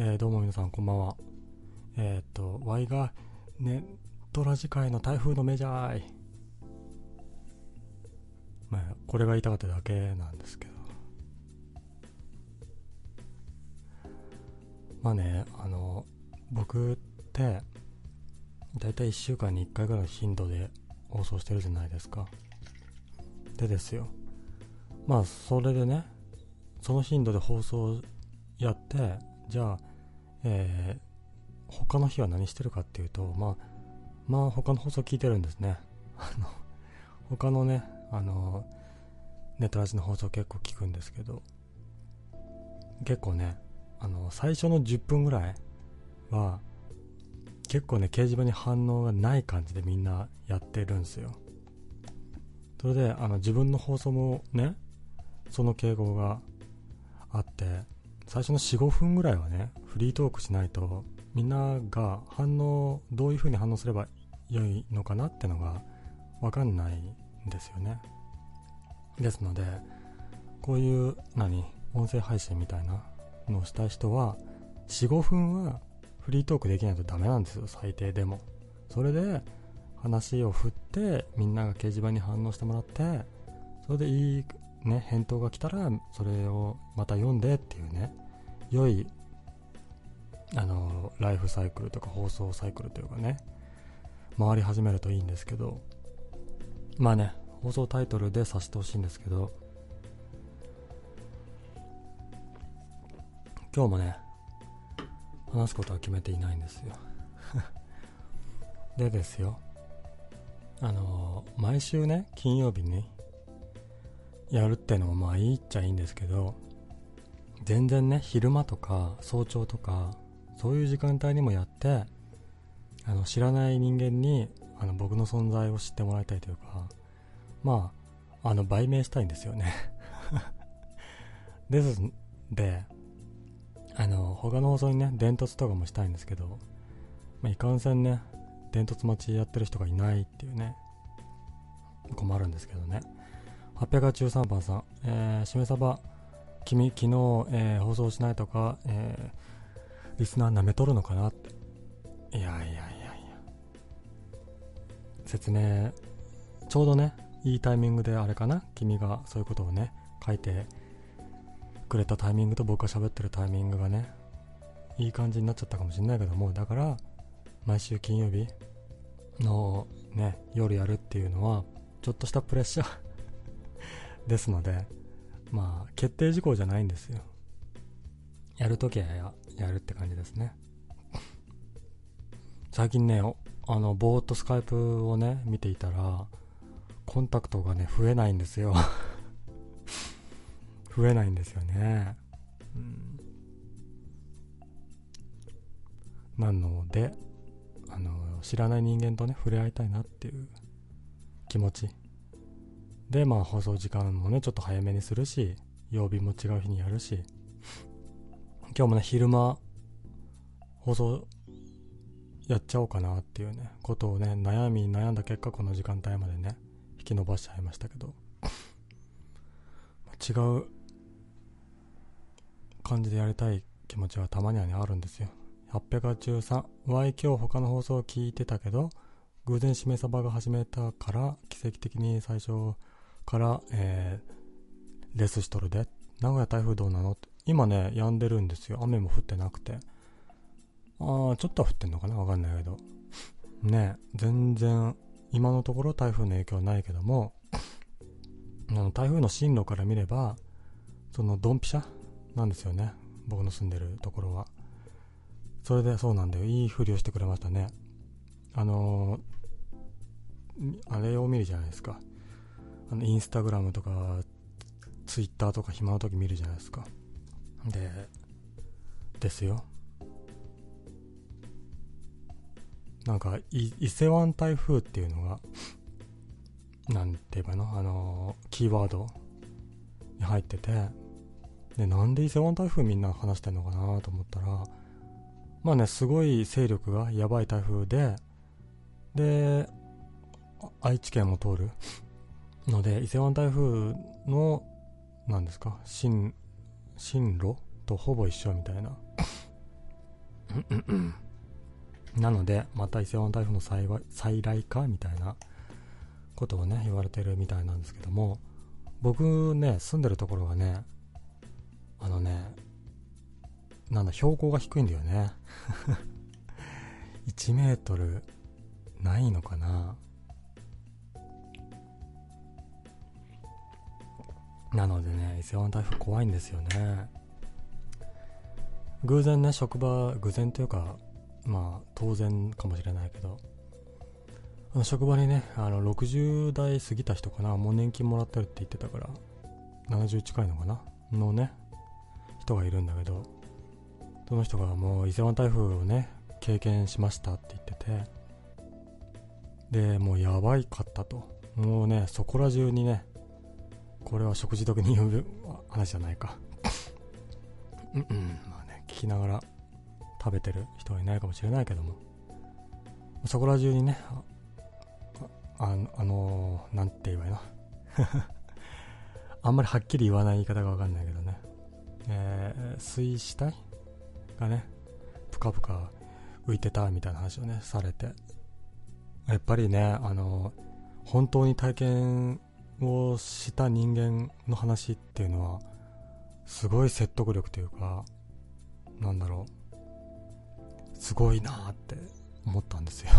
えー、どうも皆さんこんばんは。えー、っと、Y がネットラジ界の台風の目じゃーい。まあ、これが言いたかっただけなんですけど。まあね、あの、僕って、だいたい1週間に1回ぐらいの頻度で放送してるじゃないですか。でですよ。まあ、それでね、その頻度で放送やって、じゃあ、えー、他の日は何してるかっていうと、まあ、まあ他の放送聞いてるんですね。あの、他のね、あの、ネットラジの放送結構聞くんですけど、結構ね、あの、最初の10分ぐらいは、結構ね、掲示板に反応がない感じでみんなやってるんですよ。それで、あの、自分の放送もね、その傾向があって、最初の4、5分ぐらいはね、フリートークしないと、みんなが反応、どういう風に反応すれば良いのかなってのがわかんないんですよね。ですので、こういう、何、音声配信みたいなのをしたい人は、4、5分はフリートークできないとダメなんですよ、最低でも。それで、話を振って、みんなが掲示板に反応してもらって、それでいい、ね、返答が来たら、それをまた読んでっていうね、良い、あの、ライフサイクルとか放送サイクルというかね、回り始めるといいんですけど、まあね、放送タイトルでさせてほしいんですけど、今日もね、話すことは決めていないんですよ。でですよ、あの、毎週ね、金曜日にやるってのもまあいいっちゃいいんですけど、全然ね、昼間とか早朝とか、そういう時間帯にもやって、あの、知らない人間に、あの、僕の存在を知ってもらいたいというか、まあ、あの、売名したいんですよね ですで、あの、他の放送にね、伝突とかもしたいんですけど、まあ、いかんせんね、伝突待ちやってる人がいないっていうね、困るんですけどね。813番さん、えー、しめさば、君、昨日、えー、放送しないとか、えー、リスナー舐めとるのかな？って。いやいやいやいや。説明、ちょうどね、いいタイミングであれかな？君がそういうことをね、書いてくれたタイミングと僕が喋ってるタイミングがね、いい感じになっちゃったかもしれないけども、だから、毎週金曜日のね、夜やるっていうのは、ちょっとしたプレッシャーですので、まあ、決定事項じゃないんですよ。やるときはややるって感じですね。最近ね、あの、ぼーっとスカイプをね、見ていたら、コンタクトがね、増えないんですよ 増えないんですよね。うん。なので、あの、知らない人間とね、触れ合いたいなっていう気持ち。で、まあ、放送時間もね、ちょっと早めにするし、曜日も違う日にやるし、今日もね、昼間、放送やっちゃおうかなっていうね、ことをね、悩み悩んだ結果、この時間帯までね、引き伸ばしちゃいましたけど、違う感じでやりたい気持ちはたまにはね、あるんですよ。883、Y 今日他の放送を聞いてたけど、偶然しめ鯖が始めたから、奇跡的に最初から、えー、レスしとるで。名古屋台風どうなの？今ね、止んでるんですよ。雨も降ってなくて。ああ、ちょっとは降ってんのかな？わかんないけど。ね全然、今のところ台風の影響はないけども、あの台風の進路から見れば、そのドンピシャ？なんですよね。僕の住んでるところは。それでそうなんだよ。いいふりをしてくれましたね。あのー、あれを見るじゃないですか。あの、インスタグラムとか、ツイッターとか暇な時見るじゃないですか。で、ですよ。なんか、伊勢湾台風っていうのが、なんて言えばいいの？あのー、キーワードに入ってて、で、なんで伊勢湾台風みんな話してんのかなと思ったら、まあね、すごい勢力がやばい台風で、で、愛知県も通るので、伊勢湾台風の、何ですか、進、進路とほぼ一緒みたいな。なのでまた伊勢湾台風の再再来かみたいなことをね言われてるみたいなんですけども僕ね住んでるところがねあのねなんだ標高が低いんだよね。1メートルないのかな？なのでね伊勢湾台風怖いんですよね。偶然ね職場偶然というかまあ当然かもしれないけど。あの職場にねあの60代過ぎた人かなもう年金もらってるって言ってたから70近いのかなのね人がいるんだけどその人がもう伊勢湾台風をね経験しましたって言っててでもうやばいかったと。もうねそこら中にねこれは食事時に呼ぶ話じゃないか。うんうん。まあね聞きながら食べてる人はいないかもしれないけども。そこら中にねああのー、なんて言えばいいの？あんまりはっきり言わない言い方がわかんないけどね、えー、水死体がねぷかぷか浮いてたみたいな話をねされて。やっぱりねあの本当に体験をした人間の話っていうのはすごい説得力というかなんだろう。すごいなって思ったんですよ。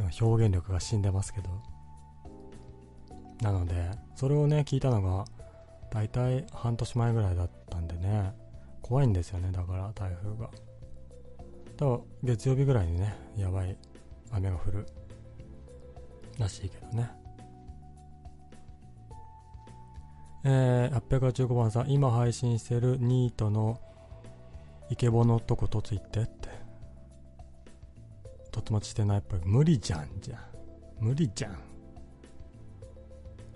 表現力が死んでますけど。なのでそれをね聞いたのが大体半年前ぐらいだったんでね怖いんですよねだから台風が。だから月曜日ぐらいにねやばい雨が降る。らしいけどね。えー、885番さん今配信してるニートのイケボのとことついてって。とてもしてないっぽい。無理じゃんじゃん。無理じゃん。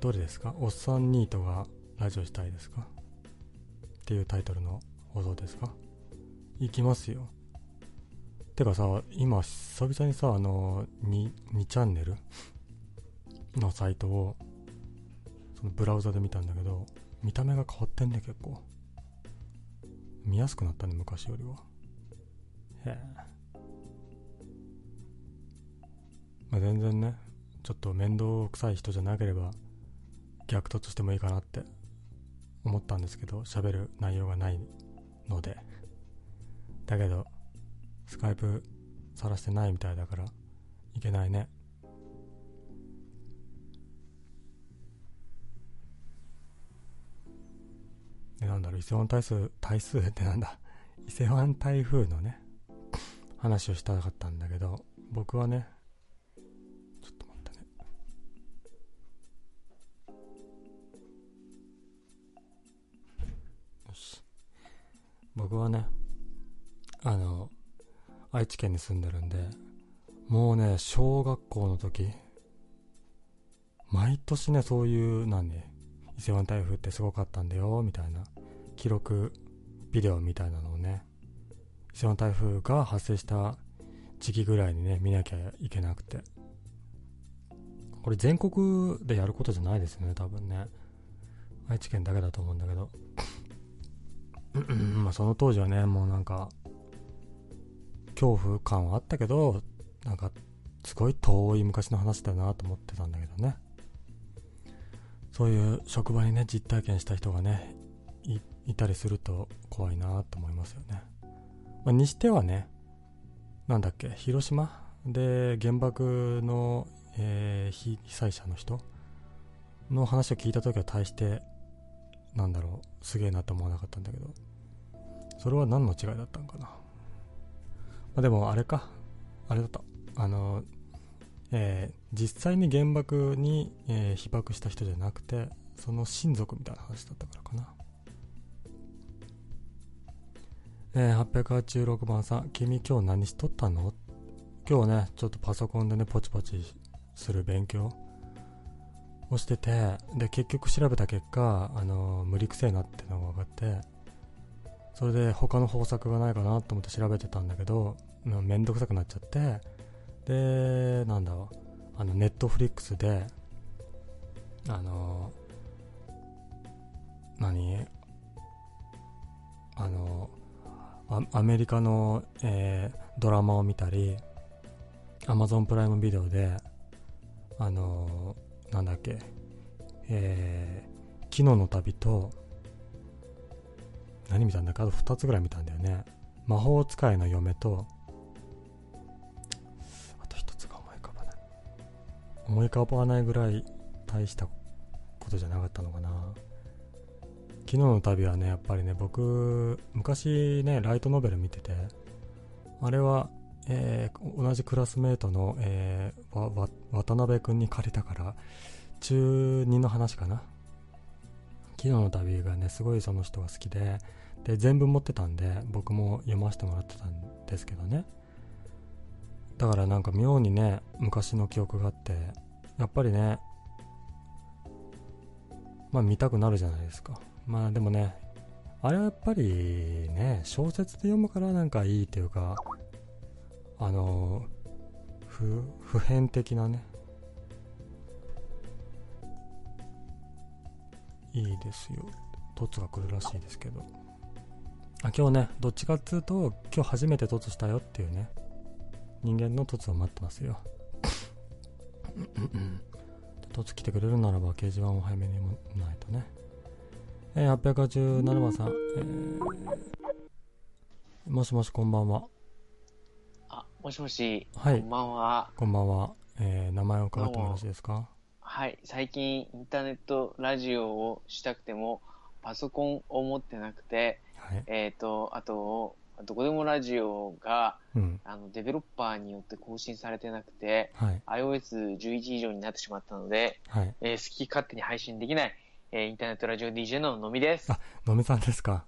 どれですか？おっさんニートがラジオしたいですか？っていうタイトルの放送ですか？行きますよ。てかさ今久々にさあの 2, 2チャンネル？のサイトをそのブラウザで見たんだけど見た目が変わってんね結構。見やすくなったね昔よりは。へえ。まあ、全然ねちょっと面倒くさい人じゃなければ逆突してもいいかなって思ったんですけど喋る内容がないので。だけどスカイプさらしてないみたいだからいけないねなんだろう伊勢湾台数台数ってなんだ？伊勢湾台風のね話をしたかったんだけど僕はねちょっと待ってね。よし。僕はねあの愛知県に住んでるんでもうね小学校の時毎年ねそういう何？伊勢湾台風ってすごかったんだよみたいな記録ビデオみたいなのをね。伊勢湾台風が発生した時期ぐらいにね見なきゃいけなくて。これ全国でやることじゃないですよね多分ね。愛知県だけだと思うんだけど。まあその当時はねもうなんか恐怖感はあったけどなんかすごい遠い昔の話だなと思ってたんだけどね。そういう職場にね実体験した人がねいたりすると怖いなと思いますよね、まあ、にしてはねなんだっけ広島？で原爆の、えー、被災者の人？の話を聞いた時は大してなんだろうすげえなと思わなかったんだけど。それは何の違いだったんかな。あ、でもあれか、あれだった。あの、えー、実際に原爆に、えー、被爆した人じゃなくて、その親族みたいな話だったからかな。えー、886番さん、君今日何しとったの？今日ね、ちょっとパソコンでね、ポチポチする勉強をしてて、で、結局調べた結果、あの無理くせえなってのが分かって、それで他の方策がないかなと思って調べてたんだけど、めんどくさくなっちゃって、で、なんだ？ろう、あの、ネットフリックスで、あの、何？あのアメリカの、えー、ドラマを見たり Amazon プライムビデオであのなんだっけ？えー、昨日の旅と何見たんだか？あと2つぐらい見たんだよね。魔法使いの嫁と思い浮かばないぐらい大したことじゃなかったのかな。昨日の旅はねやっぱりね僕昔ねライトノベル見ててあれは、えー、同じクラスメートの、えー、渡辺君に借りたから中2の話かな。昨日の旅がねすごいその人が好きでで全部持ってたんで僕も読ませてもらってたんですけどね。だからなんか妙にね昔の記憶があってやっぱりねまあ見たくなるじゃないですか。まあでもねあれはやっぱりね小説で読むからなんかいいっていうかあの普遍的なねいいですよ。凸が来るらしいですけど。あ今日ねどっちかっつうと今日初めて凸したよっていうね。人間の凸を待ってますよ。凸来てくれるならば掲示板を早めにもないとね。えー、887番さん、えー、もしもしこんばんは。あもしもし、はい、こんばんは。こんばんは、えー、名前を伺ってもよろしいですか？はい。最近インターネットラジオをしたくてもパソコンを持ってなくて、はい、えっ、ー、とあとどこでもラジオが、うん、あのデベロッパーによって更新されてなくて、はい、iOS11 以上になってしまったので、はい、えー、好き勝手に配信できない、えー、インターネットラジオ DJ ののみです。あ、のみさんですか？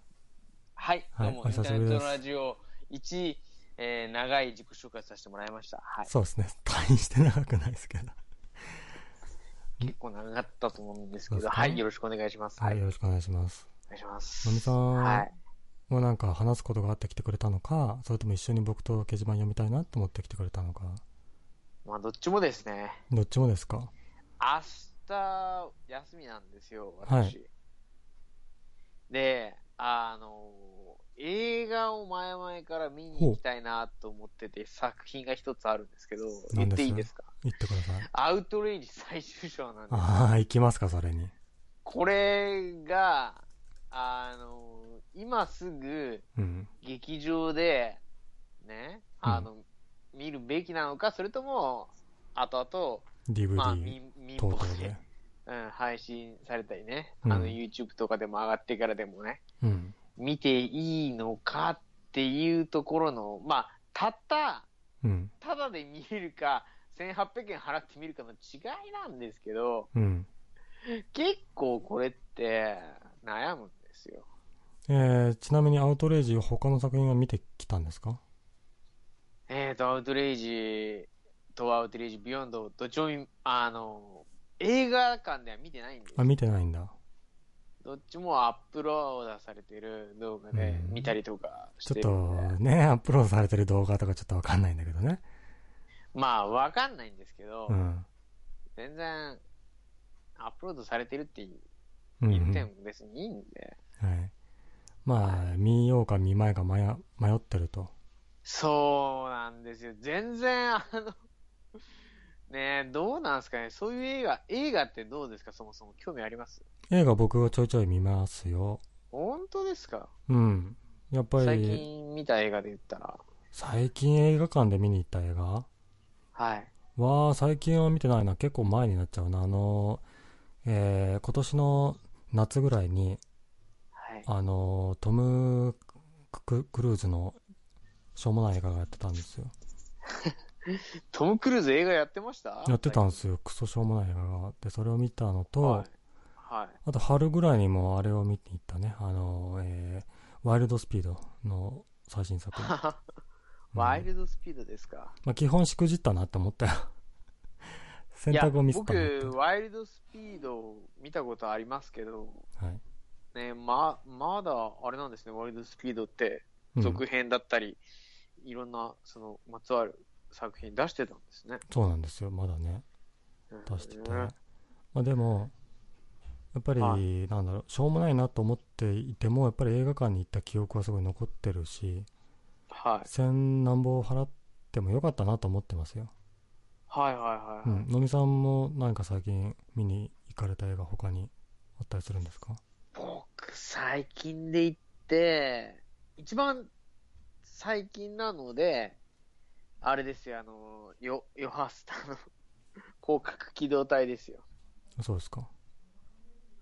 はい、はい、どうも、インターネットラジオ1、えー、長い自己紹介させてもらいました。はい。そうですね。退院して長くないですけど。結構長かったと思うんですけど、はい、よろしくお願いします。はい、よろしくお願いします。お願いします。のみさん、はい。もうなんか話すことがあって来てくれたのか、それとも一緒に僕と掲示板読みたいなと思って来てくれたのか。まあ、どっちもですね。どっちもですか？明日、休みなんですよ、私。はい、で、あの、映画を前々から見に行きたいなと思ってて、作品が一つあるんですけど、言っていいですか？言ってください。アウトレイジ最終章なんです。ああ、行きますか、それに。これが、あの、今すぐ、劇場で、ね、うん、あの、見るべきなのか、それとも、後々、DVD、まあ、民放で。うん、配信されたりね、うん、あの YouTube とかでも上がってからでもね、うん、見ていいのかっていうところの、まあ、たった、うん、ただで見れるか、1800円払ってみるかの違いなんですけど、うん、結構これって悩む。んですよ。えー、ちなみにアウトレイジ他の作品は見てきたんですか？えーと、アウトレイジとアウトレイジビヨンド、どっちも、あの、映画館では見てないんですあ、見てないんだ。どっちもアップロードされてる動画で見たりとかしてる、ちょっとね、アップロードされてる動画とかちょっとわかんないんだけどね。まあ、わかんないんですけど、うん、全然、アップロードされてるって言っても別にいいんで。はい。まあ、見ようか見まいか迷迷ってると。そうなんですよ。全然、あの ねどうなんですかね。そういう映画、映画ってどうですか？そもそも興味あります？映画僕はちょいちょい見ますよ。本当ですか？うん。やっぱり。最近見た映画で言ったら。最近映画館で見に行った映画？はい。わあ、最近は見てないな。結構前になっちゃうな。あの、えー、今年の夏ぐらいに、はい、あの、トム・クルーズのしょうもない映画がやってたんですよ。トム・クルーズ映画やってました？やってたんですよ。クソしょうもない映画があって、それを見たのと、はい。はい、あと春ぐらいにもあれを見に行ったね。あの、えー、ワイルドスピードの最新作。ワイルドスピードですか？うん、まあ基本しくじったなって思ったよ。選択を見せた僕、ワイルドスピード見たことありますけど、はい。ね、ま、まだ、あれなんですね、ワイルドスピードって、続編だったり、うん、いろんな、その、まつわる作品出してたんですね。そうなんですよ、まだね。出してて。まあでも、やっぱり、なんだろう、しょうもないなと思っていても、やっぱり映画館に行った記憶はすごい残ってるし、はい。千何本払ってもよかったなと思ってますよ。はいはいはい、はい。うん。のみさんも何か最近見に行かれた映画他にあったりするんですか？僕、最近で行って、一番最近なので、あれですよ、あの、ヨ、ヨハスタの 広角機動隊ですよ。そうですか。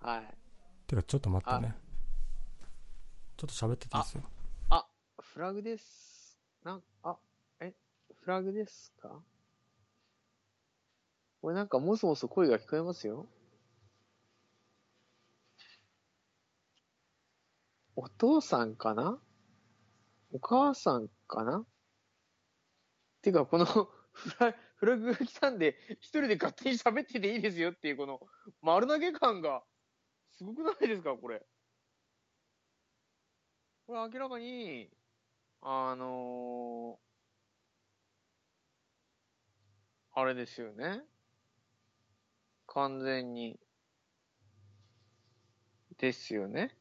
はい。てか、ちょっと待ってね。ちょっと喋ってていいですよ。あ、フラグです。なん、あ、え、フラグですか？これなんかもそもそ声が聞こえますよ。お父さんかな？お母さんかな？てか、このフラフラグが来たんで、一人で勝手に喋ってていいですよっていう、この丸投げ感が、すごくないですか、これ？これ明らかに、あのー、あれですよね。完全に。ですよね。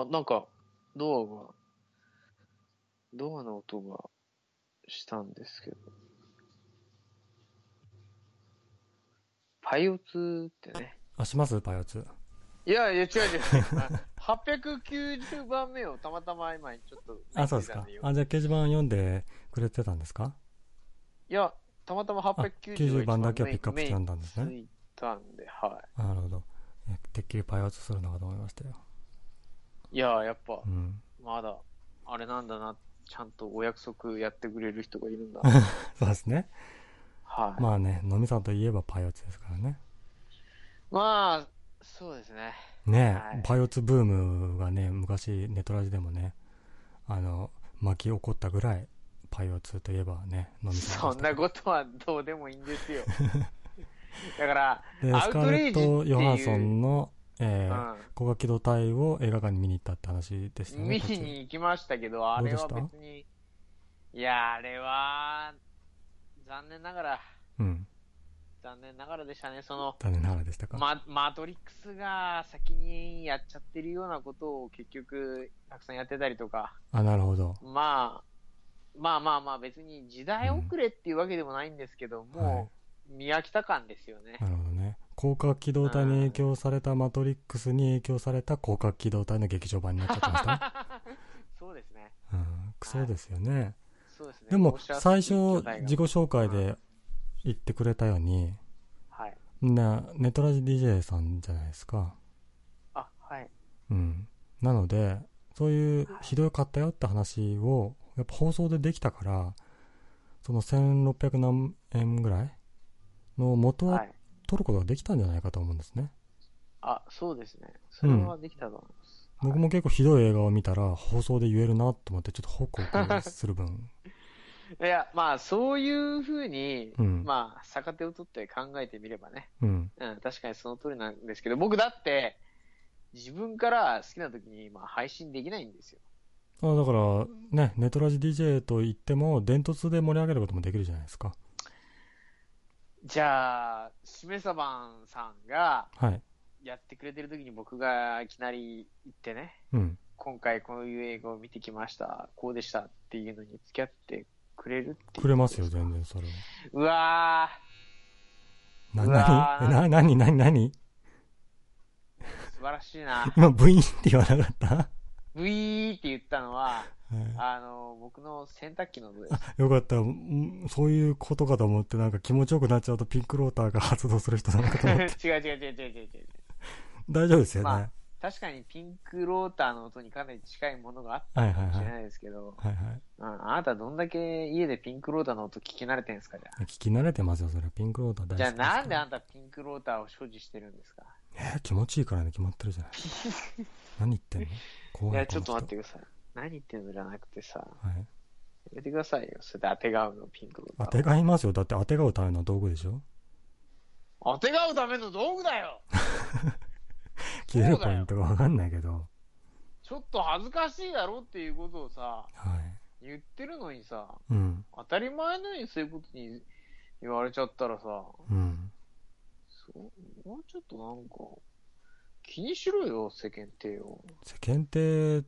あ、なんか、ドアが、ドアの音がしたんですけど。パイオツってね。あ、します？パイオツ。いやいや、違う違う。890番目をたまたま今ちょっと。あ、そうですか。あ、じゃあ掲示板読んでくれてたんですか？いや、たまたま890番だけをピックアップしてんだんですね。ついたんで、はい。なるほど。てっきりパイオツするのかと思いましたよ。いややっぱ、うん、まだ、あれなんだな、ちゃんとお約束やってくれる人がいるんだ。そうですね。はい。まあね、のみさんといえばパイオツですからね。まあ、そうですね。ね、はい、パイオツブームがね、昔ネトラジでもね、あの、巻き起こったぐらい、パイオツといえばね、のみさん。そんなことはどうでもいいんですよ。だから、アウトレイジっていう。スカーレット・ヨハンソンのえー、うん、高架機動隊を映画館に見に行ったって話でしたね。見に行きましたけど、あれは別に、いや、あれは、残念ながら、うん。残念ながらでしたね、その、残念ながらでしたか？ま、マトリックスが先にやっちゃってるようなことを結局、たくさんやってたりとか。あ、なるほど。まあ、まあまあまあ別に時代遅れっていうわけでもないんですけども、う見飽きた感ですよね。なるほどね。広角機動隊に影響されたマトリックスに影響された広角機動隊の劇場版になっちゃってました？そうですね。うん、クソですよね。はい、そうですね。でも、最初、自己紹介で言ってくれたように、はい。な、ネトラジ DJ さんじゃないですか。あ、はい。うん。なので、そういうひどかったよって話を、やっぱ放送でできたから、その1600何円ぐらいの元は取ることができたんじゃないかと思うんですね。あ、そうですね。それはできたと思います。うん、僕も結構ひどい映画を見たら、放送で言えるなと思って、ちょっとホクホクする分。いや、まあ、そういうふうに、うん、まあ、逆手を取って考えてみればね。うん。うん、確かにその通りなんですけど、僕だって、自分から好きな時に、まあ、配信できないんですよ。あだから、ね、ネトラジ DJ と言っても、伝突で盛り上げることもできるじゃないですか。じゃあ、しめさばんさんが、はい。やってくれてる時に僕がいきなり行ってね、うん。今回こういう映画を見てきました、こうでしたっていうのに付き合ってくれるってくれますよ、全然それは。うわぁ。な、なに？な、なになになに？素晴らしいな。今、ブイーンって言わなかった？ブイーって言ったのは、あの、僕の洗濯機のです。よかった。そういうことかと思って、なんか気持ちよくなっちゃうとピンクローターが発動する人なのかと思って。違う違う違う違う違う違う。大丈夫ですよね。まあ、確かにピンクローターの音にかなり近いものがあったかもしれないですけど、はいはいあなたどんだけ家でピンクローターの音聞き慣れてるんですかじゃあ。聞き慣れてますよ、それ。ピンクローター大好きじゃあなんであんたピンクローターを所持してるんですか？えー、気持ちいいからね、決まってるじゃない。何言ってんの？いや、ちょっと待ってください。何言ってんのじゃなくてさ、はい。やめてくださいよ。それで当てがうの、ピンク当てがいますよ。だって当てがうための道具でしょ？当てがうための道具だよ 切れるポイントがわかんないけど。ちょっと恥ずかしいだろっていうことをさ、はい。言ってるのにさ、うん。当たり前のようにそういうことに言われちゃったらさ、うん。そうもうちょっとなんか、気にしろよ、世間体を。世間体、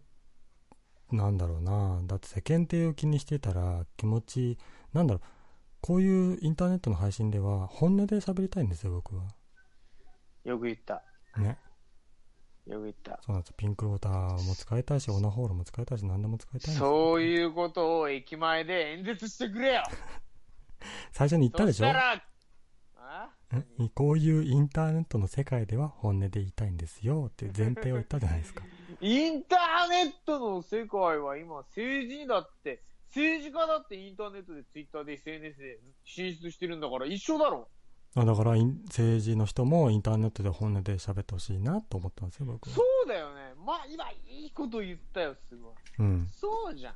なんだろうな。だって世間体を気にしてたら気持ち、なんだろう。こういうインターネットの配信では本音で喋りたいんですよ、僕は。よく言った。ね。よく言った。そうなんですピンクローターも使いたいし、オナホールも使いたいし、何でも使いたいそういうことを駅前で演説してくれよ 最初に言ったでしょ？そしたら、あ？こういうインターネットの世界では本音で言いたいんですよっていう前提を言ったじゃないですか。インターネットの世界は今政治にだって、政治家だってインターネットでツイッターで SNS で進出してるんだから一緒だろ。あだから政治の人もインターネットで本音で喋ってほしいなと思ったんですよ、僕は。そうだよね。まあ、今いいこと言ったよ、すごい。うん。そうじゃん。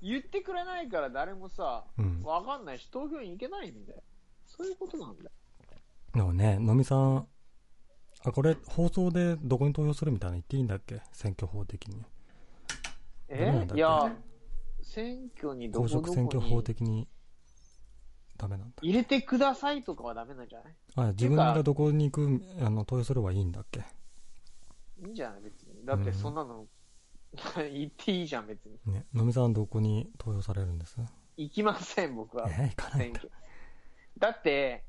言ってくれないから誰もさ、うん、わかんないし、投票に行けないんだよ。そういうことなんだよ。でもね、のみさん、あ、これ放送でどこに投票するみたいな言っていいんだっけ？選挙法的に。え？いや、選挙にどこどこに。公職選挙法的にダメなんだ。入れてくださいとかはダメなんじゃない？あ、自分がどこに行く、あの、投票すればいいんだっけ？いいんじゃない別に。だってそんなの、うん、言っていいじゃん、別に。ね、のみさんどこに投票されるんです？行きません、僕は。えー、行かないんだ。だって、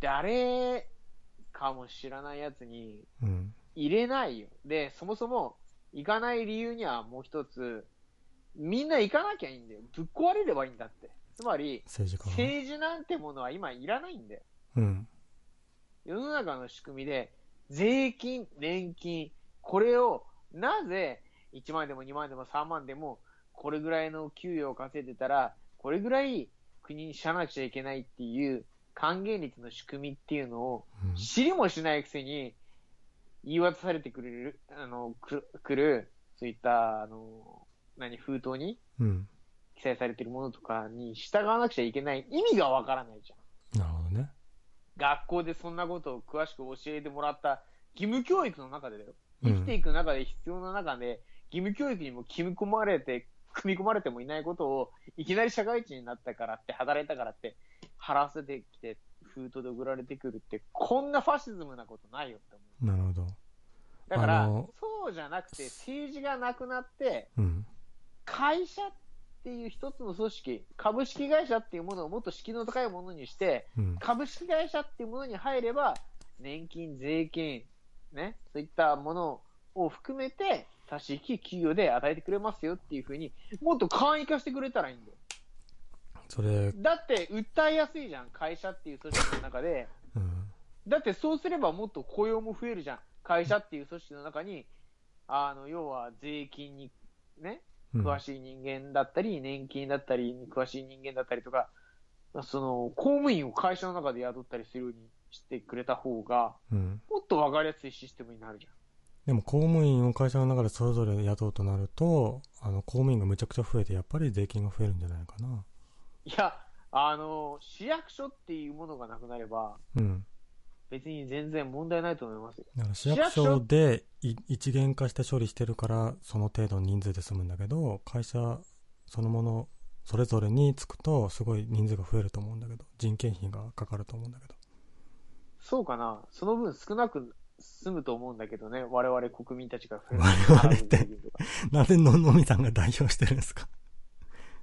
誰かも知らないやつに、入れないよ、うん。で、そもそも、行かない理由にはもう一つ、みんな行かなきゃいいんだよ。ぶっ壊れればいいんだって。つまり、政治政治なんてものは今いらないんだよ。うん。世の中の仕組みで、税金、年金、これをなぜ1万でも2万でも3万でも、これぐらいの給与を稼いでたら、これぐらい国にしゃなくちゃいけないっていう還元率の仕組みっていうのを知りもしないくせに言い渡されてくれる、あの、くくる、そういった、あの、何、封筒に、記載されてるものとかに従わなくちゃいけない意味がわからないじゃん。なるほどね。学校でそんなことを詳しく教えてもらった義務教育の中でだよ。生きていく中で必要な中で、義務教育にも組み込まれて、組み込まれてもいないことを、いきなり社会人になったからって、働いたからって、払わせてきて、封筒で送られてくるって、こんなファシズムなことないよって思う。なるほど。だから、そうじゃなくて、政治がなくなって、うん、会社っていう一つの組織、株式会社っていうものをもっと敷居の高いものにして、うん、株式会社っていうものに入れば、年金、税金、ね、そういったものを含めて、差し引き企業で与えてくれますよっていうふうに、もっと簡易化してくれたらいいんだよ。それ。だって、訴えやすいじゃん、会社っていう組織の中で。うん、だってそうすればもっと雇用も増えるじゃん。会社っていう組織の中に、あの、要は税金に、ね、詳しい人間だったり、年金だったりに詳しい人間だったりとか、その、公務員を会社の中で雇ったりするようにしてくれた方が、うん、もっと分かりやすいシステムになるじゃん。でも公務員を会社の中でそれぞれ雇うとなると、あの、公務員がむちゃくちゃ増えて、やっぱり税金が増えるんじゃないかな。いや、あの、市役所っていうものがなくなれば、うん。別に全然問題ないと思いますよ。だから市役所で一元化して処理してるから、その程度の人数で済むんだけど、会社そのもの、それぞれにつくと、すごい人数が増えると思うんだけど、人件費がかかると思うんだけど。そうかな。その分少なく済むと思うんだけどね。我々国民たちが増える。我々って、なんでののみさんが代表してるんですか？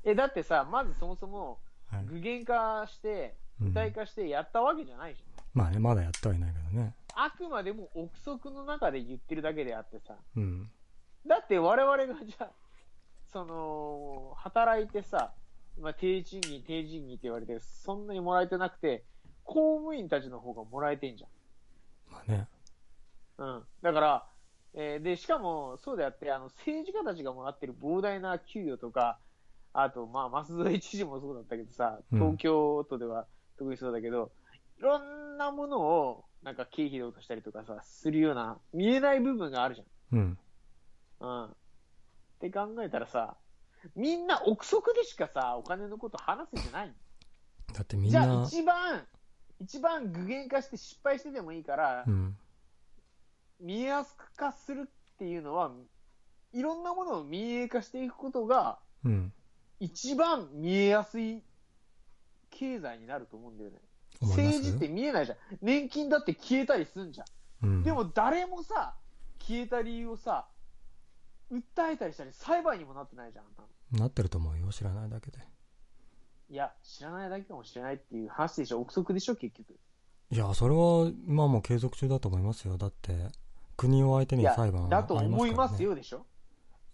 え、だってさ、まずそもそも、具現化して、具体化してやったわけじゃないじゃん。まあね、まだやってはいないけどね。あくまでも憶測の中で言ってるだけであってさ。うん。だって我々がじゃあ、その、働いてさ、まあ、低賃金、低賃金って言われて、そんなにもらえてなくて、公務員たちの方がもらえてんじゃん。まあね。うん。だから、えー、で、しかも、そうであって、あの、政治家たちがもらってる膨大な給与とか、あと、まあ、増添知事もそうだったけどさ、東京都では特にそうだけど、いろんなものを、なんか経費で落としたりとかさ、するような、見えない部分があるじゃん。うん。うん。っって考えたらさ、みんな憶測でしかさ、お金のこと話せてないだってみんな。じゃあ一番、一番具現化して失敗してでもいいから、うん、見えやす化するっていうのは、いろんなものを見え化していくことが、うん、一番見えやすい経済になると思うんだよね。政治って見えないじゃん。年金だって消えたりすんじゃん。うん、でも誰もさ、消えた理由をさ、訴えたりしたり裁判にもなってないじゃん。なってると思うよ、知らないだけで。いや、知らないだけかもしれないっていう話でしょ、憶測でしょ、結局。いや、それは、まあもう継続中だと思いますよ。だって、国を相手に裁判、ね、だと思いますよでしょ。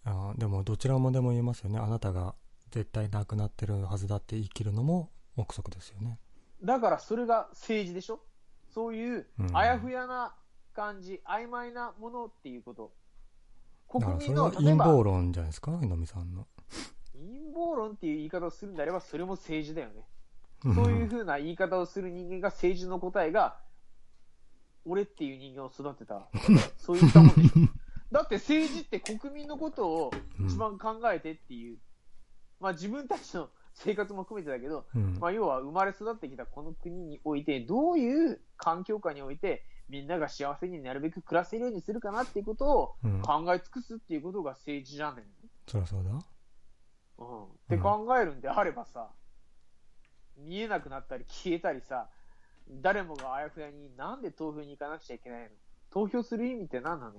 あでも、どちらもでも言えますよね。あなたが絶対なくなってるはずだって言い切るのも憶測ですよね。だからそれが政治でしょそういうあやふやな感じ、うん、曖昧なものっていうこと。国民の陰謀論じゃないですか、井上さんの。陰謀論っていう言い方をするんであれば、それも政治だよね。そういうふうな言い方をする人間が政治の答えが、俺っていう人間を育てた。そういったもんでしょ。だって政治って国民のことを一番考えてっていう、うん、まあ自分たちの生活も含めてだけど、うん、まあ要は生まれ育ってきたこの国において、どういう環境下において、みんなが幸せになるべく暮らせるようにするかなっていうことを考え尽くすっていうことが政治じゃねん。そりゃそうだ。うん。って考えるんであればさ、見えなくなったり消えたりさ、誰もがあやふやになんで投票に行かなくちゃいけないの？投票する意味って何なの？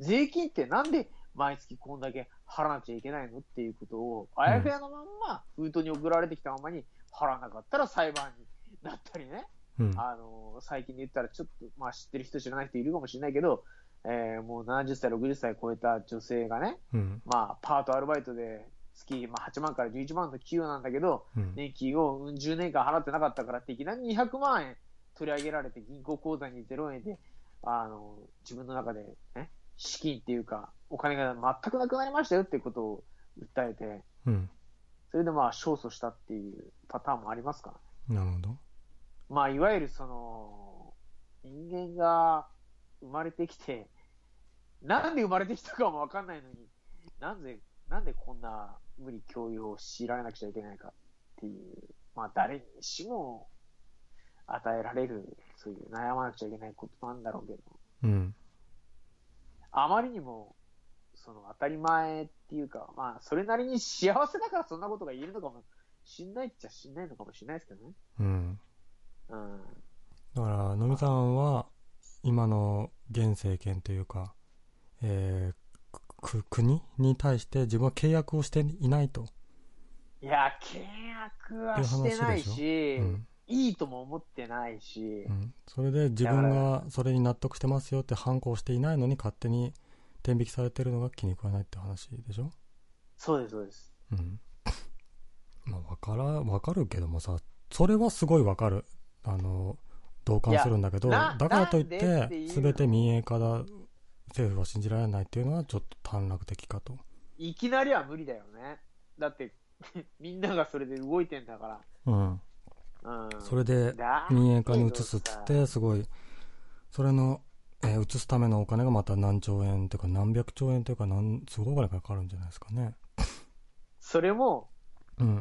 税金ってなんで毎月こんだけ払わなくちゃいけないのっていうことを、あやふやのまんま封筒に送られてきたままに払わなかったら裁判になったりね。うん、あの、最近で言ったらちょっと、まあ知ってる人知らない人いるかもしれないけど、えー、もう70歳、60歳超えた女性がね、うん、まあパートアルバイトで月、まあ、8万から11万の給与なんだけど、うん、年金を10年間払ってなかったからっていきなり200万円取り上げられて銀行口座に0円で、あの、自分の中でね、資金っていうか、お金が全くなくなりましたよっていうことを訴えて、うん、それでまあ勝訴したっていうパターンもありますから、なるほど。まあ、いわゆるその、人間が生まれてきて、なんで生まれてきたかもわかんないのに、なんで、なんでこんな無理教養を強いられなくちゃいけないかっていう、まあ誰にしも与えられる、そういう悩まなくちゃいけないことなんだろうけど、うん。あまりにも、その当たり前っていうか、まあそれなりに幸せだからそんなことが言えるのかもしんないっちゃしんないのかもしれないですけどね。うん。うん。だから、のみさんは、今の現政権というか、えー、国に対して自分は契約をしていないと。いや、契約はしてないし、うん、いいとも思ってないし、うん、それで自分がそれに納得してますよって反抗していないのに勝手に転引きされてるのが気に食わないって話でしょ？そうです、そうです。うん。まあ、わから、わかるけどもさ、それはすごいわかる。あの、同感するんだけど、だからといって、すべて民営化だ、政府は信じられないっていうのはちょっと短絡的かと。いきなりは無理だよね。だって、みんながそれで動いてんだから。うん。うん、それで民営化に移すっつって、すごい、それの、えー、移すためのお金がまた何兆円というか何百兆円というかなんすごいお金かかるんじゃないですかね。それも、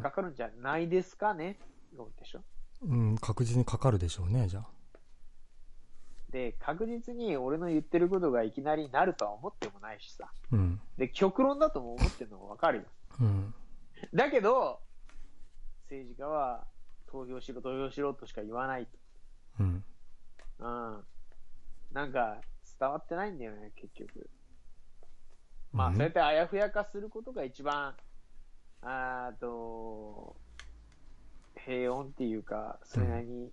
かかるんじゃないですかね、うん、でしょ。うん、確実にかかるでしょうね、じゃあ。で、確実に俺の言ってることがいきなりなるとは思ってもないしさ。うん。で、極論だとも思ってるのもわかるよ。うん。だけど、政治家は投票しろ、投票しろとしか言わないと。うん。うん。なんか、伝わってないんだよね、結局。まあ、そうやってあやふや化することが一番、あと、平穏っていうか、それなりに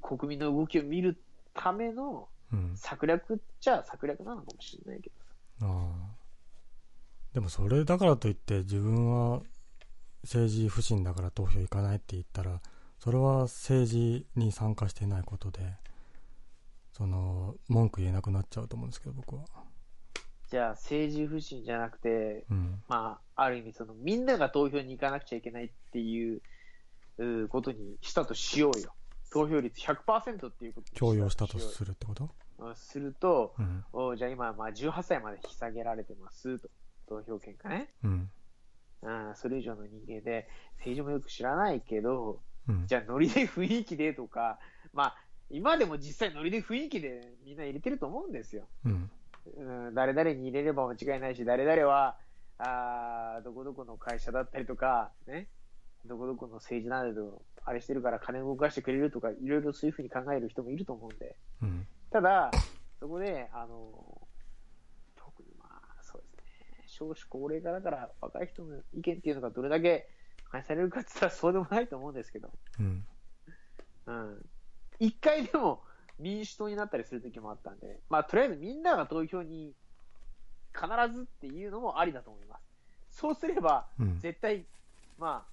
国民の動きを見るための策略っちゃ策略なのかもしれないけどさ。ああ。でもそれだからといって自分は政治不信だから投票行かないって言ったら、それは政治に参加していないことで、その、文句言えなくなっちゃうと思うんですけど、僕は。じゃあ、政治不信じゃなくて、うん、まあ、ある意味、その、みんなが投票に行かなくちゃいけないっていうことにしたとしようよ。投票率100%っていうこと強要したとするってこと？すると、うん、おじゃあ今、まあ18歳まで引き下げられてますと。投票権かね。うん。あそれ以上の人間で、政治もよく知らないけど、うん、じゃあノリで雰囲気でとか、まあ、今でも実際ノリで雰囲気でみんな入れてると思うんですよ。うん。うん、誰々に入れれば間違いないし、誰々は、あどこどこの会社だったりとか、ね、どこどこの政治など、あれしてるから金を動かしてくれるとか、いろいろそういうふうに考える人もいると思うんで。うん、ただ、そこで、あの、特にまあ、そうですね、少子高齢化だから若い人の意見っていうのがどれだけ反映されるかって言ったらそうでもないと思うんですけど。うん。うん。一回でも民主党になったりするときもあったんで、まあ、とりあえずみんなが投票に必ずっていうのもありだと思います。そうすれば、絶対、うん、ま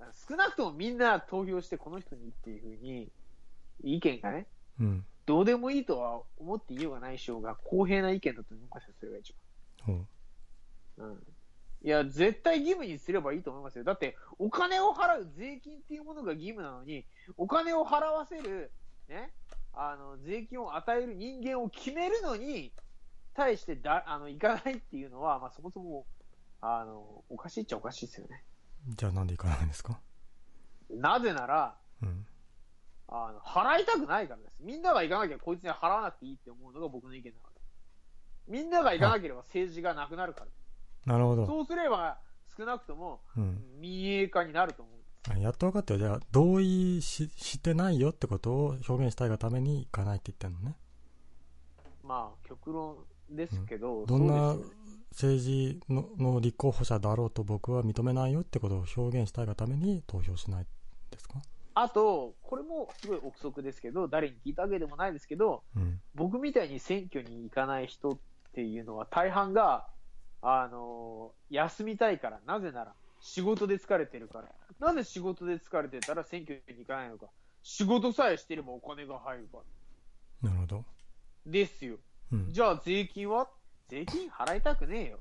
あ、少なくともみんな投票してこの人にっていうふうに、意見がね、うん、どうでもいいとは思っていようがないしようが、公平な意見だと思いますよ、それが一番。うん。うん。いや、絶対義務にすればいいと思いますよ。だって、お金を払う税金っていうものが義務なのに、お金を払わせる、ね、あの、税金を与える人間を決めるのに、対してだ、あの、行かないっていうのは、まあ、そもそも、あの、おかしいっちゃおかしいですよね。じゃあなんで行かないんですか？なぜなら、うん、あの、払いたくないからです。みんなが行かなきゃこいつに払わなくていいって思うのが僕の意見なので。みんなが行かなければ政治がなくなるから。なるほど。そうすれば、少なくとも、民営化になると思う。やっと分かったよ。じゃあ、同意ししてないよってことを表現したいがために行かないって言ってんのね。まあ、極論ですけど、うん、どんな政治のの立候補者だろうと僕は認めないよってことを表現したいがために投票しないですか？あと、これもすごい憶測ですけど、誰に聞いたわけでもないですけど、うん、僕みたいに選挙に行かない人っていうのは大半が、あのー、休みたいから、なぜなら仕事で疲れてるから。なぜ仕事で疲れてたら選挙に行かないのか。仕事さえしてればお金が入るから。なるほど。ですよ。うん、じゃあ税金は？税金払いたくねえよ。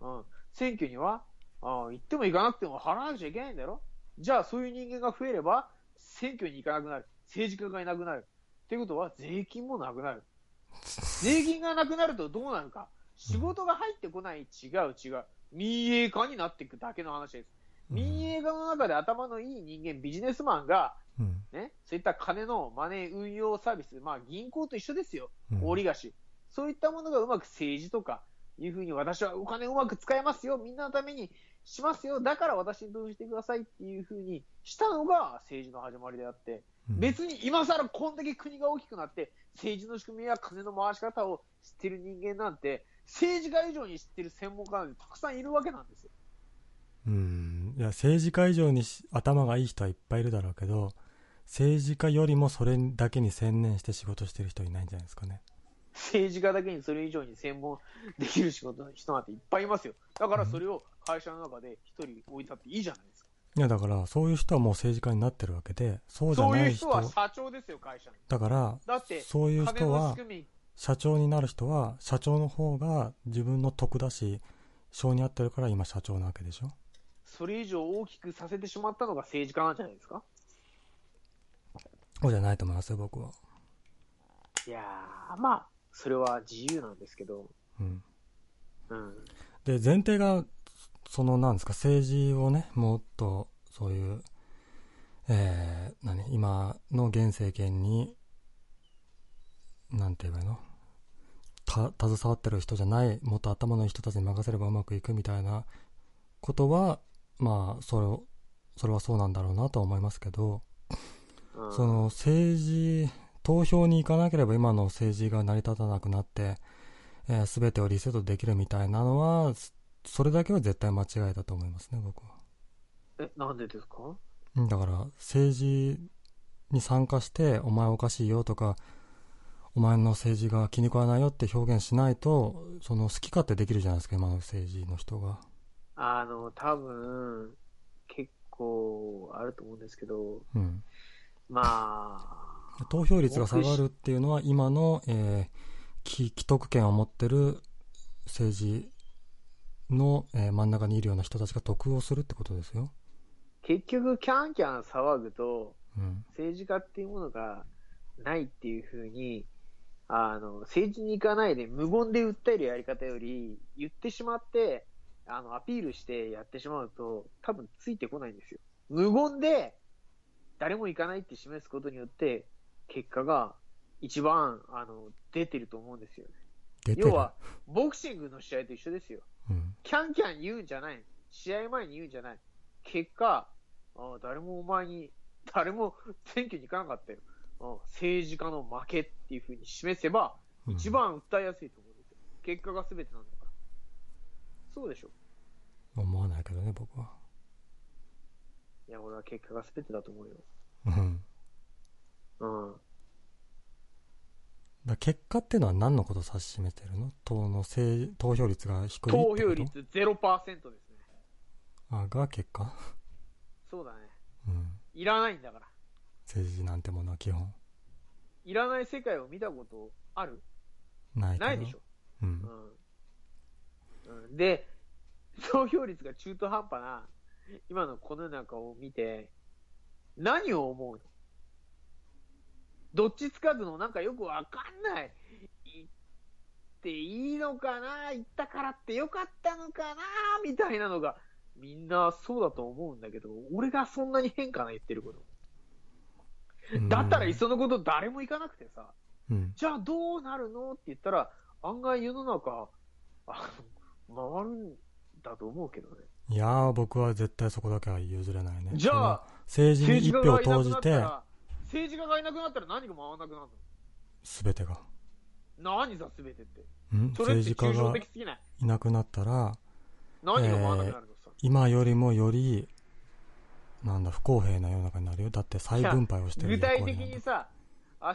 うん。選挙には、あ行っても行かなくても払わなくちゃいけないんだろ？じゃあそういう人間が増えれば、選挙に行かなくなる。政治家がいなくなる。ってことは税金もなくなる。税金がなくなるとどうなるか。仕事が入ってこない。違う違う。民営化になっていくだけの話です。民営化の中で頭のいい人間、ビジネスマンが、ね、そういった金のマネー運用サービス、まあ銀行と一緒ですよ。大利貸し。そういったものがうまく政治とか、いうふうに私はお金うまく使えますよ。みんなのためにしますよ。だから私に投資してくださいっていうふうにしたのが政治の始まりであって、別に今更こんだけ国が大きくなって、政治の仕組みや金の回し方を知ってる人間なんて、政治家以上に知ってる専門家なんてたくさんいるわけなんですよ。うん。いや、政治家以上に頭がいい人はいっぱいいるだろうけど、政治家よりもそれだけに専念して仕事してる人いないんじゃないですかね。政治家だけにそれ以上に専門できる仕事の人なんていっぱいいますよ。だからそれを会社の中で一人置いたっていいじゃないですか。いや、だから、そういう人はもう政治家になってるわけで、そうじゃない人そういう人は社長ですよ、会社の。だから、だって、そういう人は、社長になる人は、社長の方が自分の得だし、性に合ってるから今社長なわけでしょそれ以上大きくさせてしまったのが政治家なんじゃないですか？そうじゃないと思いますよ、僕は。いやー、まあ、それは自由なんですけど。うん。うん。で、前提が、その、なんですか、政治をね、もっと、そういう、えー、何今の現政権になんて言えばいいの？た、携わってる人じゃない、もっと頭のいい人たちに任せればうまくいくみたいなことは、まあ、それを、それはそうなんだろうなとは思いますけど、うん、その政治、投票に行かなければ今の政治が成り立たなくなって、えー、全てをリセットできるみたいなのは、それだけは絶対間違いだと思いますね、僕は。え、なんでですか？だから、政治に参加して、お前おかしいよとか、お前の政治が気に食わないよって表現しないと、その好き勝手できるじゃないですか、今の政治の人が。あの、多分、結構あると思うんですけど、うん、まあ。投票率が下がるっていうのは、今の、えー、既得権を持ってる政治の、えー、真ん中にいるような人たちが得をするってことですよ。結局、キャンキャン騒ぐと、うん、政治家っていうものがないっていうふうにあの、政治に行かないで無言で訴えるやり方より、言ってしまって、あの、アピールしてやってしまうと、多分ついてこないんですよ。無言で、誰も行かないって示すことによって、結果が一番、あの、出てると思うんですよね。要は、ボクシングの試合と一緒ですよ。うん、キャンキャン言うんじゃない。試合前に言うんじゃない。結果、あ誰もお前に、誰も選挙に行かなかったよ。政治家の負けっていうふうに示せば、一番訴えやすいと思うんですよ。うん、結果が全てなんだから。そうでしょ。思わないけどね、僕は。いや、俺は結果が全てだと思うよ。うん。うん。だ結果っていうのは何のことを指し示してるの？党の投票率が低い投票率0%ですね。あ、が結果？そうだね。うん。いらないんだから。政治なんてものは基本。いらない世界を見たことある？ないないでしょ。うん。うん、で、投票率が中途半端な、今のこの世の中を見て、何を思うの？どっちつかずのなんかよくわかんない。言っていいのかな言ったからってよかったのかなみたいなのが、みんなそうだと思うんだけど、俺がそんなに変かな言ってること。だったらいっそのこと誰も行かなくてさ、うん、じゃあどうなるのって言ったら、案外世の中、あの、回るんだと思うけどね。いやー、僕は絶対そこだけは譲れないね。じゃあ、政治に一票投じて、政治家がいなくなったら何が回らなくなるの？すべてが。何さ、すべてって。ん？政治家がい？なくなったら、何が回らなくなるの？さ、えー、今よりもより、なんだ、不公平な世の中になるよ。だって再分配をしてる具体的にさ、明日、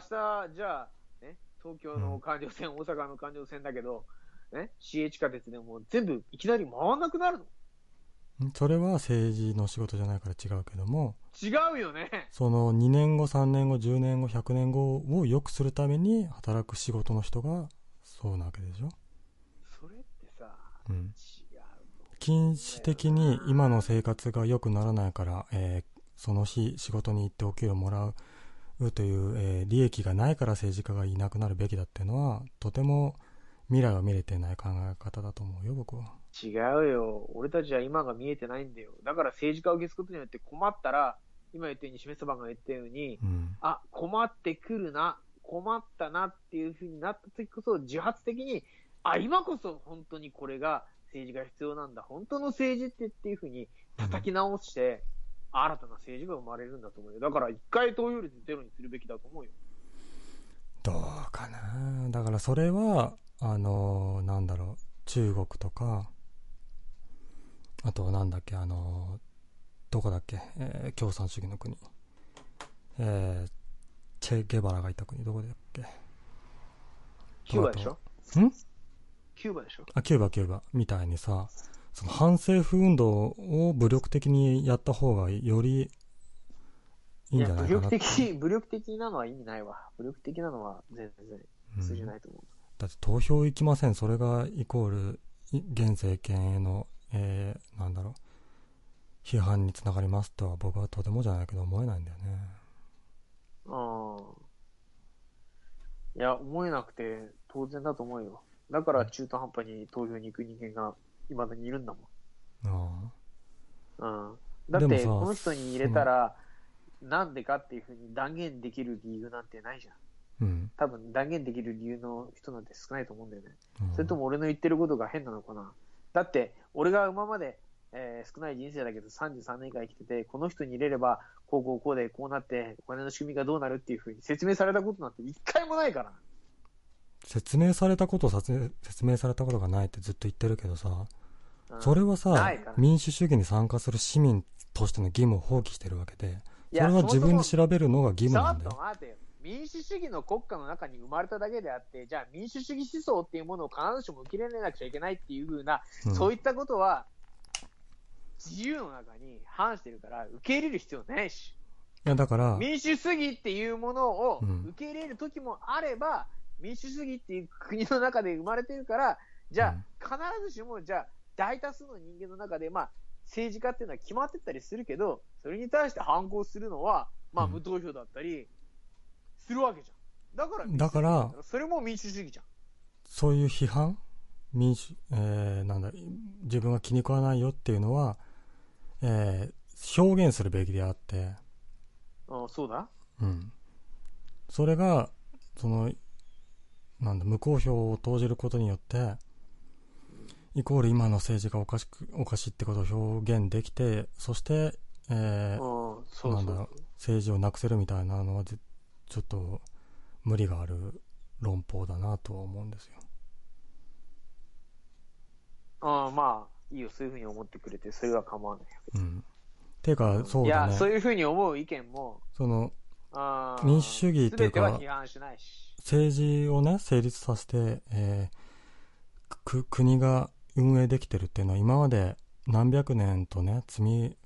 じゃあ、ね、東京の環状線、うん、大阪の環状線だけど、ね、市営地下鉄でも全部いきなり回らなくなるの？それは政治の仕事じゃないから違うけども。違うよね。その2年後、3年後、10年後、100年後を良くするために働く仕事の人がそうなわけでしょそれってさ、うん、禁止的に今の生活が良くならないから、えー、その日仕事に行ってお給料もらうという、えー、利益がないから政治家がいなくなるべきだっていうのは、とても未来が見れてない考え方だと思うよ、僕は。違うよ。俺たちは今が見えてないんだよ。だから政治家を消すことによって困ったら、今言ったように、示す番が言ったように、うん、あ、困ってくるな、困ったなっていうふうになった時こそ、自発的に、あ、今こそ本当にこれが政治が必要なんだ。本当の政治ってっていうふうに叩き直して、うん、新たな政治が生まれるんだと思うよ。だから一回投票率ゼロにするべきだと思うよ。どうかなだからそれは、あのー、なんだろう、中国とか、あとなんだっけ、あの、どこだっけ、えー、共産主義の国。えー、チェ・ゲバラがいた国、どこだっけ。キューバでしょ？ん？キューバでしょ？あ、キューバ、キューバ。みたいにさ、その反政府運動を武力的にやった方がよりいいんじゃないかな武力的、武力的なのは意味ないわ。武力的なのは全然通じないと思う。うん、だって投票行きません。それがイコール、現政権へのえー、なんだろう、批判につながりますとは僕はとてもじゃないけど思えないんだよね。ああ。いや、思えなくて当然だと思うよ。だから中途半端に投票に行く人間が今だにいるんだもん。ああ。うん。だって、この人に入れたら、なんでかっていうふうに断言できる理由なんてないじゃん。うん、多分断言できる理由の人なんて少ないと思うんだよね。うん、それとも俺の言ってることが変なのかな。だって、俺が今まで、えー、少ない人生だけど33年間生きてて、この人に入れれば、こうこうこうでこうなって、お金の仕組みがどうなるっていうふうに説明されたことなんて一回もないから。説明されたこと説明されたことがないってずっと言ってるけどさ、うん、それはさ、民主主義に参加する市民としての義務を放棄してるわけで、それは自分で調べるのが義務なんだよ。ちょっと待てよ。民主主義の国家の中に生まれただけであって、じゃあ民主主義思想っていうものを必ずしも受け入れなくちゃいけないっていうふうな、うん、そういったことは、自由の中に反してるから、受け入れる必要ないし。いや、だから。民主主義っていうものを受け入れる時もあれば、うん、民主主義っていう国の中で生まれてるから、じゃあ、必ずしも、じゃあ、大多数の人間の中で、まあ、政治家っていうのは決まってたりするけど、それに対して反抗するのは、まあ、無投票だったり、するわけじゃん。だから、だから、それも民主主義じゃん。そういう批判？民主、えー、なんだ、自分が気に食わないよっていうのは、えー、表現するべきであって。ああ、そうだうん。それが、その、なんだ、無効票を投じることによって、イコール今の政治がおかしく、おかしいってことを表現できて、そして、えー、なんだ政治をなくせるみたいなのは、ちょっと無理がある論法だなとは思うんですよ。ああ、まあ、いいよ、そういうふうに思ってくれて、それは構わないよ。うん。ていうか、そうだね。いや、そういうふうに思う意見も、その、民主主義っていうか、政治をね、成立させて、えー、国が運営できてるっていうのは今まで何百年とね、積み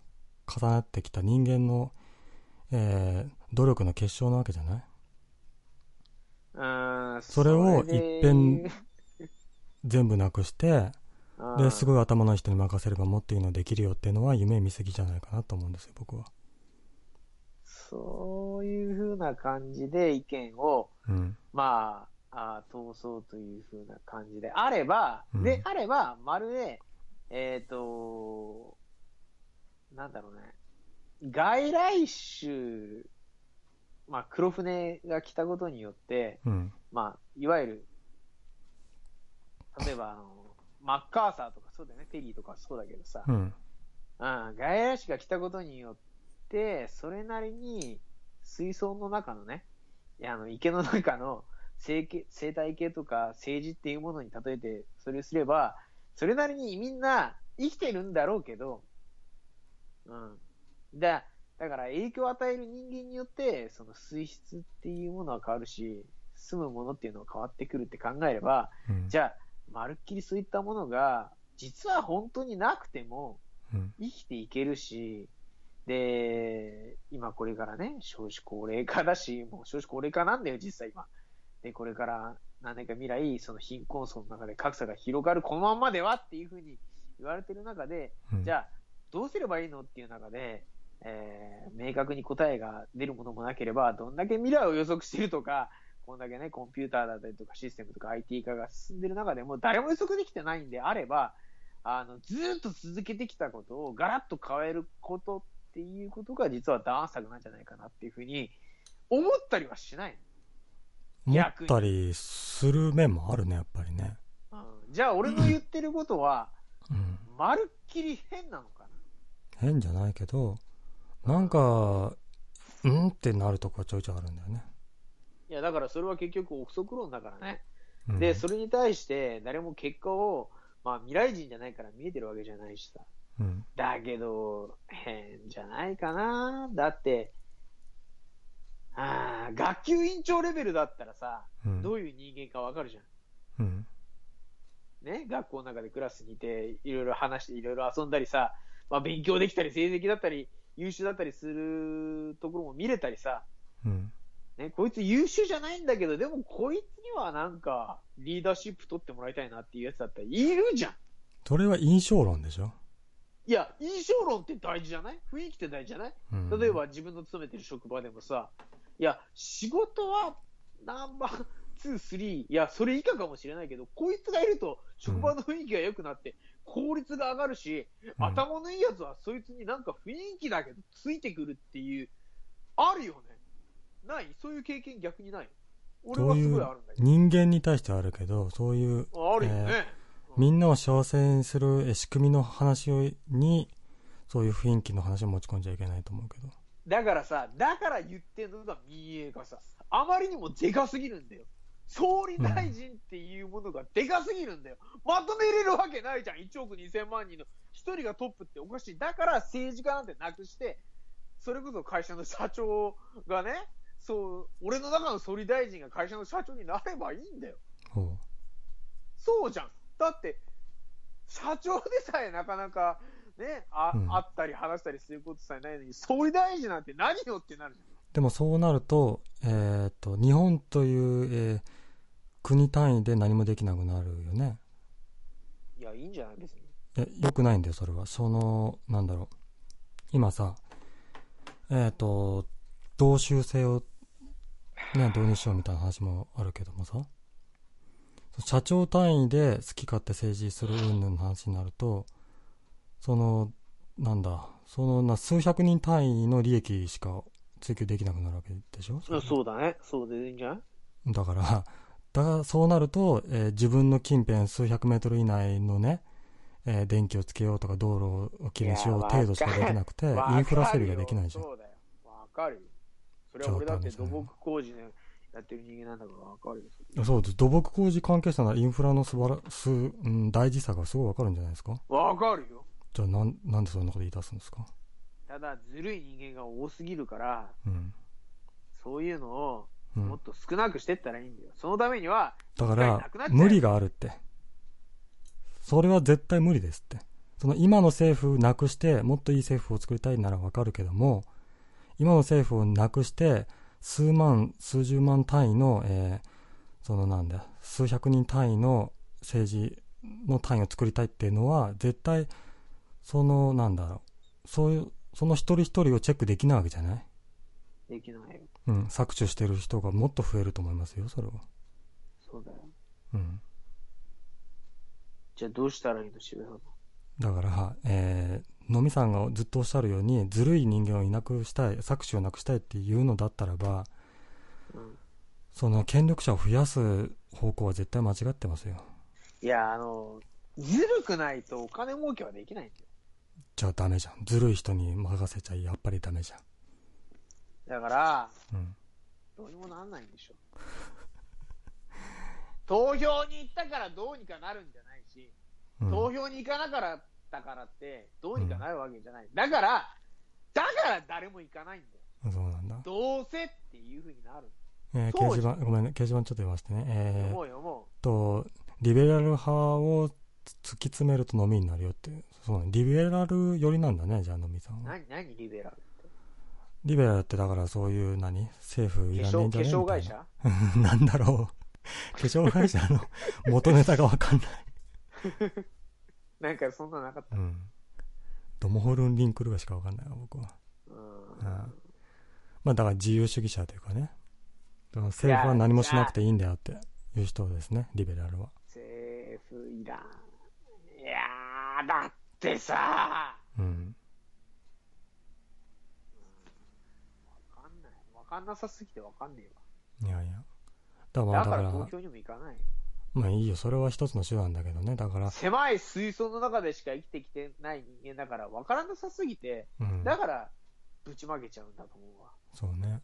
重なってきた人間の、えー、努力の結晶なわけじゃない？それをいっぺん全部なくして、ですごい頭の人に任せればもっといいのできるよっていうのは夢見すぎじゃないかなと思うんですよ、僕は。そういうふうな感じで意見を、うん、まあ、あ通そうというふうな感じであれば、うん、であれば、まるで、えっ、ー、と、なんだろうね、外来種、まあ、黒船が来たことによって、うん、まあ、いわゆる、例えば、あの、マッカーサーとかそうだよね、ペリーとかそうだけどさ、うん、外来種が来たことによって、、それなりに水槽の中のね、あの池の中の生生態系とか政治っていうものに例えてそれすれば、それなりにみんな生きてるんだろうけど、うん。だ、だから影響を与える人間によって、その水質っていうものは変わるし、住むものっていうのは変わってくるって考えれば、うん、じゃあ、まるっきりそういったものが、実は本当になくても、生きていけるし、で、今これからね、少子高齢化だし、もう少子高齢化なんだよ、実際今。で、これから何年か未来、その貧困層の中で格差が広がるこのまんまではっていうふうに言われてる中で、うん、じゃあ、どうすればいいのっていう中で、えー、明確に答えが出るものもなければ、どんだけ未来を予測してるとか、こんだけね、コンピューターだったりとかシステムとか IT 化が進んでる中でも、誰も予測できてないんであれば、あの、ずっと続けてきたことをガラッと変えることっていうことが実はダーン作なんじゃないかなっていうふうに思ったりはしない思ったりする面もあるね、やっぱりね。うん、じゃあ俺の言ってることは、うん、まるっきり変なのかな？変じゃないけど、なんか、うんってなるとこはちょいちょいあるんだよね。いや、だからそれは結局憶測論だからね。うん、で、それに対して誰も結果を、まあ未来人じゃないから見えてるわけじゃないしさ。うん、だけど、変じゃないかな。だって、あ学級委員長レベルだったらさ、うん、どういう人間かわかるじゃん。うん。ね、学校の中でクラスにいて、いろいろ話して、いろいろ遊んだりさ、まあ勉強できたり、成績だったり、優秀だったりするところも見れたりさ、うん。ね、こいつ優秀じゃないんだけど、でもこいつにはなんか、リーダーシップ取ってもらいたいなっていうやつだったらいるじゃん。それは印象論でしょいや、印象論って大事じゃない？雰囲気って大事じゃない、うん、例えば自分の勤めてる職場でもさ、いや、仕事はナンバー2、3、いや、それ以下かもしれないけど、こいつがいると職場の雰囲気が良くなって、効率が上がるし、うん、頭のいいやつはそいつになんか雰囲気だけどついてくるっていう、あるよね。ない？そういう経験逆にない？俺はすごいあるんだけど。人間に対してはあるけど、そういう。あるよね。えーみんなを幸せにする仕組みの話に、そういう雰囲気の話を持ち込んじゃいけないと思うけど。だからさ、だから言ってるのが民営がさ、あまりにもでかすぎるんだよ。総理大臣っていうものがでかすぎるんだよ。うん、まとめれるわけないじゃん。1億2000万人の1人がトップっておかしい。だから政治家なんてなくして、それこそ会社の社長がね、そう、俺の中の総理大臣が会社の社長になればいいんだよ。そうじゃん。だって、社長でさえなかなかね、あ、うん、会ったり話したりすることさえないのに、総理大臣なんて何よってなるじゃん。でもそうなると、えー、っと、日本という、えー、国単位で何もできなくなるよね。いや、いいんじゃない？別に。いよくないんだよ、それは。その、なんだろう。今さ、えっ、と、同州制を、ね、導入しようみたいな話もあるけどもさ、社長単位で好き勝手政治する云々の話になると、その、なんだ、そのな数百人単位の利益しか追求できなくなるわけでしょ？そうだね。そうでいいんじゃない？だから、だからそうなると、えー、自分の近辺数百メートル以内のね、えー、電気をつけようとか道路をきれいにしよう程度しかできなくて、インフラ整備ができないじゃん。そうだよ。わかるよ。それは俺だって土木工事ね、やってる人間なんだからわかるよ。そうです。土木工事関係者ならインフラの素晴らす、うん、大事さがすごいわかるんじゃないですか？わかるよ。じゃあなん、なんでそんなこと言い出すんですか？ただ、ずるい人間が多すぎるから、うん、そういうのを、もっと少なくしてったらいいんだよ。うん、そのためには、だから、無理があるって。それは絶対無理ですって。その今の政府なくして、もっといい政府を作りたいならわかるけども、今の政府をなくして、数万、数十万単位の、えー、そのなんだ、数百人単位の政治の単位を作りたいっていうのは、絶対、その、なんだろう、そういう、その一人一人をチェックできないわけじゃない？できないよ。うん、搾取してる人がもっと増えると思いますよ、それは。そうだよ。うん。じゃあどうしたらいいの、渋谷さん？だから、えー、のみさんがずっとおっしゃるように、ずるい人間をいなくしたい、搾取をなくしたいっていうのだったらば、うん、その権力者を増やす方向は絶対間違ってますよ。いや、あの、ずるくないとお金儲けはできないんだよ。じゃあダメじゃん。ずるい人に任せちゃやっぱりダメじゃん。だから、うん、どうにもなんないんでしょ。投票に行ったからどうにかなるんじゃないし、うん、投票に行かなかったからって、どうにかなるわけじゃない。うん、だから、だから誰も行かないんだよ。そうなんだ。どうせっていうふうになる。えー、掲示板、ごめんね、掲示板ちょっと読ませてね。えー、読もう。と、リベラル派を突き詰めると飲みになるよって。そうね。リベラル寄りなんだね、じゃあ飲みさんは。何、何リベラル。リベラルってだからそういう何？政府いらねえんじゃねえ化粧会社？なんだろう。化粧会社の元ネタがわかんない なんかそんななかった。うん。ドモホルンリンクルがしかわかんないわ、僕は。うん。まあだから自由主義者というかね。政府は何もしなくていいんだよっていう人ですね、リベラルは。フいらん。いやー、だってさうん。わかんない。わかんなさすぎてわかんねえわ。いやいや。だから、だから東京にも行かない。まあいいよ。それは一つの手段だけどね。だから。狭い水槽の中でしか生きてきてない人間だから、わからなさすぎて、うん、だから、ぶちまけちゃうんだと思うわ。そうね。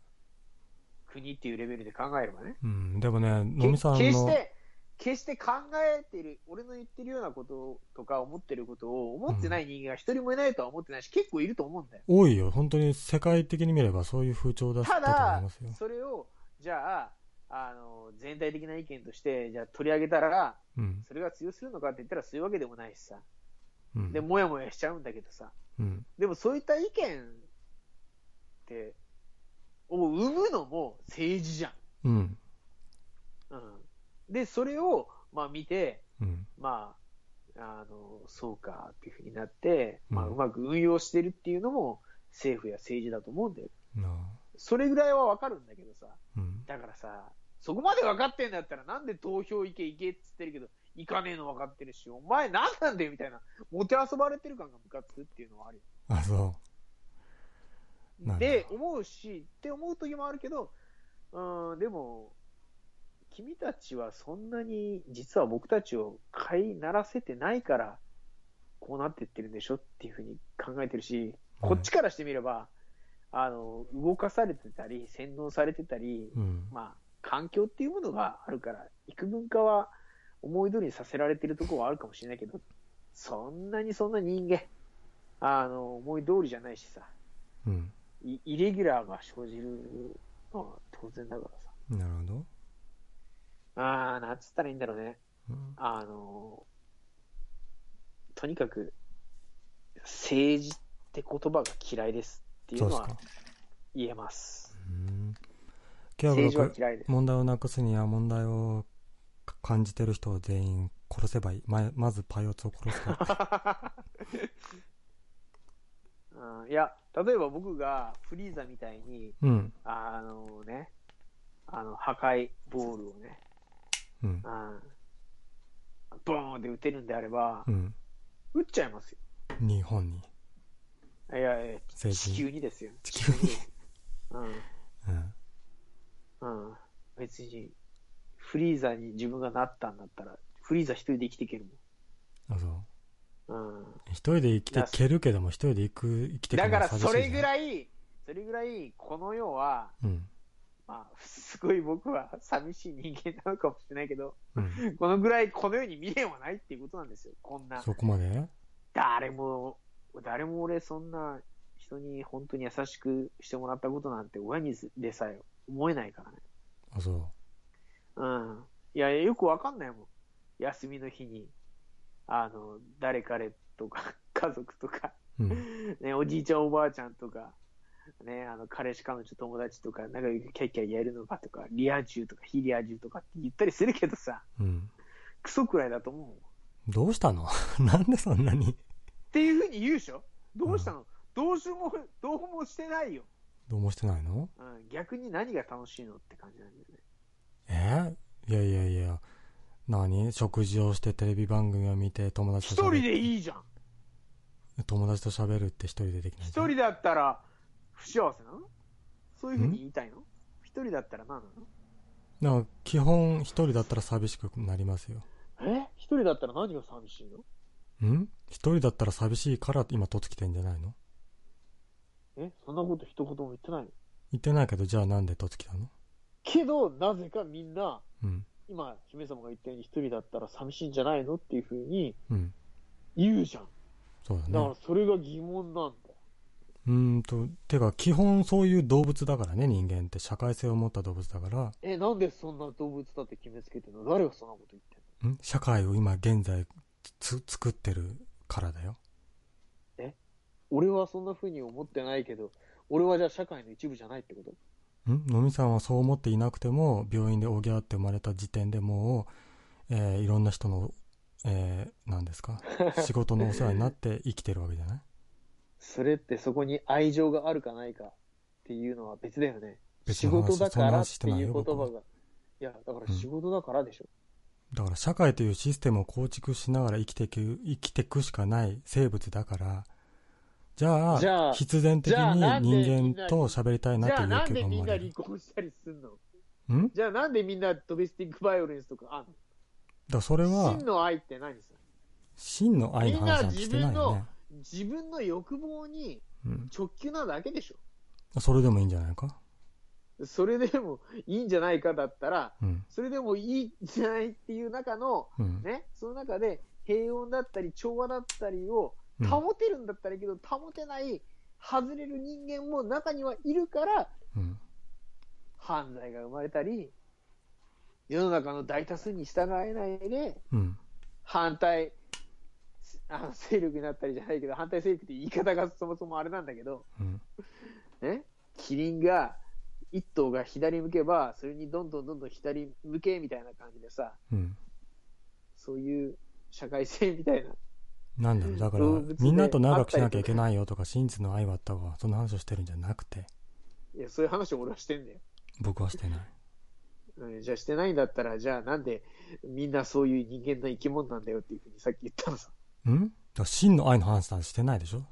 国っていうレベルで考えればね。うん。でもね、のみさんの。決して、決して考えてる、俺の言ってるようなこととか思ってることを思ってない人間が一人もいないとは思ってないし、結構いると思うんだよ。多いよ。本当に世界的に見ればそういう風潮だったと思いますよ。それを、じゃあ、あの、全体的な意見として、じゃあ取り上げたら、うん、それが通用するのかって言ったらそういうわけでもないしさ。うん、で、もやもやしちゃうんだけどさ。うん、でもそういった意見って、を生むのも政治じゃん。うん。うん。で、それを、まあ見て、うん、まあ、あの、そうかっていうふうになって、まあうまく運用してるっていうのも政府や政治だと思うんだよ。うん、それぐらいはわかるんだけどさ、うん、だからさ、そこまで分かってんだったらなんで投票行け行けって言ってるけど、行かねえの分かってるし、お前何なんだよみたいな、もてあそばれてる感がムカつくっていうのはあるよ。あ、そう。で、思うし、って思う時もあるけど、うん、でも、君たちはそんなに実は僕たちを飼いならせてないから、こうなってってるんでしょっていうふうに考えてるし、こっちからしてみれば、あの、動かされてたり、洗脳されてたり、うん、まあ、環境っていうものがあるから、幾分かは思い通りにさせられてるところはあるかもしれないけど、そんなにそんな人間、あの、思い通りじゃないしさ、うん、イレギュラーが生じるのは当然だからさ。なるほど。ああ、なんつったらいいんだろうね。うん、あの、とにかく、政治って言葉が嫌いですっていうのは言えます。今日は問題をなくすには問題を感じてる人を全員殺せばいい。ままずパイオツを殺すか うん、いや、例えば僕がフリーザみたいに、うん、あのね、あの、破壊ボールをね、うん、ボーンって打てるんであれば、うん、打っちゃいますよ。日本に。いやいや、地球にですよ。地球に。うん。うん。うん。別に、フリーザに自分がなったんだったら、フリーザ一人で生きていけるもん。あ、そう。うん。一人で生きていけるけども、一人で行く、生きていくだから、それぐらい、それぐらい、この世は、うん。まあ、すごい僕は寂しい人間なのかもしれないけど、うん、このぐらいこの世に未練はないっていうことなんですよ、こんな。そこまで？誰も、誰も俺そんな人に本当に優しくしてもらったことなんて親にでさえ思えないからね。あ、そう。うん。いや、よくわかんないもん。休みの日に、あの、誰彼とか、家族とか、うん、ね、おじいちゃんおばあちゃんとか、ね、あの、彼氏、彼女、友達とか、仲良くキャッキャやるのかとか、リア充とか非リア充とかって言ったりするけどさ、うん。クソくらいだと思う。どうしたの？なんでそんなに？っていうふうに言うでしょ？どうしたの、うん、どうしも、どうもしてないよ。どうもしてないの？うん、逆に何が楽しいのって感じなんだよね。え？ー、いやいやいや、何？食事をしてテレビ番組を見て友達と一人でいいじゃん。友達と喋るって一人でできない一人だったら、不幸せなの？そういうふうに言いたいの？一人だったら何なの？なんか基本一人だったら寂しくなりますよ。え？一人だったら何が寂しいの？ん？一人だったら寂しいから今とつきてんじゃないの？えそんなこと一言も言ってないの？言ってないけど、じゃあなんでとつきたの？けど、なぜかみんな、うん、今、姫様が言ったように一人だったら寂しいんじゃないの？っていうふうに言うじゃん。うん、そうだね。だからそれが疑問なんだ。うんと、てか、基本そういう動物だからね、人間って。社会性を持った動物だから。え、なんでそんな動物だって決めつけてんの？誰がそんなこと言ってんの？ん？社会を今現在つ作ってるからだよ。え俺はそんな風に思ってないけど、俺はじゃあ社会の一部じゃないってこと？ん？のみさんはそう思っていなくても、病院でおぎゃって生まれた時点でもう、えー、いろんな人の、えー、何ですか？仕事のお世話になって生きてるわけじゃない？それってそこに愛情があるかないかっていうのは別だよね。仕事だからっていう言葉が。いや、だから仕事だからでしょ、うん。だから社会というシステムを構築しながら生きていく、生きていくしかない生物だから、じゃあ、じゃあ必然的に人間と喋りたいなっていう欲求が生まれる。じゃあなんでみんな離婚したりすんの？ん？じゃあなんでみんなドメスティックバイオレンスとかあんの？だそれは、真の愛って何さ真の愛の話はしてないよね。自分の欲望に直球なだけでしょ、うん、それでもいいんじゃないか？それでもいいんじゃないかだったら、うん、それでもいいんじゃないっていう中の、うん、ね、その中で平穏だったり調和だったりを保てるんだったらいいけど、保てない、外れる人間も中にはいるから、犯罪が生まれたり、世の中の大多数に従えないで、反対あの勢力になったりじゃないけど、反対勢力って言い方がそもそもあれなんだけど、うん、ね、キリンが、一頭が左向けば、それにどんどんどんどん左向けみたいな感じでさ、うん、そういう社会性みたいな。なんだろう、だから、みんなと長くしなきゃいけないよとか、真実の愛はあったわ、そんな話をしてるんじゃなくて。いや、そういう話を俺はしてんだよ。僕はしてない。うん、じゃあしてないんだったら、じゃあなんでみんなそういう人間の生き物なんだよっていうふうにさっき言ったのさ。ん？真の愛の話なんてしてないでしょ？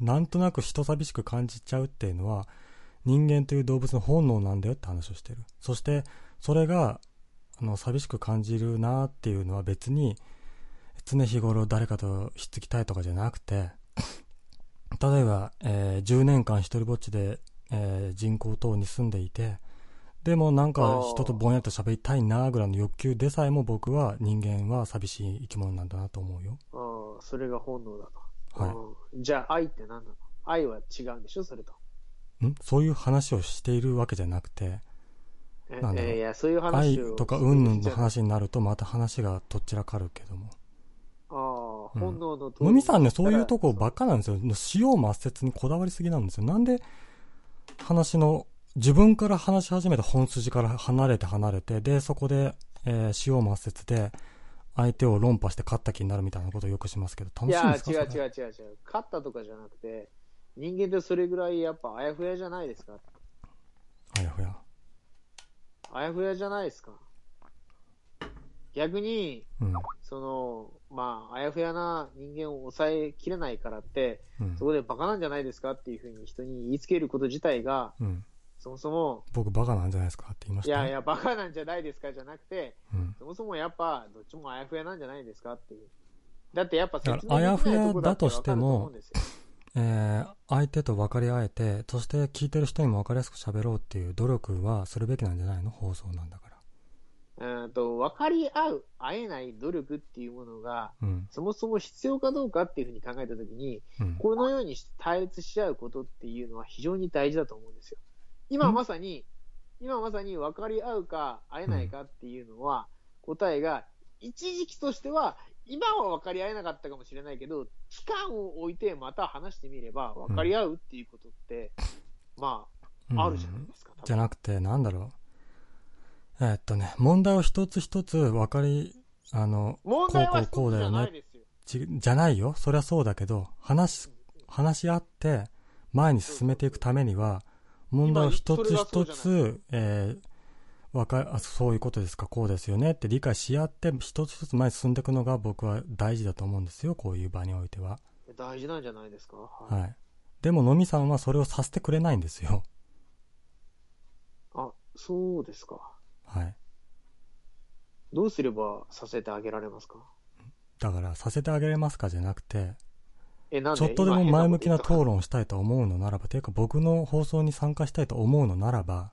なんとなく人寂しく感じちゃうっていうのは、人間という動物の本能なんだよって話をしてる。そして、それが、あの、寂しく感じるなっていうのは別に、常日頃誰かとひっつきたいとかじゃなくて、例えば、えー、10年間一人ぼっちで、えー、人口等に住んでいて、でもなんか人とぼんやりと喋りたいなぐらいの欲求でさえも僕は人間は寂しい生き物なんだなと思うよ。ああ、それが本能だと。はい。じゃあ愛って何なの？愛は違うんでしょ？それと。ん？そういう話をしているわけじゃなくて、なんだろう。いや、そういう話愛とかうんぬんの話になるとまた話がとっちらかるけども。本能のさんね、そういうとこばっかなんですよ。塩抹殺にこだわりすぎなんですよ。なんで話の自分から話し始めた本筋から離れて離れて、で、そこで、えー、塩抹殺で、相手を論破して勝った気になるみたいなことをよくしますけど、楽しいんですか？いや、違う違う違う違う。勝ったとかじゃなくて、人間ってそれぐらいやっぱあやふやじゃないですか？あやふや。あやふやじゃないですか？逆に、うん、その、まあ、あやふやな人間を抑えきれないからって、うん、そこでバカなんじゃないですかっていうふうに人に言いつけること自体が、うん、そもそも、僕バカなんじゃないですかって言いました、いやいや、バカなんじゃないですかじゃなくて、そもそもやっぱ、どっちもあやふやなんじゃないですかっていう。だってやっぱ説明あやふやだとしても、えー、相手と分かり合えて、そして聞いてる人にも分かりやすく喋ろうっていう努力はするべきなんじゃないの？放送なんだから。うんと分かり合う、会えない努力っていうものが、うん、そもそも必要かどうかっていうふうに考えたときに、うん、このように対立し合うことっていうのは非常に大事だと思うんですよ。今まさに、今まさに分かり合うか会えないかっていうのは、答えが一時期としては今は分かり合えなかったかもしれないけど、期間を置いてまた話してみれば分かり合うっていうことって、うん、まあ、あるじゃないですか。じゃなくて、なんだろう。えー、っとね、問題を一つ一つ分かり、あの、問題はこうだよね。じじゃないよ。そりゃそうだけど、話、話し合って、前に進めていくためには、問題を一つ一つ、えー、わかあそういうことですか、こうですよねって理解し合って、一つ一つ前に進んでいくのが僕は大事だと思うんですよ、こういう場においては。大事なんじゃないですか？はい。はい、でも、のみさんはそれをさせてくれないんですよ。あ、そうですか。はい。どうすればさせてあげられますか？だから、させてあげれますかじゃなくて、ちょっとでも前向きな討論をしたいと思うのならば、というか僕の放送に参加したいと思うのならば、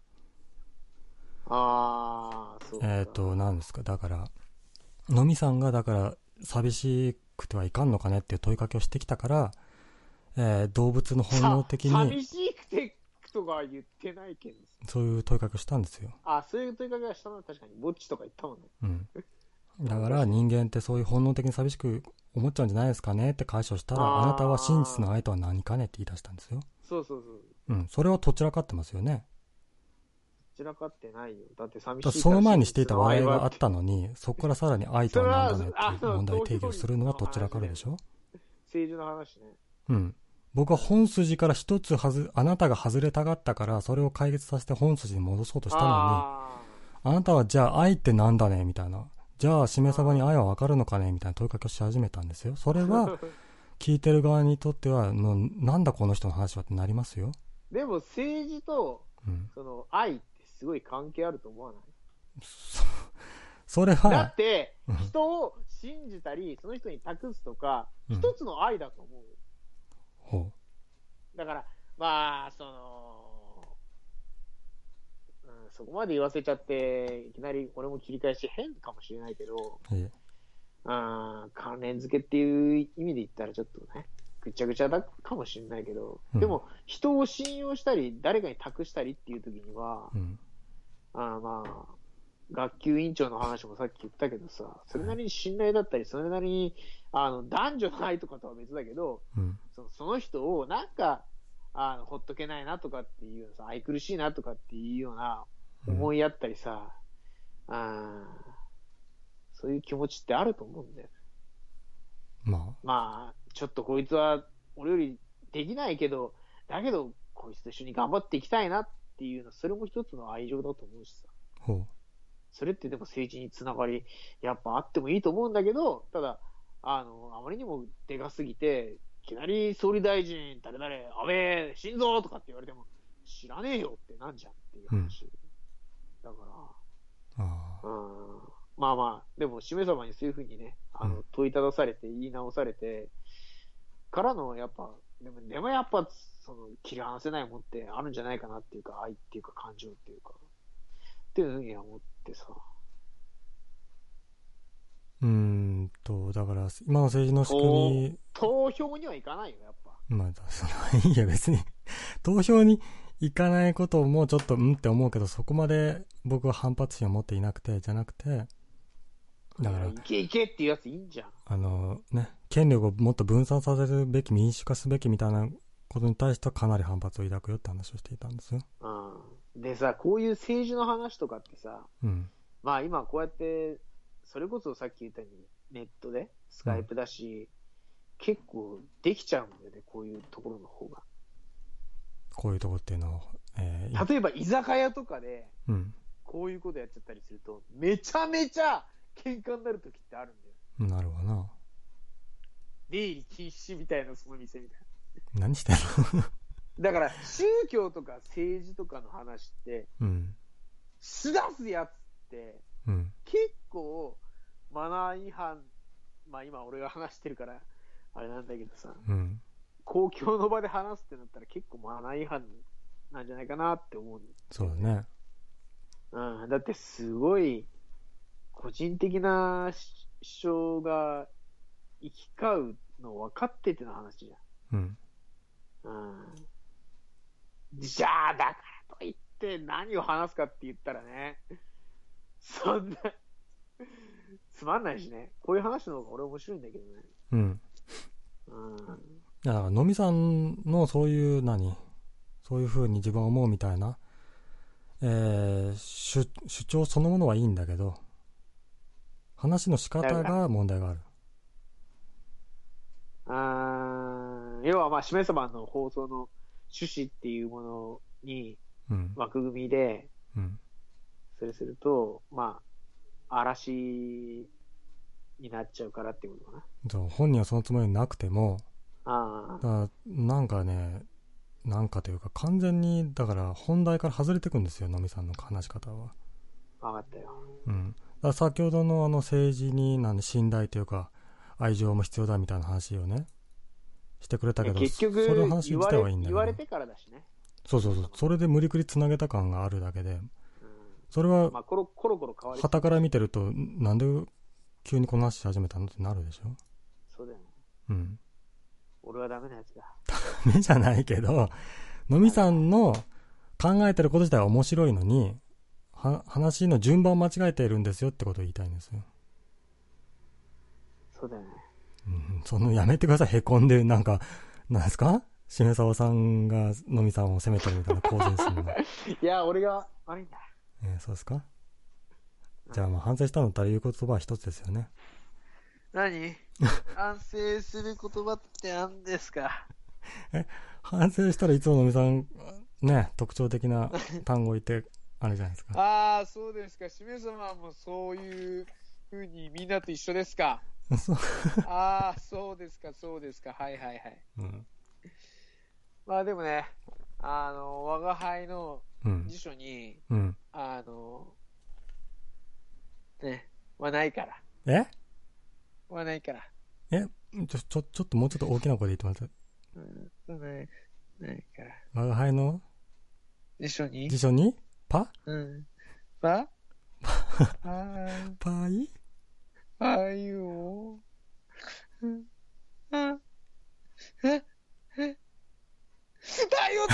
ああ、そうえっ、ー、と、なんですか、だから、のみさんが、だから、寂しくてはいかんのかねっていう問いかけをしてきたから、えー、動物の本能的に。寂しくてとか言ってないけど。そういう問いかけをしたんですよ。あそういう問いかけはしたのは確かに、ぼっちとか言ったもんね。うん。だから人間ってそういう本能的に寂しく思っちゃうんじゃないですかねって解消したら、あなたは真実の愛とは何かねって言い出したんですよ。そうそうそう。うん。それはとっちらかってますよね。ちらかってないよ。だって寂しいその前にしていた笑いがあったのに、そこからさらに愛とは何だねっていう問題提起をするのはどちらかるでしょ政治の話ね。うん。僕は本筋から一つはず、あなたが外れたがったから、それを解決させて本筋に戻そうとしたのに、あなたはじゃあ愛ってなんだねみたいな。じゃあ、しめ鯖に愛はわかるのかねみたいな問いかけをし始めたんですよ。それは、聞いてる側にとっては、のなんだこの人の話はってなりますよ。でも政治と、うん、その愛すごい関係あると思わない？そ れは。だって、人を信じたり、その人に託すとか、一つの愛だと思う。ほう。だから、まあ、その、うん、そこまで言わせちゃって、いきなり俺も切り返し変かもしれないけど、ええ、あ関連付けっていう意味で言ったらちょっとね、ぐちゃぐちゃだかもしれないけど、うん、でも人を信用したり、誰かに託したりっていう時には、うん。あまあ、学級委員長の話もさっき言ったけどさ、それなりに信頼だったり、それなりに、あの、男女の愛とかとは別だけど、うん、そその人をなんか、あの、ほっとけないなとかっていうさ、愛くるしいなとかっていうような思いやったりさ、うん、あそういう気持ちってあると思うんだよ。まあ。まあ、ちょっとこいつは俺よりできないけど、だけど、こいつと一緒に頑張っていきたいなっっていうの、それも一つの愛情だと思うしさ。ほう。それってでも政治につながり、やっぱあってもいいと思うんだけど、ただ、あの、あまりにもでかすぎて、いきなり総理大臣、誰々、安倍、心臓とかって言われても、知らねえよってなんじゃんっていう話。うん、だから、あうん、まあまあ、でも、しめ様にそういうふうにね、あの、問いただされて、言い直されて、からの、やっぱ、でも、でもやっぱ、その、切り離せないもんってあるんじゃないかなっていうか、愛っていうか感情っていうか、っていうふうに思ってさ。うーんと、だから、今の政治の仕組み。投票には行かないよ、やっぱ。まあ、そのいや別に 投票に行かないこともちょっと、うんって思うけど、そこまで僕は反発心を持っていなくて、じゃなくて、だから。いけいけっていうやついいんじゃん。あの、ね、権力をもっと分散させるべき、民主化すべきみたいなことに対してはかなり反発を抱くよって話をしていたんですよ。うん。でさ、こういう政治の話とかってさ、うん、まあ今こうやって、それこそさっき言ったようにネットで、スカイプだし、うん、結構できちゃうんだよね、こういうところの方が。こういうところっていうのは、えー、例えば居酒屋とかで、こういうことやっちゃったりすると、めちゃめちゃ喧嘩になる時ってあるんだよ。なるほどな。出入り禁止みたいな、その店みたいな。何してんの？だから、宗教とか政治とかの話って、うん。しだすやつって、うん、結構、マナー違反、まあ今俺が話してるから、あれなんだけどさ、うん、公共の場で話すってなったら結構マナー違反なんじゃないかなって思うそうだね。うん、だってすごい、個人的な主張が行き交うの分かってての話じゃん。うん。うん。じゃあ、だからといって何を話すかって言ったらね、そんなつまんないしね。こういう話の方が俺面白いんだけどね。うん。うん。だから、のみさんのそういう何、そういう風に自分は思うみたいな、えー、主主張そのものはいいんだけど、話の仕方が問題がある。あ要はまあ、しめさまの放送の趣旨っていうものに、枠組みで、うん、それすると、まあ、嵐になっちゃうからっていうことかな。そう、本人はそのつもりなくても、ああ。なんかね、なんかというか、完全に、だから本題から外れてくんですよ、のみさんの話し方は。分かったよ。うん。だ先ほどのあの政治に、信頼というか、愛情も必要だみたいな話をね、してくれたけど、結局、それの話自体はいいんだけど。言われてからだしね。そうそうそう。それで無理くり繋げた感があるだけで、それは、まあ、コロコロコロ変わり。旗から見てると、なんで急にこの話し始めたのってなるでしょ？そうだよね。うん。俺はダメなやつだ。ダメじゃないけど、のみさんの考えてること自体は面白いのに、は、話の順番を間違えているんですよってことを言いたいんですよ。そうだよね。うん、そのやめてください、へこんで、なんか、なんですか？しめさんがのみさんを責めてるみたいな構成するの。いや、俺が悪いんだ。えー、そうですか？じゃあ、まあ、反省したのったら言う言葉は一つですよね。何？反省する言葉って何ですか？え、反省したらいつものみさん、ね、特徴的な単語言って、あれじゃないですか。ああ、そうですか。しめ様もそういうふうにみんなと一緒ですか？ああ、そうですか、そうですか。はいはいはい。うん、まあでもね、あの、我が輩の辞書に、うん、あの、ね、はないから。え？はないから。え？ちょ、ちょ、ちょっともうちょっと大きな声で言ってもらって。うん、ない、ないから。我が輩の？辞書に？辞書に？パ？うん。パ？パパイ？パイよ。うん。うん。ええダイオツ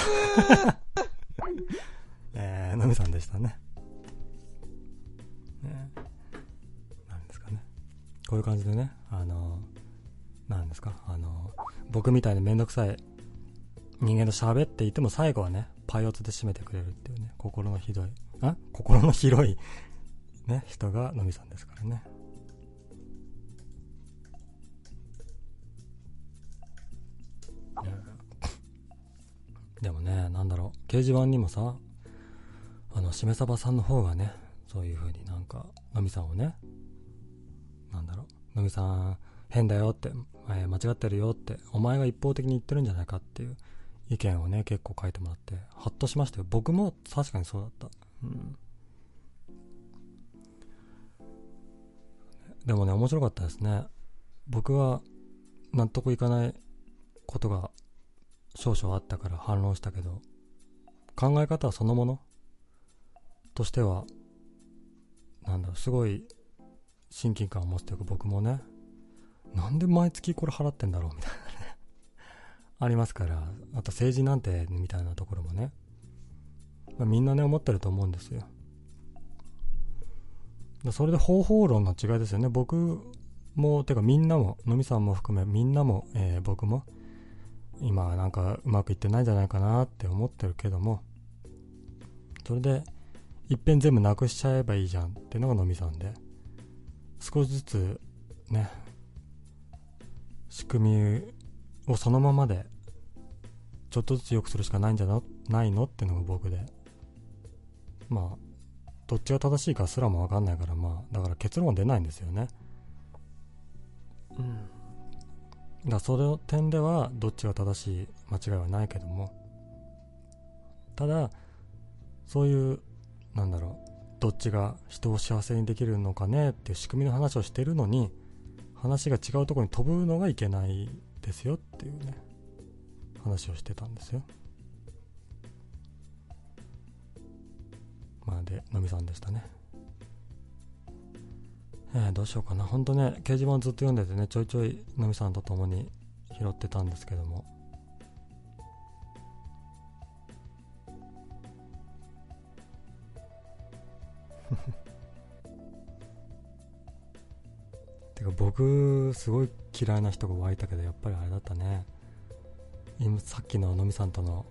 えー、のみさんでしたね。ねなんですかね。こういう感じでね、あの、なんですか、あの、僕みたいにめんどくさい人間と喋っていても最後はね、パイオツで締めてくれるっていうね、心のひどい、あ？心の広い、ね、人がのみさんですからね。でもね、なんだろう、掲示板にもさ、あの、しめさばさんの方がね、そういう風になんか、のみさんをね、なんだろう、のみさん変だよって、え、間違ってるよって、お前が一方的に言ってるんじゃないかっていう意見をね、結構書いてもらって、ハッとしましたよ。僕も確かにそうだった。うん。でもね、面白かったですね。僕は納得いかないことが少々あったから反論したけど、考え方そのものとしては、なんだろう、すごい親近感を持つというか僕もね、なんで毎月これ払ってんだろうみたいなね ありますから、あと政治なんてみたいなところもね、まあ、みんなね思ってると思うんですよ。それで方法論の違いですよね。僕も、てかみんなも、のみさんも含めみんなも、えー、僕も、今なんかうまくいってないんじゃないかなって思ってるけども、それで、いっぺん全部なくしちゃえばいいじゃんっていうのがのみさんで、少しずつね、仕組みをそのままで、ちょっとずつ良くするしかないんじゃないのっていうのが僕で、まあ、どっちが正しいかすらもわかんないから、まあ、だから結論は出ないんですよね。うん。だその点では、どっちが正しい間違いはないけども、ただ、そういう、なんだろう、どっちが人を幸せにできるのかねっていう仕組みの話をしてるのに、話が違うとこに飛ぶのがいけないですよっていうね、話をしてたんですよ。まあで、のみさんでしたね。えー、どうしようかな。ほんとね、掲示板ずっと読んでてね、ちょいちょいのみさんと共に拾ってたんですけども。てか僕、すごい嫌いな人が湧いたけど、やっぱりあれだったね。今、さっきののみさんとの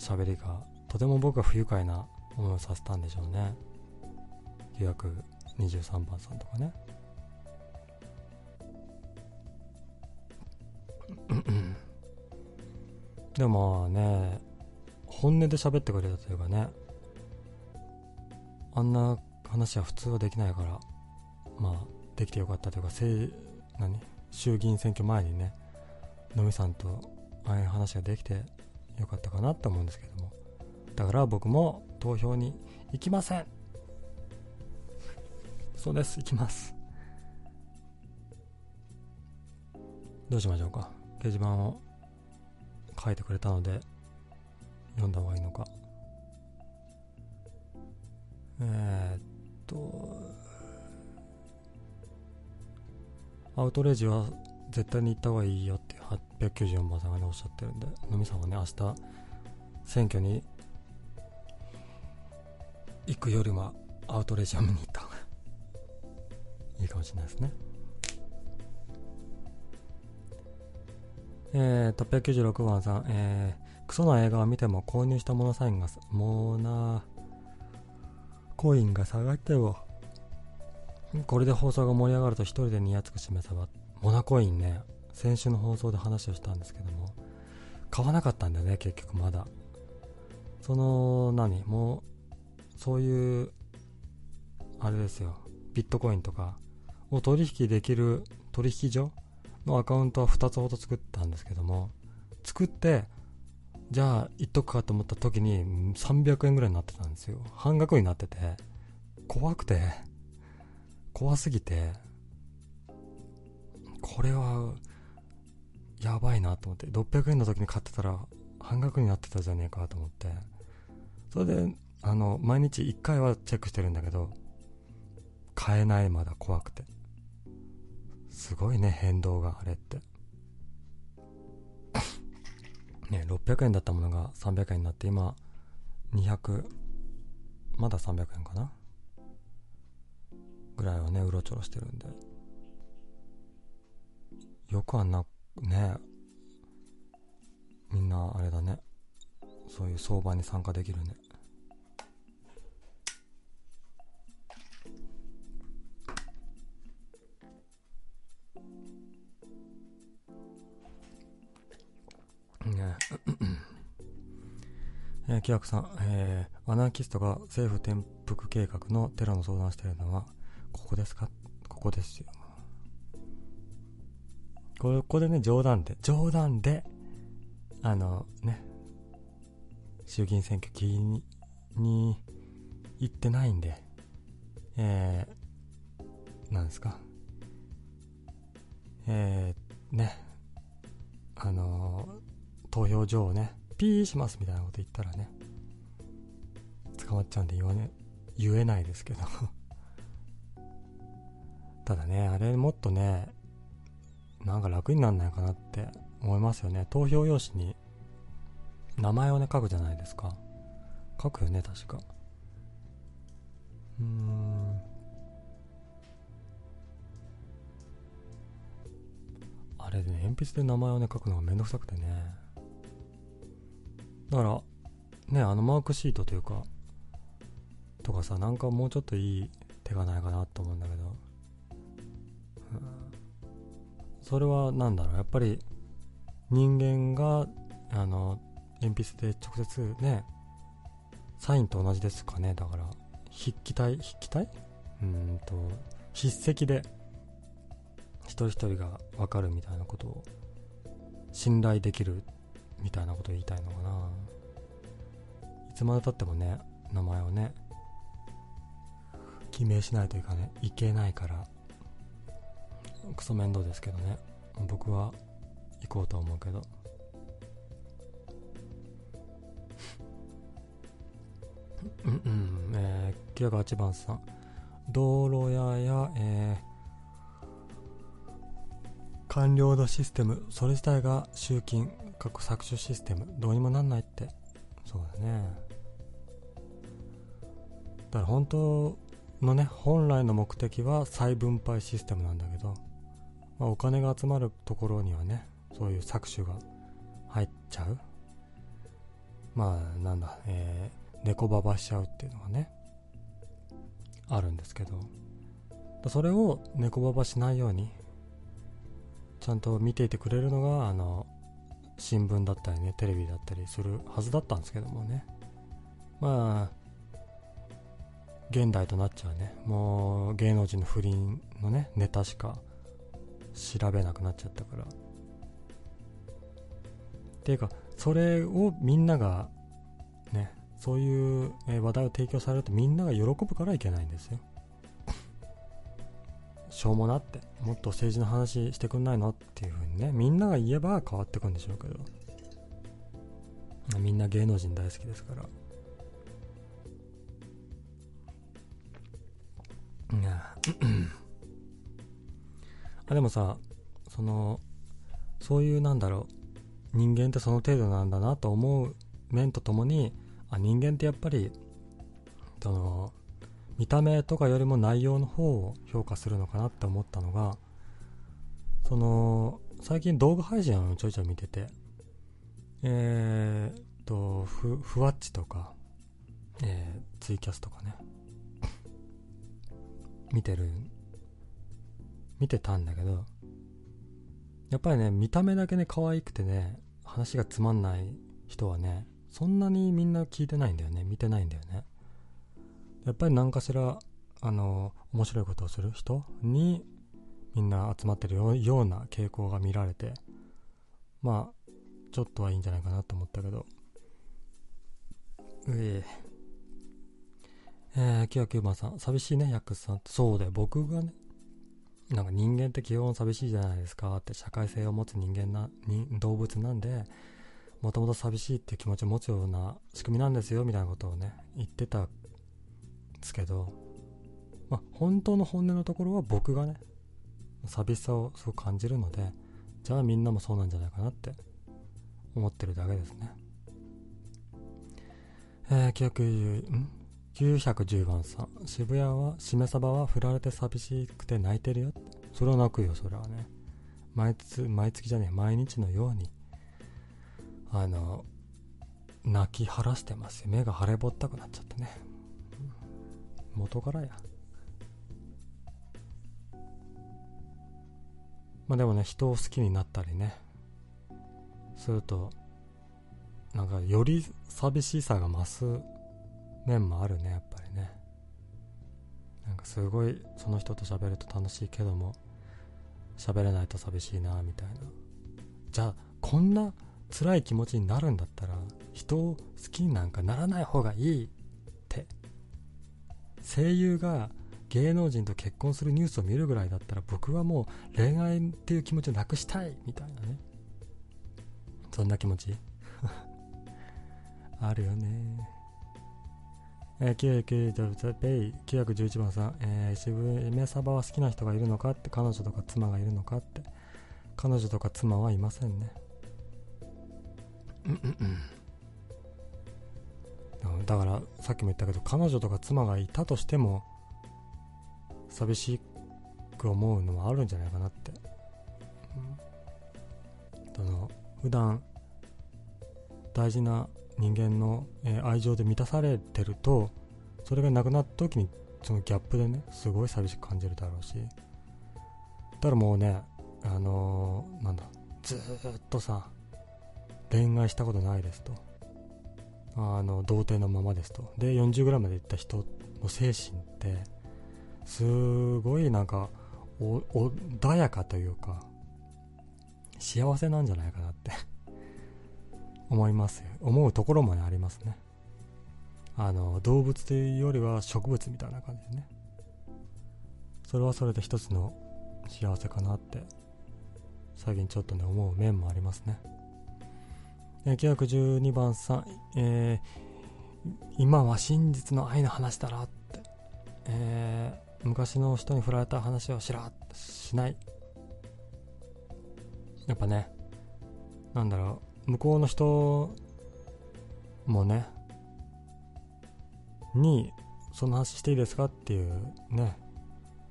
喋りが、とても僕は不愉快な思いをさせたんでしょうね。予約23番さんとかね。でもね、本音で喋ってくれたというかね、あんな話は普通はできないから、まあ、できてよかったというか、何？衆議院選挙前にね、のみさんとああいう話ができてよかったかなって思うんですけども。だから僕も投票に行きませんそうです、行きます。どうしましょうか。掲示板を書いてくれたので、読んだ方がいいのか。えー、っと、アウトレージは絶対に行った方がいいよって894番さんがねおっしゃってるんで、のみさんはね、明日選挙に行くよりはアウトレージを見に行った方がいいかもしれないですね。えー、896番さん、えー、クソな映画を見ても購入したモノサインが、モナコインが下がっても、これで放送が盛り上がると一人でにやつく示せば、モナコインね、先週の放送で話をしたんですけども、買わなかったんだよね、結局まだ。その、何もう、そういう、あれですよ、ビットコインとか。を取引できる取引所のアカウントは2つほど作ったんですけども、作って、じゃあ、言っとくかと思った時に300円ぐらいになってたんですよ。半額になってて、怖くて、怖すぎて、これは、やばいなと思って、600円の時に買ってたら半額になってたじゃねえかと思って、それであの、毎日1回はチェックしてるんだけど、買えないまだ怖くて。すごいね、変動があれって。ね、600円だったものが300円になって今、200、まだ300円かな？ぐらいはね、うろちょろしてるんで。よくあんな、ね、みんなあれだね。そういう相場に参加できるね。ねえー、アクさん、えー、アナーキストが政府転覆計画のテロの相談しているのは、ここですか？ここですよ。ここでね、冗談で、冗談で、あのね、衆議院選挙気に、に行ってないんで、えー、なんですか？えー、ね、あの投票所をね、ピーしますみたいなこと言ったらね、捕まっちゃうんで言わね、言えないですけど ただね、あれもっとね、なんか楽になんないかなって思いますよね。投票用紙に名前をね、書くじゃないですか。書くよね、確か。うーん。あれでね、鉛筆で名前をね、書くのがめんどくさくてね。だから、ね、あのマークシートというか、とかさ、なんかもうちょっといい手がないかなと思うんだけど、それは何だろう、やっぱり人間が、あの、鉛筆で直接ね、サインと同じですかね、だから、筆記体？筆記体？うんと筆跡で一人一人が分かるみたいなことを信頼できるみたいなこと言いたいのかな。いつまでたってもね名前をね記名しないというかねいけないから。クソ面倒ですけどね。僕は行こうと思うけど。うんうん。えー、908番さん。道路屋や、えー、官僚のシステムそれ自体が集金各搾取システムどうにもなんないって。そうだね。だから本当のね本来の目的は再分配システムなんだけど、まあ、お金が集まるところにはねそういう搾取が入っちゃう。まあなんだえー、猫ばばしちゃうっていうのはねあるんですけど。それを猫ばばしないようにちゃんと見ていてくれるのがあの新聞だったりねテレビだったりするはずだったんですけどもね。まあ現代となっちゃうね。もう芸能人の不倫のねネタしか調べなくなっちゃったから。っていうかそれをみんながねそういう話題を提供されるとみんなが喜ぶからいけないんですよ。しょうもなってもっと政治の話してくんないのっていう風にねみんなが言えば変わってくんでしょうけど。みんな芸能人大好きですから。あでもさそのそういうなんだろう人間ってその程度なんだなと思う面とともにあ人間ってやっぱりその見た目とかよりも内容の方を評価するのかなって思ったのがその最近動画配信をちょいちょい見ててえー、っとふふわっちとか、えー、ツイキャスとかね見てる見てたんだけどやっぱりね見た目だけね可愛くてね話がつまんない人はねそんなにみんな聞いてないんだよね見てないんだよね。やっぱり何かしらあの面白いことをする人にみんな集まってるような傾向が見られてまあちょっとはいいんじゃないかなと思ったけど。うええー、キワキューバさん寂しいねヤックスさん。そうだよ僕がねなんか人間って基本寂しいじゃないですか。って社会性を持つ人間な動物なんでもともと寂しいって気持ちを持つような仕組みなんですよみたいなことをね言ってたですけど、まあ、本当の本音のところは僕がね、寂しさをすごく感じるので、じゃあみんなもそうなんじゃないかなって思ってるだけですね。えー、910ん？910番さん。渋谷は、しめ鯖は振られて寂しくて泣いてるよ。それは泣くよ、それはね。毎月、毎月じゃねえ、毎日のように、あの、泣き晴らしてますよ。目が腫れぼったくなっちゃってね。元からや。まあでもね人を好きになったりね。するとなんかより寂しさが増す面もあるねやっぱりね。なんかすごいその人と喋ると楽しいけども喋れないと寂しいなみたいな。じゃあこんな辛い気持ちになるんだったら人を好きになんかならない方がいい声優が芸能人と結婚するニュースを見るぐらいだったら僕はもう恋愛っていう気持ちをなくしたいみたいなね。そんな気持ち。あるよね。えー、911番さん、えー、渋めサバは好きな人がいるのかって彼女とか妻がいるのかって彼女とか妻はいませんねうんうんうんだからさっきも言ったけど彼女とか妻がいたとしても寂しく思うのはあるんじゃないかなって、うん、の普段大事な人間の、えー、愛情で満たされてるとそれがなくなった時にそのギャップでねすごい寂しく感じるだろうし。だからもうねあのー、なんだずっとさ恋愛したことないですと。あの童貞のままですと。で 40g までいった人の精神ってすごいなんか穏やかというか幸せなんじゃないかなって。思います思うところもねありますね。あの動物というよりは植物みたいな感じでね。それはそれで一つの幸せかなって最近ちょっとね思う面もありますね。912番さん、えー、今は真実の愛の話だらって、えー、昔の人に振られた話をしらしない。やっぱねなんだろう向こうの人もねにその話していいですかっていうね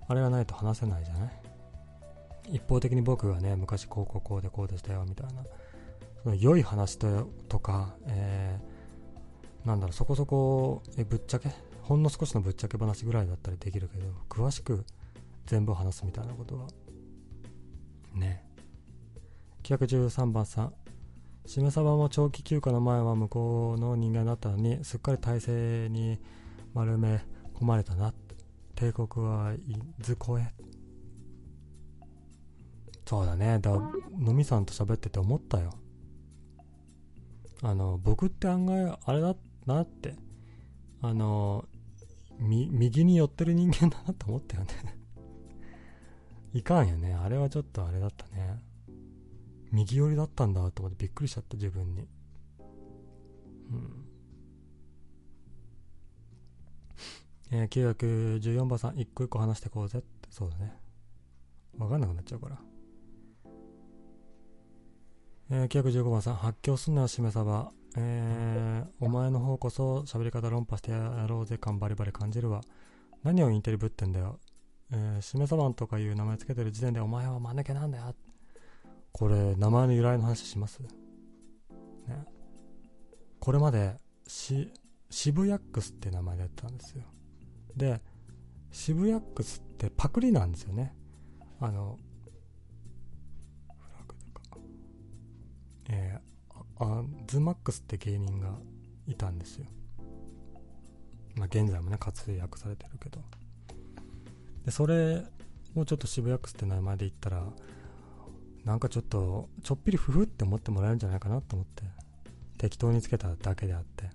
あれがないと話せないじゃない。一方的に僕がね昔こうこうこうでこうでしたよみたいな。良い話ととか、えー、なんだろうそこそこえぶっちゃけほんの少しのぶっちゃけ話ぐらいだったりできるけど詳しく全部話すみたいなことはね。913番さん。しめ鯖も長期休暇の前は向こうの人間だったのにすっかり体制に丸め込まれたな。帝国はいずこへ。そうだね。だのみさんと喋ってて思ったよ。あの僕って案外あれだなって。あのみ右に寄ってる人間だなと思ったよね。いかんよね。あれはちょっとあれだったね。右寄りだったんだと思ってびっくりしちゃった自分に。うん。えー、914番さん一個一個話してこうぜって。そうだね。わかんなくなっちゃうから。え、915番さん、発狂すんなよ、しめさば。えー、お前の方こそ喋り方論破してやろうぜ感バリバリ感じるわ。何をインテリぶってんだよ。えー、しめさばんとかいう名前つけてる時点でお前は間抜けなんだよ。これ、名前の由来の話します？ね。これまで、し、渋谷ックスって名前でやったんですよ。で、渋谷ックスってパクリなんですよね。あの、えー、あズマックスって芸人がいたんですよ。まあ、現在もね、活躍されてるけど。で、それもちょっと渋谷ックスって名前で言ったら、なんかちょっと、ちょっぴりふふって思ってもらえるんじゃないかなと思って、適当につけただけであって。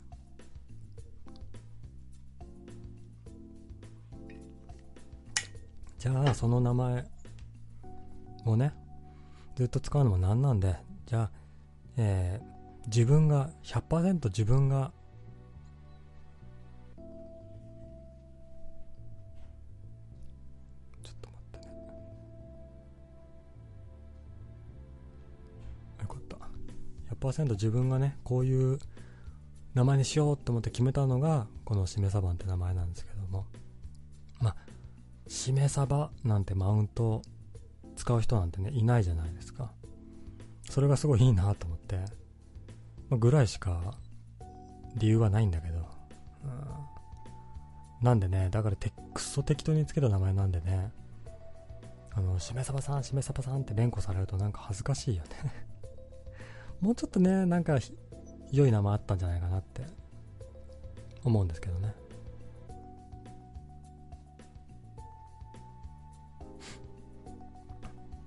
じゃあ、その名前をね、ずっと使うのもなんなんで、じゃあ、えー、自分が100%自分がちょっと待ってね。よかった。100%自分がねこういう名前にしようと思って決めたのがこのしめさばんって名前なんですけども。まあしめさばなんてマウント使う人なんてねいないじゃないですか。それがすごいいいなと思って、まあ、ぐらいしか理由はないんだけど、うん、なんでね、だからてくそ適当につけた名前なんでね、あの、しめさばさん、しめさばさんって連呼されるとなんか恥ずかしいよね。もうちょっとね、なんか良い名前あったんじゃないかなって思うんですけどね。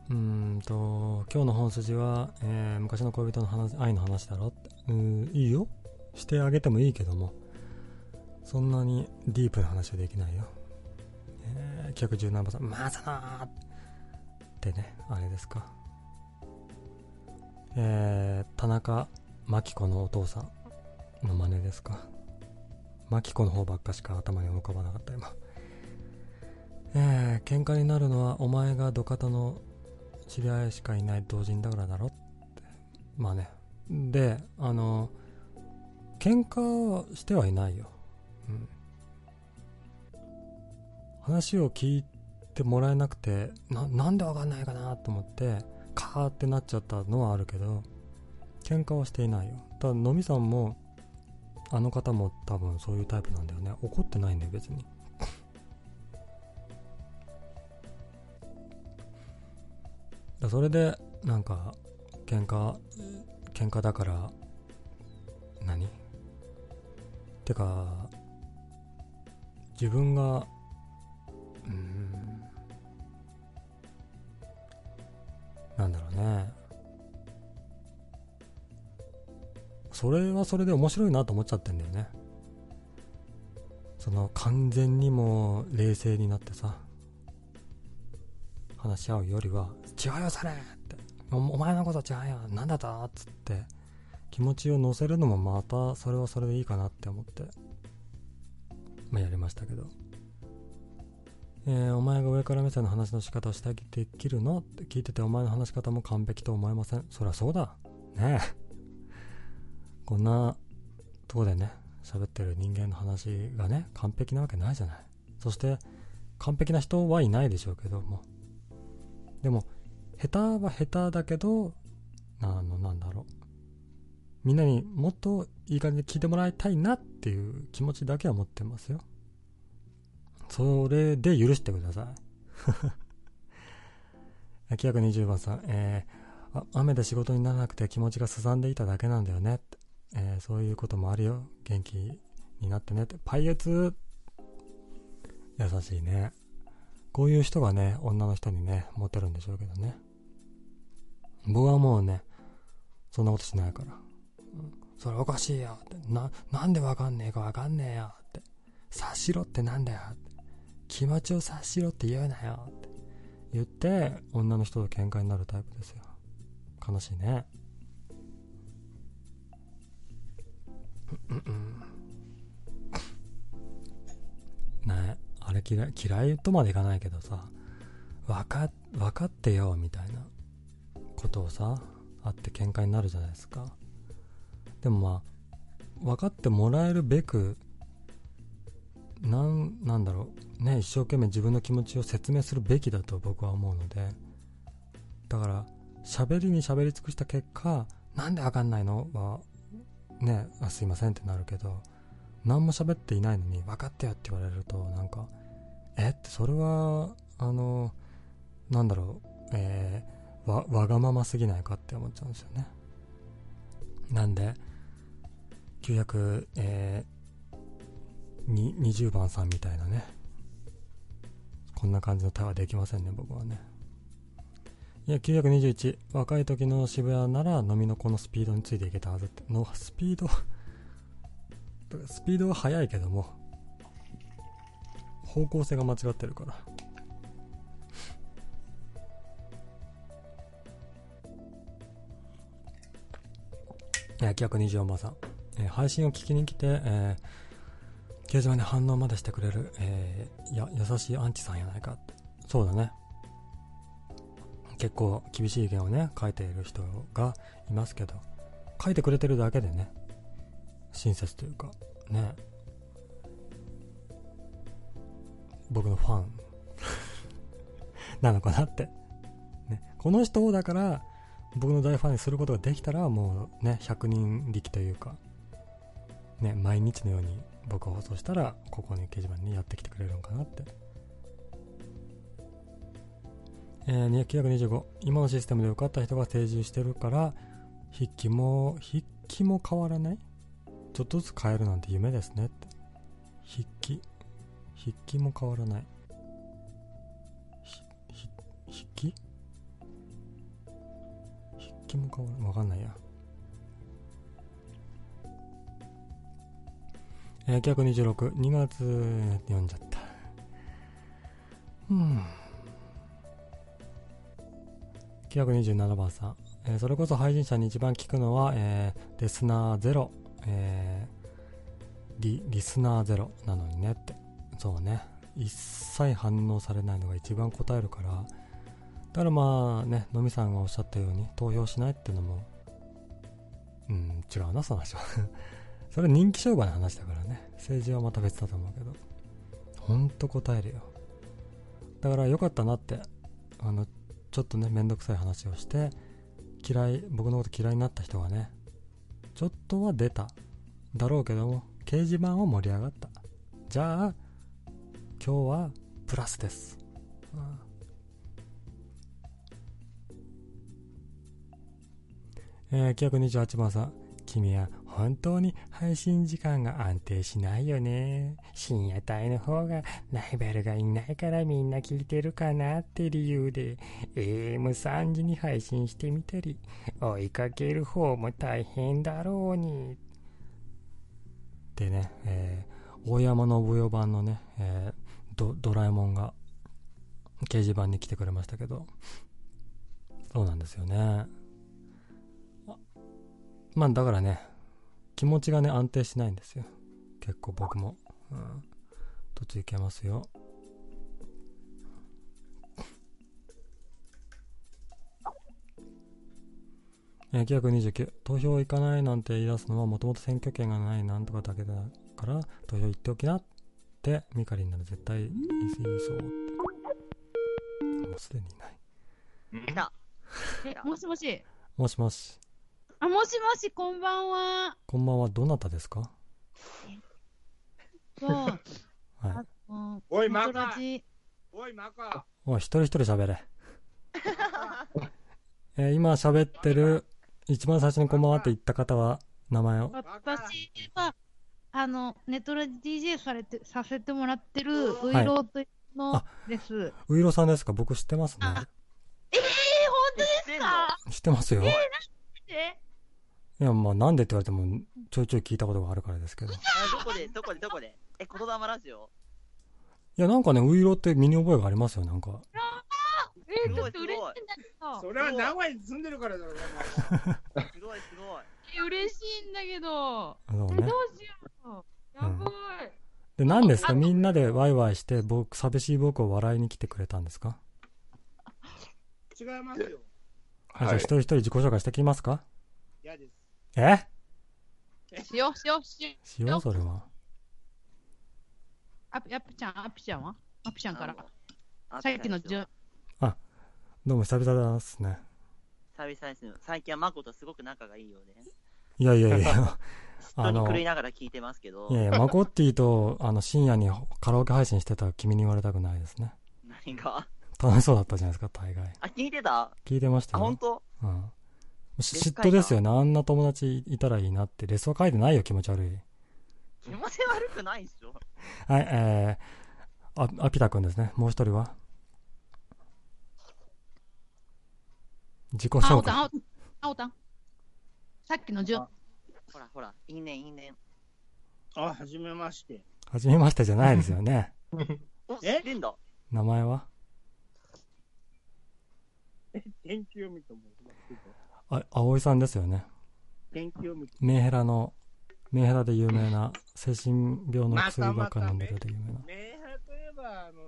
うんと、今日の本筋は、えー、昔の恋人の話愛の話だろ？って。うん、いいよ。してあげてもいいけども、そんなにディープな話はできないよ。えー、117番さん、まさなーってね、あれですか。えー、田中真紀子のお父さんの真似ですか。真紀子の方ばっかしか頭に浮かばなかった今。えー、喧嘩になるのはお前が土方の知り合いしかいない同人だからだろって。まあね。であの喧嘩してはいないよ、うん、話を聞いてもらえなくてななんでわかんないかなと思ってカーってなっちゃったのはあるけど喧嘩はしていないよ。ただのみさんもあの方も多分そういうタイプなんだよね。怒ってないんだよ別に。だそれでなんか喧嘩喧嘩だから何？てか自分がうん。なんだろうね。それはそれで面白いなと思っちゃってんだよね。その完全にも冷静になってさ。話し合うよりは「違うよそれ!」って。お「お前のこと違うよ。何だった?」っつって気持ちを乗せるのもまたそれはそれでいいかなって思って。まあやりましたけど。えー、お前が上から目線の話の仕方をしてできるの？って聞いててお前の話し方も完璧と思えません。そりゃそうだ。ねえ。こんなとこでね喋ってる人間の話がね完璧なわけないじゃない。そして完璧な人はいないでしょうけども。でも下手は下手だけどあのなんだろう。みんなにもっといい感じで聞いてもらいたいなっていう気持ちだけは持ってますよ。それで許してください。秋役20番さん、えー、雨で仕事にならなくて気持ちがすさんでいただけなんだよね。って、えー、そういうこともあるよ。元気になってね。ってパイエツ。優しいね。こういう人がね女の人にねモテるんでしょうけどね。僕はもうねそんなことしないから、うん、それおかしいよって。ななんでわかんねえかわかんねえよって。察しろってなんだよ。って気持ちを察しろって言うなよって。言って女の人と喧嘩になるタイプですよ。悲しいね。うんうん。ね。あれ嫌い嫌いとまでいかないけどさ分か分かってよみたいなことをさあって喧嘩になるじゃないですか。でもまあ分かってもらえるべくなんなんだろうね一生懸命自分の気持ちを説明するべきだと僕は思うのでだから喋りに喋り尽くした結果なんでわかんないの？はねあすいませんってなるけど何も喋っていないのに分かってよって言われるとなんかえ？ってそれはあのなんだろうえー、わわがまますぎないかって思っちゃうんですよね。なんで900えーに20番さんみたいなね。こんな感じの対話できませんね僕はね。いや921若い時の渋谷なら飲みの子のスピードについていけたはずって。のスピード？スピードは速いけども方向性が間違ってるから。いや924番さん、えー、配信を聞きに来て、えー掲示板に反応までしてくれる、えー、や優しいアンチさんやないか。そうだね。結構厳しい意見をね書いている人がいますけど。書いてくれてるだけでね。親切というかね。僕のファン。なのかなって、ね、この人をだから僕の大ファンにすることができたらもうね100人力というかね毎日のように僕が放送したらここに掲示板にやってきてくれるのかなって。えー、925今のシステムで受かった人が定住してるから筆記も筆記も変わらないちょっとずつ変えるなんて夢ですねって。筆記。筆記も変わらない。筆記？筆記も変わらない。わかんないや。えー、926、2月読んじゃった。うん。927番さん、えー、それこそ配信者に一番聞くのは、えー、レスナーゼロ、えー、リ、リスナーゼロなのにねって。そうね。一切反応されないのが一番答えるから、だからまあね、のみさんがおっしゃったように投票しないっていうのも、うん、違うな、その話は それ人気商売の話だからね。政治はまた別だと思うけど。ほんと答えるよ。だから良かったなって、あの、ちょっとね、めんどくさい話をして、嫌い、僕のこと嫌いになった人がね、ちょっとは出た。だろうけども、掲示板は盛り上がった。じゃあ、今日はプラスです。うんえー、928番さん、君は本当に配信時間が安定しないよね。深夜帯の方がライバルがいないからみんな聞いてるかなって理由で AM3 時に配信してみたり、追いかける方も大変だろうに。でね、えー、大山信代版のね、えー、ドドラえもんが掲示板に来てくれましたけど、そうなんですよね。まあだからね、気持ちがね、安定しないんですよ。結構僕も。うん。途中いけますよ。え929投票行かないなんて言い出すのはもともと選挙権がないなんとかだけだから投票行っておきなってミカリンなら絶対言いそうってもうすでにいないいたえもしもしもしもしあもしもしこんばんは。こんばんは。どなたですか？そう はい。おいマカ。おいマカ。おい一人一人喋れ。えー、今喋ってる一番最初にこんばんはって言った方は、名前を？私は、あの、ネトラ DJ されて、させてもらってる、ウイローというのです。はい、ウイロさんですか？僕知ってますね。ええー、本当ですか？知ってますよ。えー、なんで？いや、まあ、なんでって言われても、ちょいちょい聞いたことがあるからですけど。どこで、どこで、どこでえ、言霊ラジオいや、なんかね、ウイロって身に覚えがありますよ、なんか。えー、ちょっと嬉しいんだけど。それは名古屋に住んでるからだろ、すごい、すごい。え、嬉しいんだけど。そうね、どうしよう。やばい。で、何ですか？みんなでワイワイして、僕、寂しい僕を笑いに来てくれたんですか？違いますよ。はい、じゃあ一人一人自己紹介してきますか？嫌です。え？しよう、しよう、しよう。しよう、それは。アピ、アピちゃん、アピちゃんは？アピちゃんから。さっきのじゅ、あ、どうも久々ですね。久々ですね。最近はマコとすごく仲がいいよね。いやいやいや。あの、狂いながら聞いてますけど。いやいや、マコッティと、あの、深夜にカラオケ配信してた君に言われたくないですね。何が？楽しそうだったじゃないですか、大概。あ、聞いてた？聞いてましたよ。あ、本当？うん。嫉妬ですよね。あんな友達いたらいいなって。レスは書いてないよ、気持ち悪い。気持ち悪くないっしょ。はい、えー、あ、アピタ君ですね。もう一人は？自己紹介。あおたん、さっきの順。ほらほら、いいね、いいね。あ、はじめまして。はじめましてじゃないですよね。え？知んだ。名前は？え、天気読みと思う。あ、葵さんですよね。メンヘラの、メンヘラで有名な、精神病の薬ばっか飲んでるで有名な。メンヘラといえば、あの、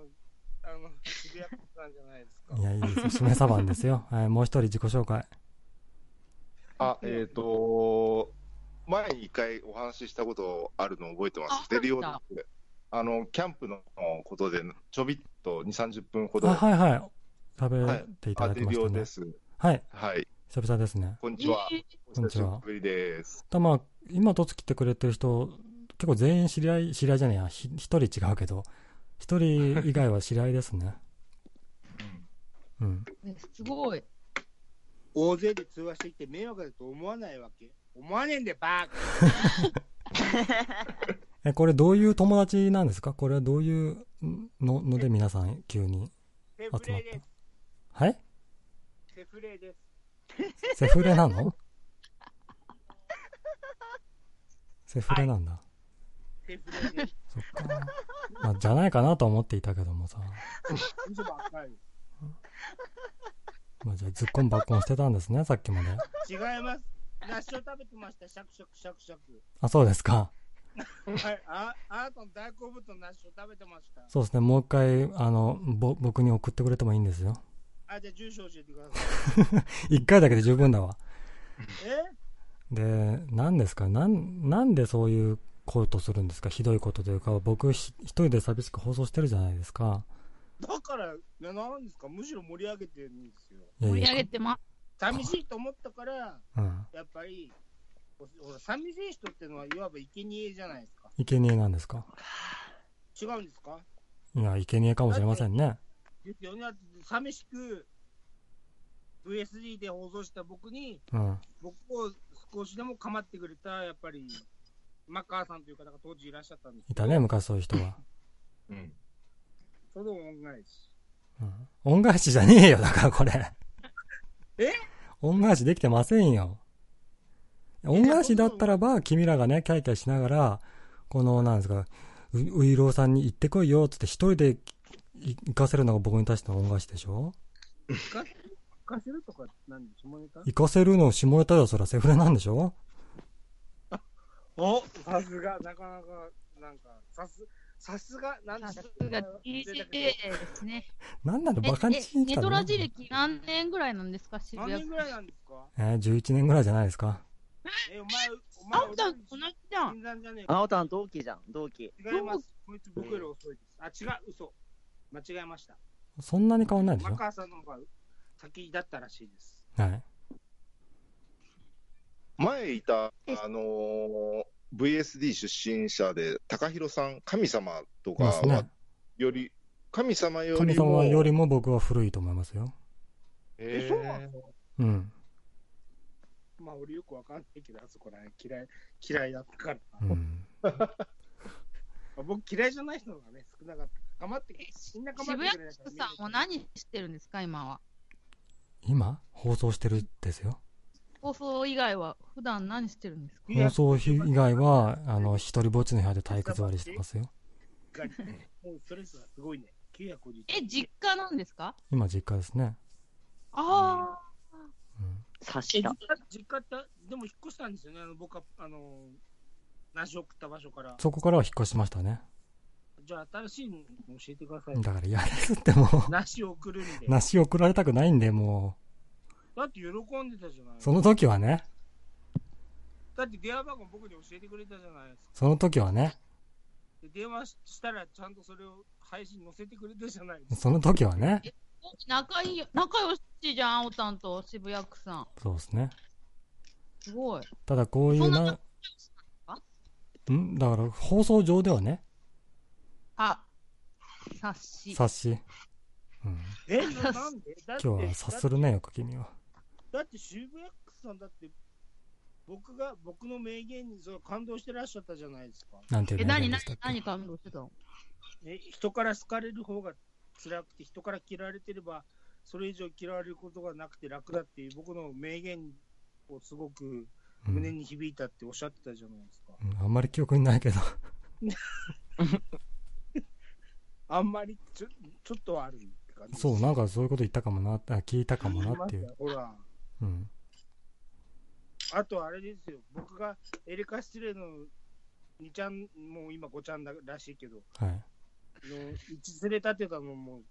あの、渋谷さんじゃないですか。いや、いいです。締めサバンですよ。はい、もう一人自己紹介。あ、えっ、ー、と前に一回お話ししたことあるの覚えてます。デリオで。あの、キャンプのことで、ちょびっと2、30分ほど。あ、はいはい。食べていただきましたね。デリオです。はい。はい。久々ですね。こんにちは。こんにちは。ぶりです。たまあ、今、とつ来てくれてる人、結構全員知り合い、知り合いじゃねえや、一人違うけど、一人以外は知り合いですね。うん。すごい。大勢で通話してきて迷惑だと思わないわけ？思わねえんで、バー え、これどういう友達なんですか？これはどういうのので皆さん急に集まったはい？セフレです。セフレなの？セフレなんだ。セフレです。そっか。まあ、じゃないかなと思っていたけどもさ。嘘ばっかり。まあ、じゃあ、ずっこんばっこんしてたんですね、さっきまで。違います。梨を食べてました、シャクシャクシャクシャク。あ、そうですか。はい、あ、あなたの大好物の梨を食べてました。そうですね、もう一回、あの、ぼ、僕に送ってくれてもいいんですよ。あ、じゃあ住所教えてください。一回だけで十分だわ。え？で、何ですか？なん、なんでそういうことするんですか？ひどいことというか、僕一人で寂しく放送してるじゃないですか。だから、なんですか？むしろ盛り上げてるんですよ。盛り上げてま寂しいと思ったから、うん、やっぱり、寂しい人っていうのはいわば生贄じゃないですか。生贄なんですか？違うんですか？いや、生贄かもしれませんね。ですよね。寂しく VSD で放送した僕に、うん、僕を少しでも構ってくれた、やっぱり、マッカーさんという方が当時いらっしゃったんですいたね、昔そういう人は。うん。その恩返し。うん。恩返しじゃねえよ、だからこれ。え？恩返しできてませんよ。恩返しだったらば、君らがね、キャイキャイしながら、この、なんですか、う、ういろうさんに行ってこいよ、つって一人で行かせるのが僕に対しての恩返しでしょ？行かせるとか、何下ネタ？行かせるの下ネタだよ、そらセフレなんでしょ？おさすが、なかなか、なんか、さす、さすが、なんさすが DJ ですね。なんなのバカにしに来たのネトラジ歴何年ぐらいなんですか？渋谷何年ぐらいなんですか？えー、11年ぐらいじゃないですか。え、お前、お前、あんた、同じじゃん。あおたん同期じゃん、同期。違います。こいつ僕より遅いです。あ、違う、嘘。間違えました。そんなに変わんないでしょ？マカーさんの方が先だったらしいです。はい。前いた、あのー、VSD 出身者で、高弘さん、神様とかは、より、神様よりも。神様よりも僕は古いと思いますよ。えー、そうなの？うん。まあ、俺よくわかんないけど、あそこら辺嫌い、嫌いだったから。うん、僕嫌いじゃない人がね、少なかった。頑張って、みんな頑張ってくれない渋谷さんも何してるんですか、今は？今放送してるですよ。放送以外は、普段何してるんですか？放送以外は、あの、一人ぼっちの部屋で体育座りしてますよ。もうストレスがすごいね。え、実家なんですか？今実家ですね。ああ。うん。察した。実家って、でも引っ越したんですよね。あの僕は、あの、梨を食った場所から。そこからは引っ越しましたね。じゃあ、新しいの教えてください。だから嫌ですってもう。梨を送るんで。梨送られたくないんで、もう。だって喜んでたじゃないその時はね。だって電話番号僕に教えてくれたじゃないですか。その時はね。で電話したらちゃんとそれを配信載せてくれたじゃないですか。その時はね。仲いいよ、仲良しじゃん、おたんと渋谷区さん。そうですね。すごい。ただこういうな、ん？だから放送上ではね。あ、察し。察し。うん。え、なんで？今日は察するね、よく君は。だって渋谷区さんだって、僕が、僕の名言にそ感動してらっしゃったじゃないですか。なんていう名言でしたっけ？何、何感動してたの？え、人から好かれる方が辛くて、人から嫌われてれば、それ以上嫌われることがなくて楽だっていう僕の名言をすごく胸に響いたっておっしゃってたじゃないですか。うん、あんまり記憶にないけど あんまりちょちょっとあるって感じそう、なんかそういうこと言ったかもな、聞いたかもなっていう。ほら。うん。あとあれですよ、僕がエレカ・ステレの2ちゃん、もう今5ちゃんだらしいけど、はい。の1連れ立てたのも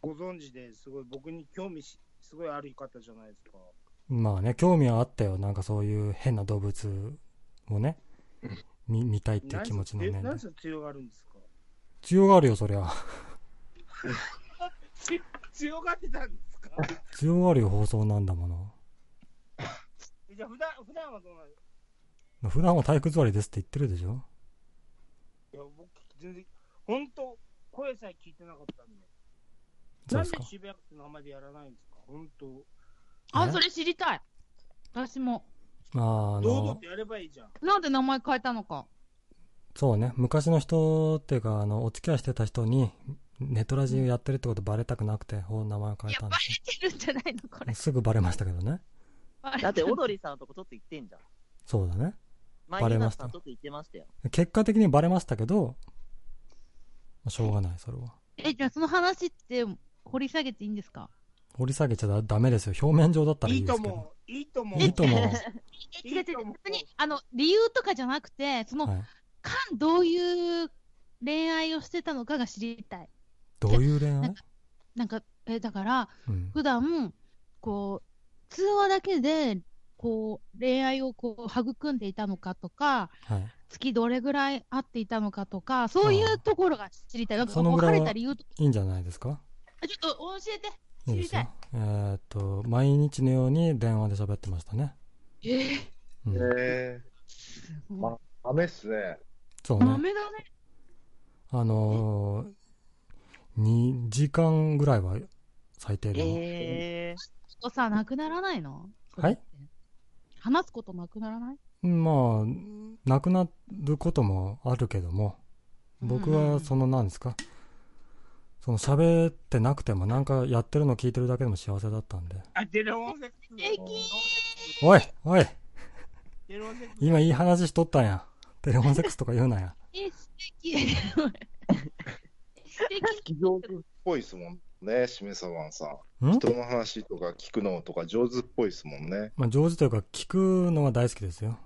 ご存知ですごい僕に興味し、すごいある方じゃないですか。まあね、興味はあったよ。なんかそういう変な動物をね、見見たいっていう気持ちのね。何で強がるんですか強がるよ、そりゃ。強がってたんですか？強がるよ、放送なんだもの。じゃあ普段、普段はどうなの普段は体育座りですって言ってるでしょいや、僕、全然、本当声さえ聞いてなかったんで。なんで渋谷区って名前でやらないんですか？本当あ、それ知りたい。私も。ああのってやればいいじゃん。なんで名前変えたのか。そうね。昔の人っていうか、あの、お付き合いしてた人に、ネトラジやってるってことバレたくなくて、ほ名前変えたんで。バレてるんじゃないのこれ。すぐバレましたけどね。だって、オドリーさんのとこちょっと行ってんじゃん。そうだね。バレました。結果的にバレましたけど、しょうがない、それは。え、じゃあその話って掘り下げていいんですか？掘り下げちゃダメですよ。表面上だったらいいですけど。いいと思う。いいと思う。いいと思う。違う違う。別に、あの、理由とかじゃなくて、その、はい、かん、どういう恋愛をしてたのかが知りたい。どういう恋愛？なんか、え、だから、うん、普段、こう、通話だけで、こう、恋愛をこう、育んでいたのかとか、はい、月どれぐらい会っていたのかとか、そういうところが知りたい。なんか別れた理由といいんじゃないですか？ちょっと教えて。知りたい。いいえー、っと、毎日のように電話で喋ってましたね。えー、うん、えー、ま、豆っすね。そうね。豆だね。あのー、2時間ぐらいは最低でも。えー。とさ、なくならないの？はい？話すことなくならない？まあ、なくなることもあるけども、僕はその何ですか、その喋ってなくてもなんかやってるの聞いてるだけでも幸せだったんで。あ、テレフォンセックス。おいおい今いい話しとったんや。テレフォンセックスとか言うなや。え、素敵。素敵。上手っぽいですもんね、しめさばんさん。人の話とか聞くのとか上手っぽいですもんね。まあ上手というか聞くのは大好きですよ。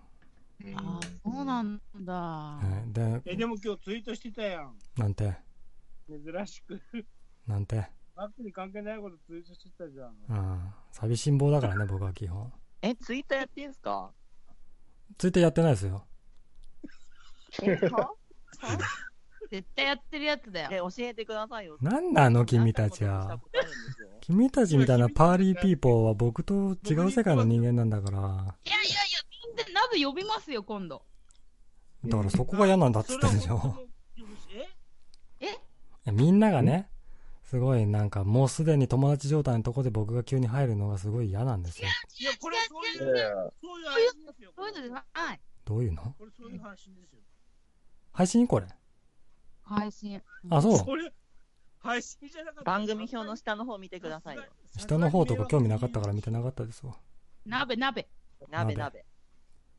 ああ、そうなんだ。はい、でえ、でも今日ツイートしてたやん。なんて？珍しく。なんて？バックに関係ないことツイートしてたじゃん。うん。寂しん坊だからね、僕は基本。え、ツイッターやってんすか？ツイッターやってないですよ。え、は？絶対やってるやつだよ。え、教えてくださいよ。なんなの、君たちは。君たちみたいなパーリーピーポーは僕と違う世界の人間なんだから。いやいやいや、全然鍋呼びますよ、今度。だからそこが嫌なんだっつってんでしょ。え？えみんながね、すごいなんかもうすでに友達状態のとこで僕が急に入るのがすごい嫌なんですよ。いや、これそういう、そういう話ですよ。そういうのじゃない。どういうのこれそういう配信ですよ。配信これ配信。あ、そう。これ、配信じゃなかった。番組表の下の方見てくださいよ。下の方とか興味なかったから見てなかったですわ。鍋、鍋。鍋、鍋。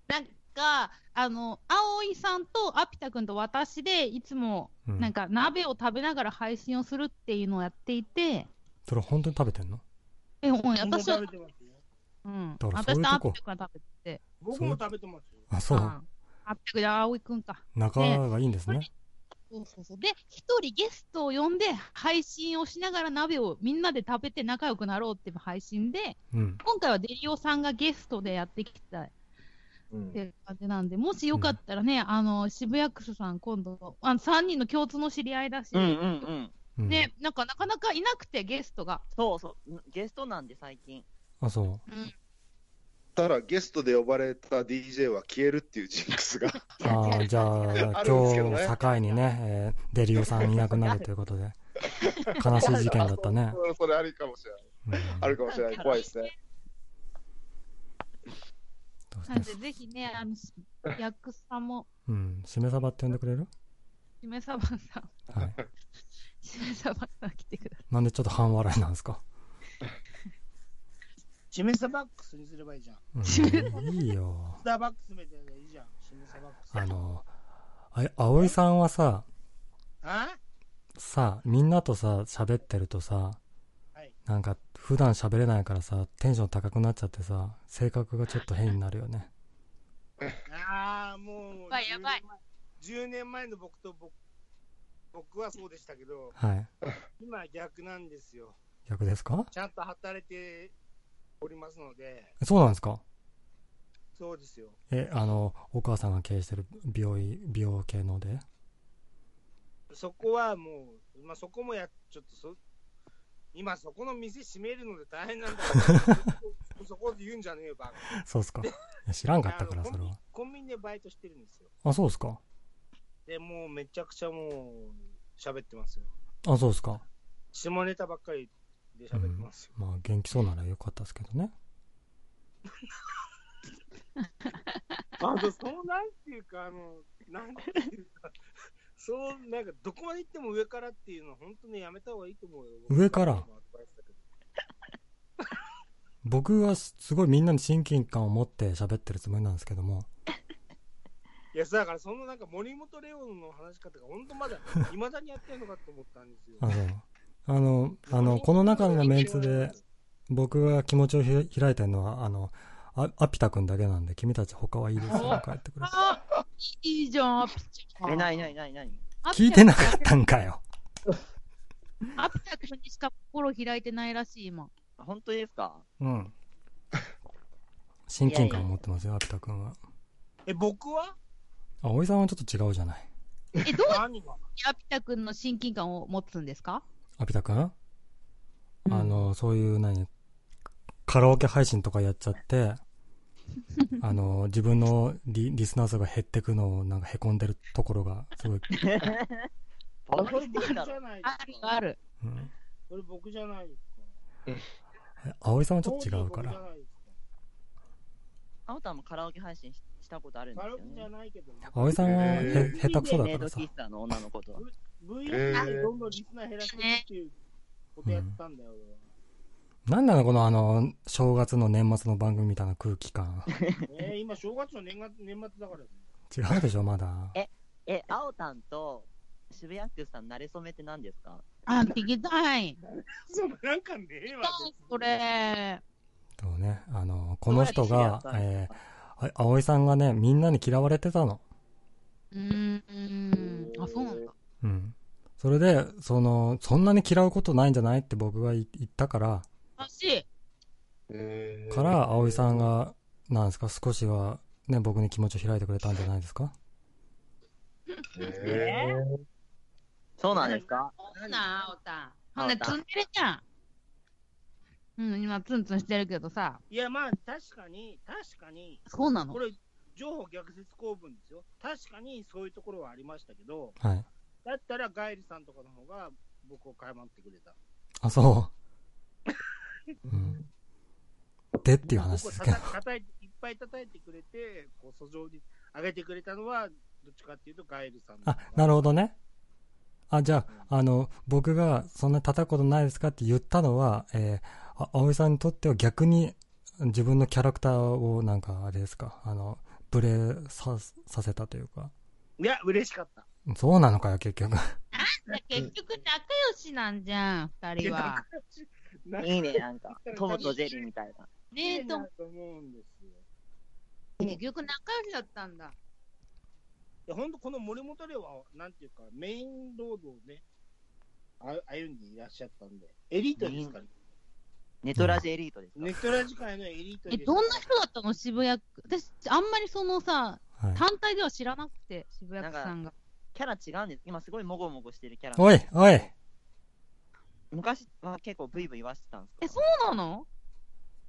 なんか、あの、葵さんとアピタ君と私で、いつも、なんか、鍋を食べながら配信をするっていうのをやっていて。それ本当に食べてんの？え、うん、私は。うん。私とアピタ君が食べて。僕も食べてますよ。あ、そう。アピタ君で葵君か。仲がいいんですね。そうそうそう。で、一人ゲストを呼んで、配信をしながら鍋をみんなで食べて仲良くなろうっていう配信で、うん、今回はデリオさんがゲストでやってきたっていう感じなんで、もしよかったらね、うん、あの、渋谷クスさん今度、あの、3人の共通の知り合いだし、うんうんうん。で、なんかなかなかいなくて、ゲストが。そうそう、ゲストなんで最近。あ、そう。うん。たらゲストで呼ばれた DJ は消えるっていうジンクスが ああ、じゃあ、今日境にね、えー、デリオさんいなくなるということで、悲しい事件だったね。それありかもしれない。うん、あるかもしれない。怖いですね。なんで、ぜひね、あの、ヤックスさんも。うん、しめさばって呼んでくれる？しめさばさん。はい。しめさばさん来てください。なんでちょっと半笑いなんですか？シメサバックスにすればいいじゃん。うん、いいよ。スターバックスみたいなのいいじゃん。シメサバックス。あの、あ葵さんはさ、あ？さ、みんなとさ、喋ってるとさ、はい、なんか、普段喋れないからさ、テンション高くなっちゃってさ、性格がちょっと変になるよね。ああ、もう、やばいやばい。10年前の僕と僕、僕はそうでしたけど、はい。今逆なんですよ。逆ですか？ちゃんと働いておりますので。そうなんですか？そうですよ。え、あの、お母さんが経営してる美容医、美容系ので？そこはもう、まあ、そこもや、ちょっとそ、今そこの店閉めるので大変なんだけど、そこで言うんじゃねえよ、バカ。そうっすか。知らんかったから、それは。コンビニでバイトしてるんですよ。あ、そうっすか。で、もうめちゃくちゃもう、喋ってますよ。あ、そうっすか。下ネタばっかりで喋ってますよ。うん、まあ、元気そうならよかったですけどね。あの、そうなんていうか、あの、なんていうか、そう、なんか、どこまで行っても上からっていうのは、本当にやめた方がいいと思うよ。上から？僕はすごいみんなに親近感を持って喋ってるつもりなんですけども。いや、だからそのなんか森本レオンの話し方が本当まだ、いまだにやってるのかと思ったんですよ。あ、の、あの、この中のメンツで、僕が気持ちを開いてるのは、あの、あアピタ君だけなんで、君たち他はいいですよ、帰ってくれいいじゃん、アピタ。え、なになになになに聞いてなかったんかよ。アピタ君にしか心開いてないらしい、今。本当ですか？うん。親近感を持ってますよ、アピタ君は。え、僕は？あ、おいさんはちょっと違うじゃない。え、どうアピタ君の親近感を持つんですか？アピタ君、うん、あの、そういう何、カラオケ配信とかやっちゃって、あの、自分のリリスナー数が減ってくのをなんか凹んでるところが、すごい。あれ僕じゃないあるある。うん。それ僕じゃないですか。葵さんはちょっと違うから。あおたもカラオケ配信したことあるんですよ、ね、カラオケじゃないけど、葵さんはへ下手くそだからさ。メイド喫茶の女の子と。VS でどんどんリスナー減らしてっていうことやったんだよ、俺は。なんなのこのあの、正月の年末の番組みたいな空気感。えー、今正月の年末年末だから。違うでしょ、まだ。え、え、あおたんと渋谷区さん、慣れ初めって何ですか？あ、聞きたい。そう、なんかねえわ。それ。そうね、あの、この人が、えー、葵さんがね、みんなに嫌われてたの。うーん、あ、そうなんだ。うん。それで、その、そんなに嫌うことないんじゃないって僕が言ったから、らしい。から、葵さんが、なんですか、少しは、ね、僕に気持ちを開いてくれたんじゃないですか？えー、そうなんですか？そうな、おた。ほんで、ツンデレじゃん。うん、今、ツンツンしてるけどさ。いや、まあ、確かに、確かに。そうなのこれ、情報逆説公文ですよ。確かにそういうところはありましたけど、はい。だったら、ガイルさんとかの方が僕をかまってくれた。あ、そう。うん。でっていう話ですけど。叩いいっぱい叩いてくれて、こう、訴状に上げてくれたのは、どっちかっていうとガエルさん。あ、なるほどね。あ、じゃあ、あの、僕がそんな叩くことないですかって言ったのは、えー、あ、葵さんにとっては逆に自分のキャラクターをなんかあれですか、あの、ブレさ、させたというか。いや、嬉しかった。そうなのかよ、結局。なんだ、結局仲良しなんじゃん、二人は。いいね、なんか、トムとジェリーみたいな。ねえ、と思うんですよ。結局仲良しだったんだ。や、本当この森本レオは、なんていうか、メインロードをね、歩んでいらっしゃったんで、エリートですから、ね、ネトラジエリートですネトラジ界のエリートえ、どんな人だったの？渋谷区。私、あんまりそのさ、はい、単体では知らなくて、渋谷区さんが。キャラ違うんです。今すごいもごもごしてるキャラ。おい、おい。昔は結構ブイブイ言わしてたんですか？え、そうなの？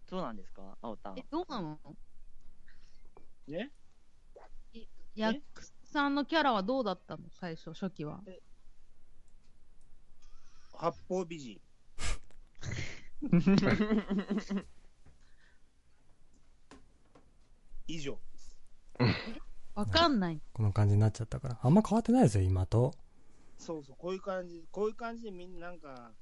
そうなんですか？青田。え、どうなの？え？役さんのキャラはどうだったの？最初、初期は。八方美人。以上。わかんない。この感じになっちゃったから。あんま変わってないですよ、今と。そうそう、こういう感じ、こういう感じでみんななんか、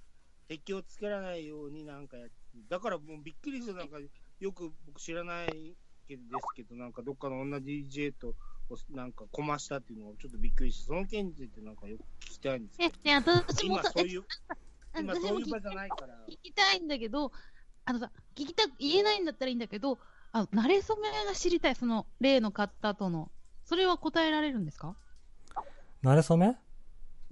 敵をつけらないようになんかやって、だからもうびっくりする、なんか、よく僕知らないけどですけど、なんかどっかの女 DJ となんか、こましたっていうのがちょっとびっくりして、その件についてなんかよく聞きたいんですけど。え、私も今そういう、今そういう場じゃないから。聞きたいんだけど、あのさ、聞きた、言えないんだったらいいんだけど、あの、慣れ初めが知りたい、その、例の方との。それは答えられるんですか？慣れ初め？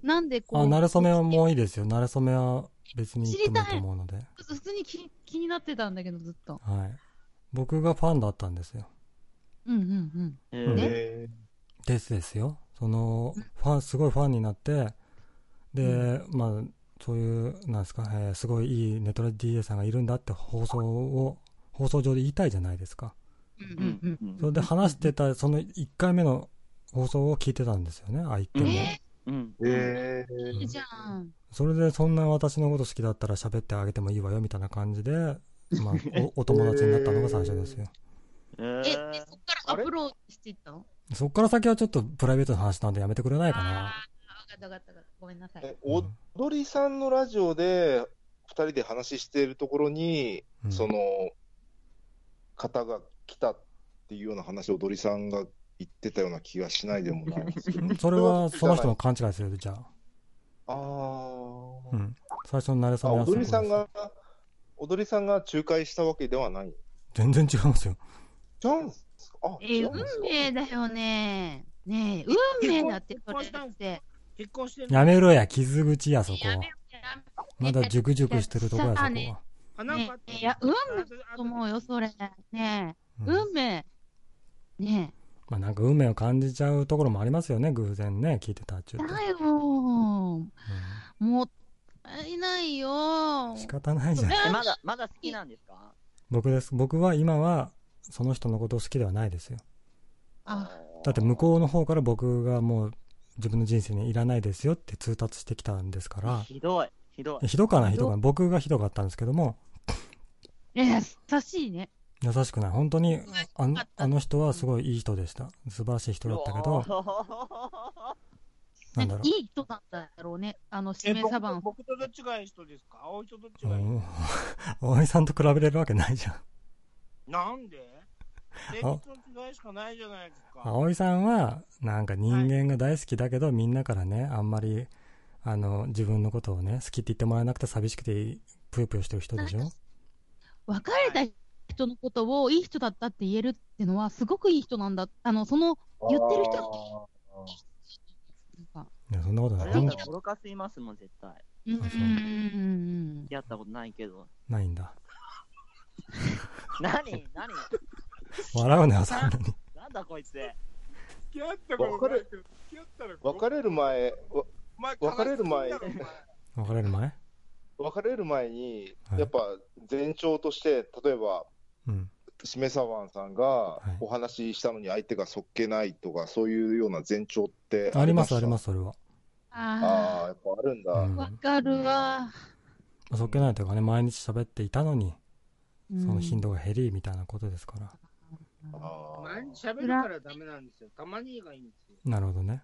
なんでこう。あ、慣れ初めはもういいですよ。慣れ初めは別に言ってもいいと思うので。普通に気気になってたんだけど、ずっと。はい。僕がファンだったんですよ。うんうんうん。で？ですですよ。その、ファン、すごいファンになって、で、うん、まあ、そういう、なんですか、えー、すごいいいネトラ DA さんがいるんだって放送を、放送上で言いたいじゃないですか。うんうんうん、それで話してた、その1回目の放送を聞いてたんですよね、相手も。えー、うん。えー、いいじゃん。それで、そんな私のこと好きだったら喋ってあげてもいいわよ、みたいな感じで、まあ、おお友達になったのが最初ですよ。えー、え、そっからアプローチしていったの？そっから先はちょっとプライベートの話なんでやめてくれないかな。ああ、分かった分かった。ごめんなさい。え、踊りさんのラジオで、二人で話しているところに、うん、その、方が来たっていうような話を踊りさんが言ってたような気がしないでもないですけど。それはその人の勘違いするじゃあ。ああ。うん。最初の慣れさんは踊りさんが、踊りさんが仲介したわけではない全然違いますよ。違うんですあ、えー、運命だよね。ねえ、運命だって、それって。結婚してやめろや、傷口や、そこ。まだ熟々してるとこや、そこは。ねいや、運命と思うよ、それ。ねえ、運命。ねえ。まあなんか運命を感じちゃうところもありますよね、偶然ね、聞いてたっちゅうだよ、もったいないよ。仕方ないじゃん。まだ、まだ好きなんですか？僕です。僕は今は、その人のことを好きではないですよ。あだって向こうの方から僕がもう自分の人生にいらないですよって通達してきたんですから。ひどい。ひどい。ひどかな、ひどかな。僕がひどかったんですけども。いや、優しいね。優しくない。本当に、あのあの人はすごいいい人でした。素晴らしい人だったけど、なんだろう。いい人だったろうね。あの、指名サバン。僕とどっちがいい人ですか？青いとどっちがいい？青井さんと比べれるわけないじゃん。なんで？性別の違いしかないじゃないですか。葵さんは、なんか人間が大好きだけど、はい、みんなからね、あんまり、あの、自分のことをね、好きって言ってもらえなくて寂しくて、ぷよぷよしてる人でしょ？別れた人のことをいい人だったって言えるってのは、すごくいい人なんだ。あの、その、言ってる人いや、そんなことない。あれだったら、ボロカスいますもん、絶対。うん。やったことないけど。ないんだ。何？何？笑うね、そんなに。なんだこいつ。付き合ったことないけど、付き合ったら別れる前、別れる前、別れる前？別れる前に、やっぱ前兆として、例えば、うん、しめさわんさんがお話ししたのに相手がそっけないとか、そういうような前兆ってあります、あります、それは。ああ、やっぱあるんだ。わ、うん、かるわ。そっけないというかね、毎日喋っていたのに、その頻度が減りみたいなことですから。毎日喋るからダメなんですよ。たまにがいいんですよ。なるほどね。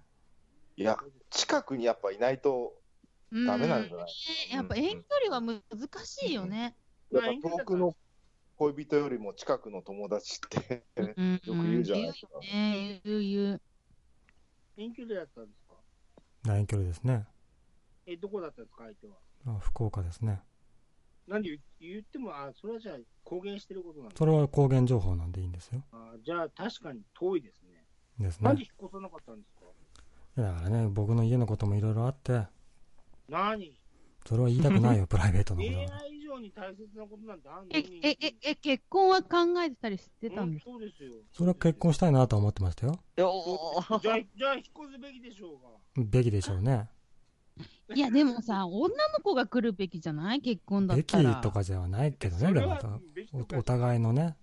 いや、近くにやっぱいないとダメなんじゃない、やっぱ遠距離は難しいよね。やっぱ遠くの恋人よりも近くの友達ってよく言うじゃないですか。言う言う。遠距離だったんですか？遠距離ですね。え、どこだったんですか、相手は？あ福岡ですね。何言っても、あ、それはじゃあ公言してることなんそれは公言情報なんでいいんですよ。あじゃあ確かに遠いですね。ですね。なんで引っ越さなかったんですか？だからね、僕の家のこともいろいろあって。何？それは言いたくないよ、プライベートのこと。恋愛以上に大切なことなんてあんのえ、え、え、え、結婚は考えてたりしてたんですか、そうですよ。それは結婚したいなと思ってましたよ。じゃあ、じゃあ引っ越すべきでしょうが。べきでしょうね。いや、でもさ、女の子が来るべきじゃない？結婚だったら。べきとかじゃないけどね、でもお、お互いのね、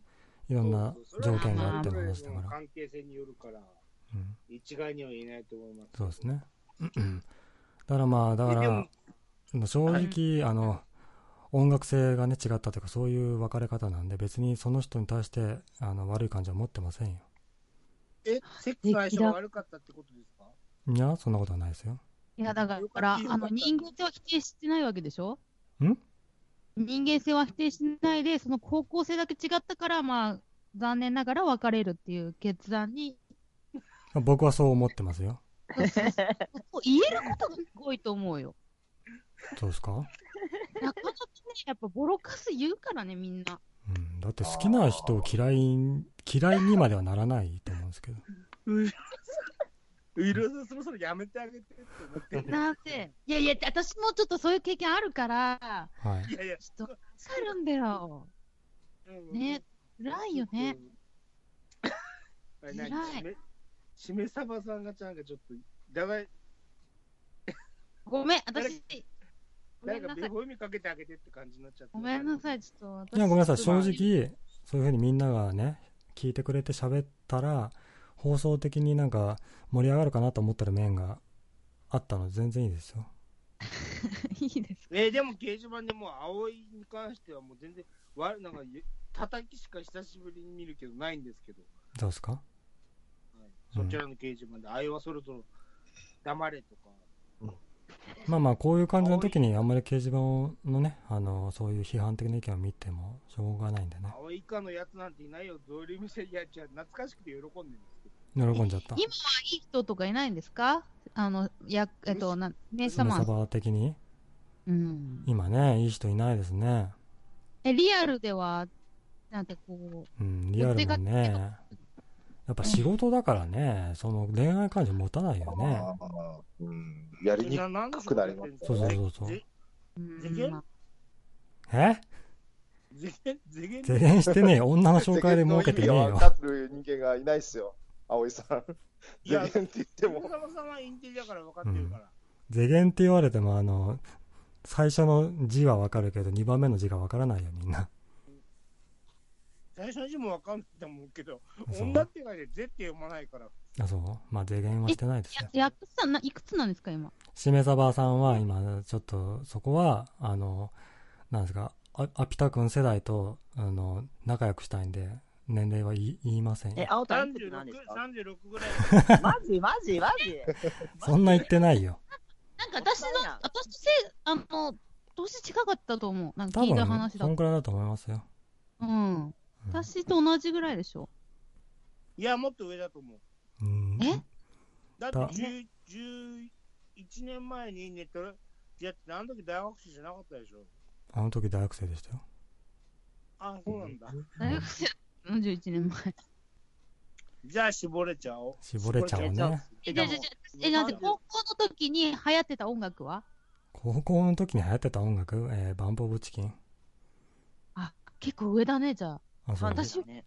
いろんな条件があっての話だから。関係性によるから、うん、一概には言えないと思います。そうですね。だからまあ、だから、正直、あの、音楽性がね、違ったというか、そういう別れ方なんで、別にその人に対して、あの、悪い感じは持ってませんよ。え、セックス相性が悪かったってことですか？いや、そんなことはないですよ。いや、だから、あの、人間性は否定してないわけでしょ？ん？人間性は否定しないで、その方向性だけ違ったから、まあ、残念ながら別れるっていう決断に。僕はそう思ってますよ。言えることがすごいと思うよ。そうですか？なかなかね、やっぱボロカス言うからね、みんな。うん、だって好きな人を嫌い、嫌いにまではならないと思うんですけど。ウイルスそろそろやめてあげてって思って。なんでいやいや、私もちょっとそういう経験あるから、はい。いやいや、ちょっと、あるんだよ。ね、辛いよね。辛い。しめさばさんがちゃんがちょっと、だがい。ごめん、私。誰か微笑みかけてあげてって感じになっちゃって。ごめんなさい、ちょっと。いや、ごめんなさい、正直、そういうふうにみんながね、聞いてくれて喋ったら、放送的になんか盛り上がるかなと思ってる面があったので全然いいですよ。いいですえー、でも掲示板でもう葵に関してはもう全然わなんか叩きしか久しぶりに見るけどないんですけど。どうですか、はい、そちらの掲示板で、あいはそろそろ黙れとか。まあまあこういう感じの時にあんまり掲示板のね、あのそういう批判的な意見を見てもしょうがないんでね。青以下のやつなんていないよ、どういう店いや、じゃ懐かしくて喜んでるんです喜んじゃった。今はいい人とかいないんですか？あの、や、えっと、な、メサマー的に？うん。今ね、いい人いないですね。え、リアルでは、なんてこう。うん、リアルもね。やっぱ仕事だからね、その恋愛感情持たないよね。うん、やりにくくなります。そうそうそうそう。え？ゼゲンしてね 女の紹介で儲けてねえよ。る人間がいないっすよ。葵さん。ゼゲンって言っても。大さんはインテリだから分かってるから。ゼゲンって言われても、あの、最初の字は分かるけど、2番目の字が分からないよ、みんな。最初の字も分かんないと思うけど、女って書いて、ぜって読まないから。あ、そう？まあ、ゼゲンはしてないですよ。や、くさん、いくつなんですか、今？しめさばさんは、今、ちょっと、そこは、あの、なんですか、あアピタ君世代と、あの、仲良くしたいんで、年齢は言いませんえ、青田何ですか ?36 ぐらい。マジマジマジ そんな言ってないよ。なんか私の、私とせあの、年近かったと思う。なんか聞いた話だそんくらいだと思いますよ。うん。私と同じぐらいでしょ？いや、もっと上だと思う。うん、え？だって11年前にネットやって、あの時大学生じゃなかったでしょ？あの時大学生でしたよ。あ、そうなんだ。大学生、41年前。じゃあ絞れちゃおう。絞れちゃうね。え、じゃじゃじゃ、え、なんで高校の時に流行ってた音楽は？高校の時に流行ってた音楽？えー、バンポブチキン。あ、結構上だね、じゃあ。あ、そう私より上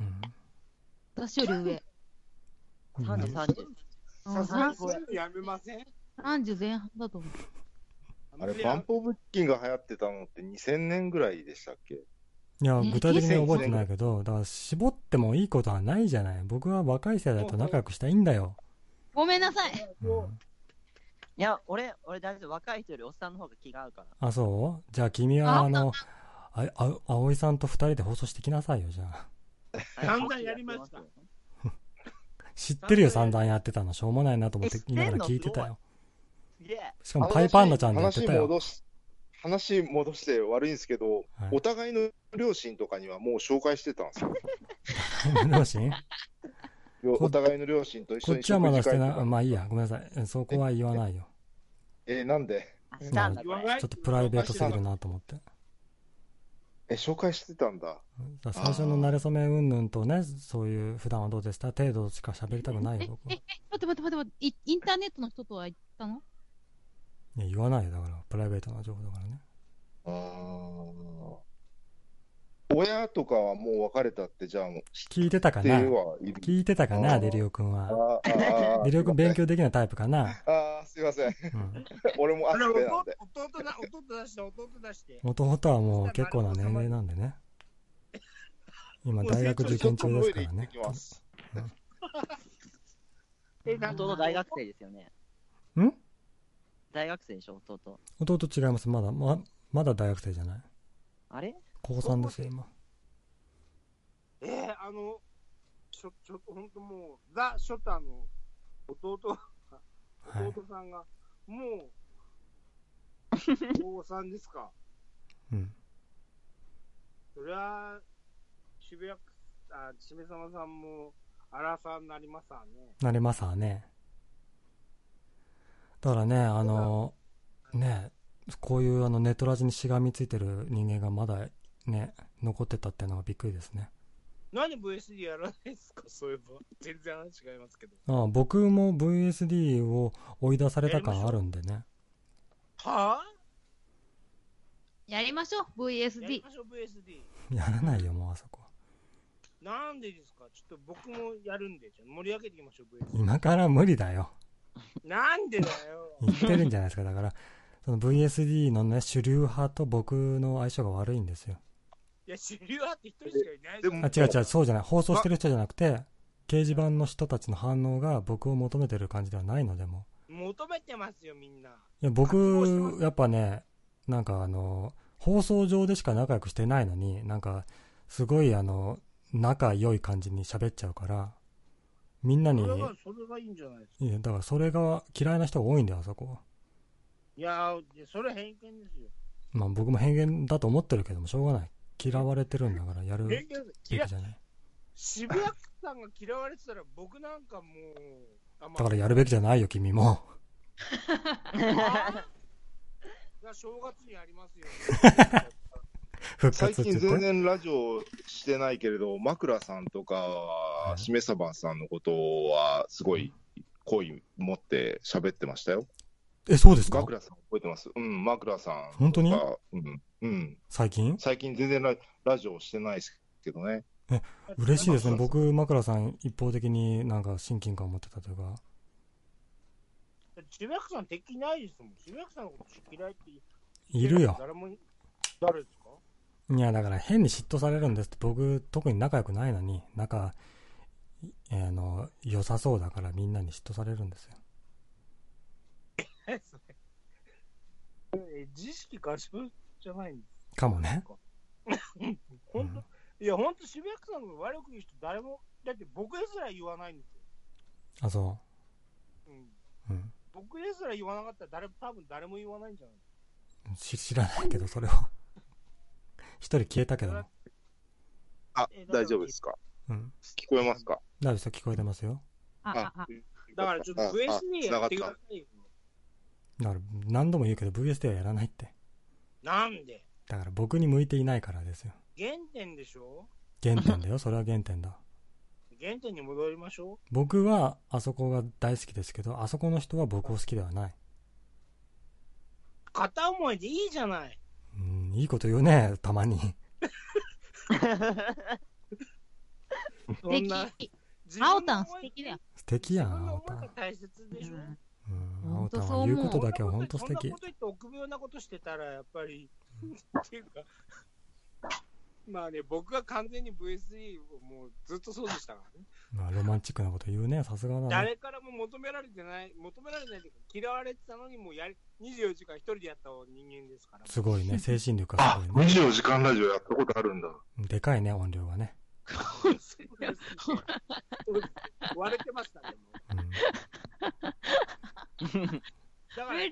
うん。私より上。30、30。30やめません ?30 前半だと思う。あれ、バンプオブチキンが流行ってたのって2000年ぐらいでしたっけ？いや、具体的に覚えてないけど、だから絞ってもいいことはないじゃない。僕は若い世代と仲良くしたいんだよ。ごめんなさい。うん、いや、俺、俺大丈夫。若い人よりおっさんの方が気が合うから。あ、そう？じゃあ君は、あの、あ、あ、葵さんと二人で放送してきなさいよ、じゃあ。散々やりました。知ってるよ、散々やってたの。しょうもないなと思って言いながら聞いてたよ。しかもパイパンダちゃんでやってたよ。話戻して悪いんですけど、はい、お互いの両親とかにはもう紹介してたんですよ。両親？お互いの両親と一緒にこっちはまだしてない。まあいいや、ごめんなさい。そこは言わないよ。え、えなんで、まあ、ちょっとプライベートすぎるなと思って。え、紹介してたんだ。だ最初の馴れ初めうんぬんとね、そういう普段はどうでした？程度しか喋りたくないよ、僕え、え、待って待って待って待って、インターネットの人とは言ったの？いや、言わないよ、だから、プライベートな情報だからね。ああ。親とかはもう別れたって、じゃあもう。聞いてたかな？聞いてたかな、デリオ君は。デリオ君勉強できないタイプかな？ああ、すいません。うん、俺もあれ、弟だ、弟出して、弟出して。弟はもう結構な年齢なんでね。今、大学受験中ですからね。え、弟大学生ですよね。ん？大学生でしょ、弟。弟違います。まだ、ま、まだ大学生じゃない？あれ？高3ですよ、今。えー、あの、ちょ、ちょっと本当もう、ザ・ショタの弟、弟さんが、もう、高3ですか。うん。そりゃ、渋谷、あ、しめさまさんも、アラサーになりますわね。なりますわね。だからね、あの、ね、こういうあのネットラジにしがみついてる人間がまだね、残ってたっていうのがびっくりですね。何 VSD やらないですか？そういえば。全然話違いますけど。ああ僕も VSD を追い出された感あるんでね。はあ？やりましょう、VSD。やりましょう、VSD。やらないよ、もうあそこ。なんでですか？ちょっと僕もやるんで、じゃ盛り上げていきましょう、VSD。今から無理だよ。なんでだよ。言ってるんじゃないですか。だから、その VSD のね、主流派と僕の相性が悪いんですよ。いや、主流派って一人しかいないでもあ、違う違う、そうじゃない。放送してる人じゃなくて、掲示板の人たちの反応が僕を求めてる感じではないのでも。求めてますよ、みんな。いや、僕、やっぱね、なんかあの、放送上でしか仲良くしてないのに、なんか、すごいあの、仲良い感じに喋っちゃうから、みんなに。それが、それがいいんじゃないですか。いや、だからそれが嫌いな人が多いんだよ、あそこは。いやそれ偏見ですよ。まあ僕も偏見だと思ってるけども、しょうがない。嫌われてるんだからやるべきじゃない？渋谷さんが嫌われてたら僕なんかもう、だからやるべきじゃないよ、君も。正月にありますよ。最近全然ラジオしてないけれど、枕さんとか、しめさばさんのことは、すごい好意持って喋ってましたよ。え、そうですか？枕さん覚えてます？うん、枕さん。本当に？うん。うん。最近？最近全然ララジオしてないですけどね。え、嬉しいですね。僕、枕さん一方的になんか親近感を持ってたというか。渋谷さん敵ないですもん。渋谷さんのこと嫌いっているよ。誰も、誰ですか？いや、だから変に嫉妬されるんですって。僕、特に仲良くないのに、仲、えー、あの、良さそうだからみんなに嫉妬されるんですよ。え、自意識過剰じゃないんですか？もね。本当、いや、本当渋谷区さんが悪く言う人誰も、だって僕ですら言わないんですよ。あ、そう。うん。うん。僕ですら言わなかったら誰、多分誰も言わないんじゃない？知らないけど、それは。一人消えたけど。あ、大丈夫？ですか？うん。聞こえますか？大丈夫ですよ、聞こえてますよ。あ、あ、だからちょっと VSD やってくださいよ。だから何度も言うけど VSD はやらないって。なんで？だから僕に向いていないからですよ。原点でしょ？原点だよ、それは原点だ。原点に戻りましょう。僕はあそこが大好きですけど、あそこの人は僕を好きではない。片思いでいいじゃない。うん、いいこと言うね、たまに。素敵。青たん素敵だよ。素敵やん、青たん。大切でしょ？うん、青たんは言うことだけは本当素敵。そんなこと言って臆病なことしてたら、やっぱり、っていうか、まあね、僕は完全に VSE をもうずっとそうでしたからね。まあ、ロマンチックなこと言うね、さすがだね。誰からも求められてない、求められないというか、嫌われてたのにもうやり、24時間一人でやった人間ですから。すごいね、精神力がすごいね。24時間ラジオやったことあるんだ。でかいね、音量がね。割れてましたね、もう。うん、だから、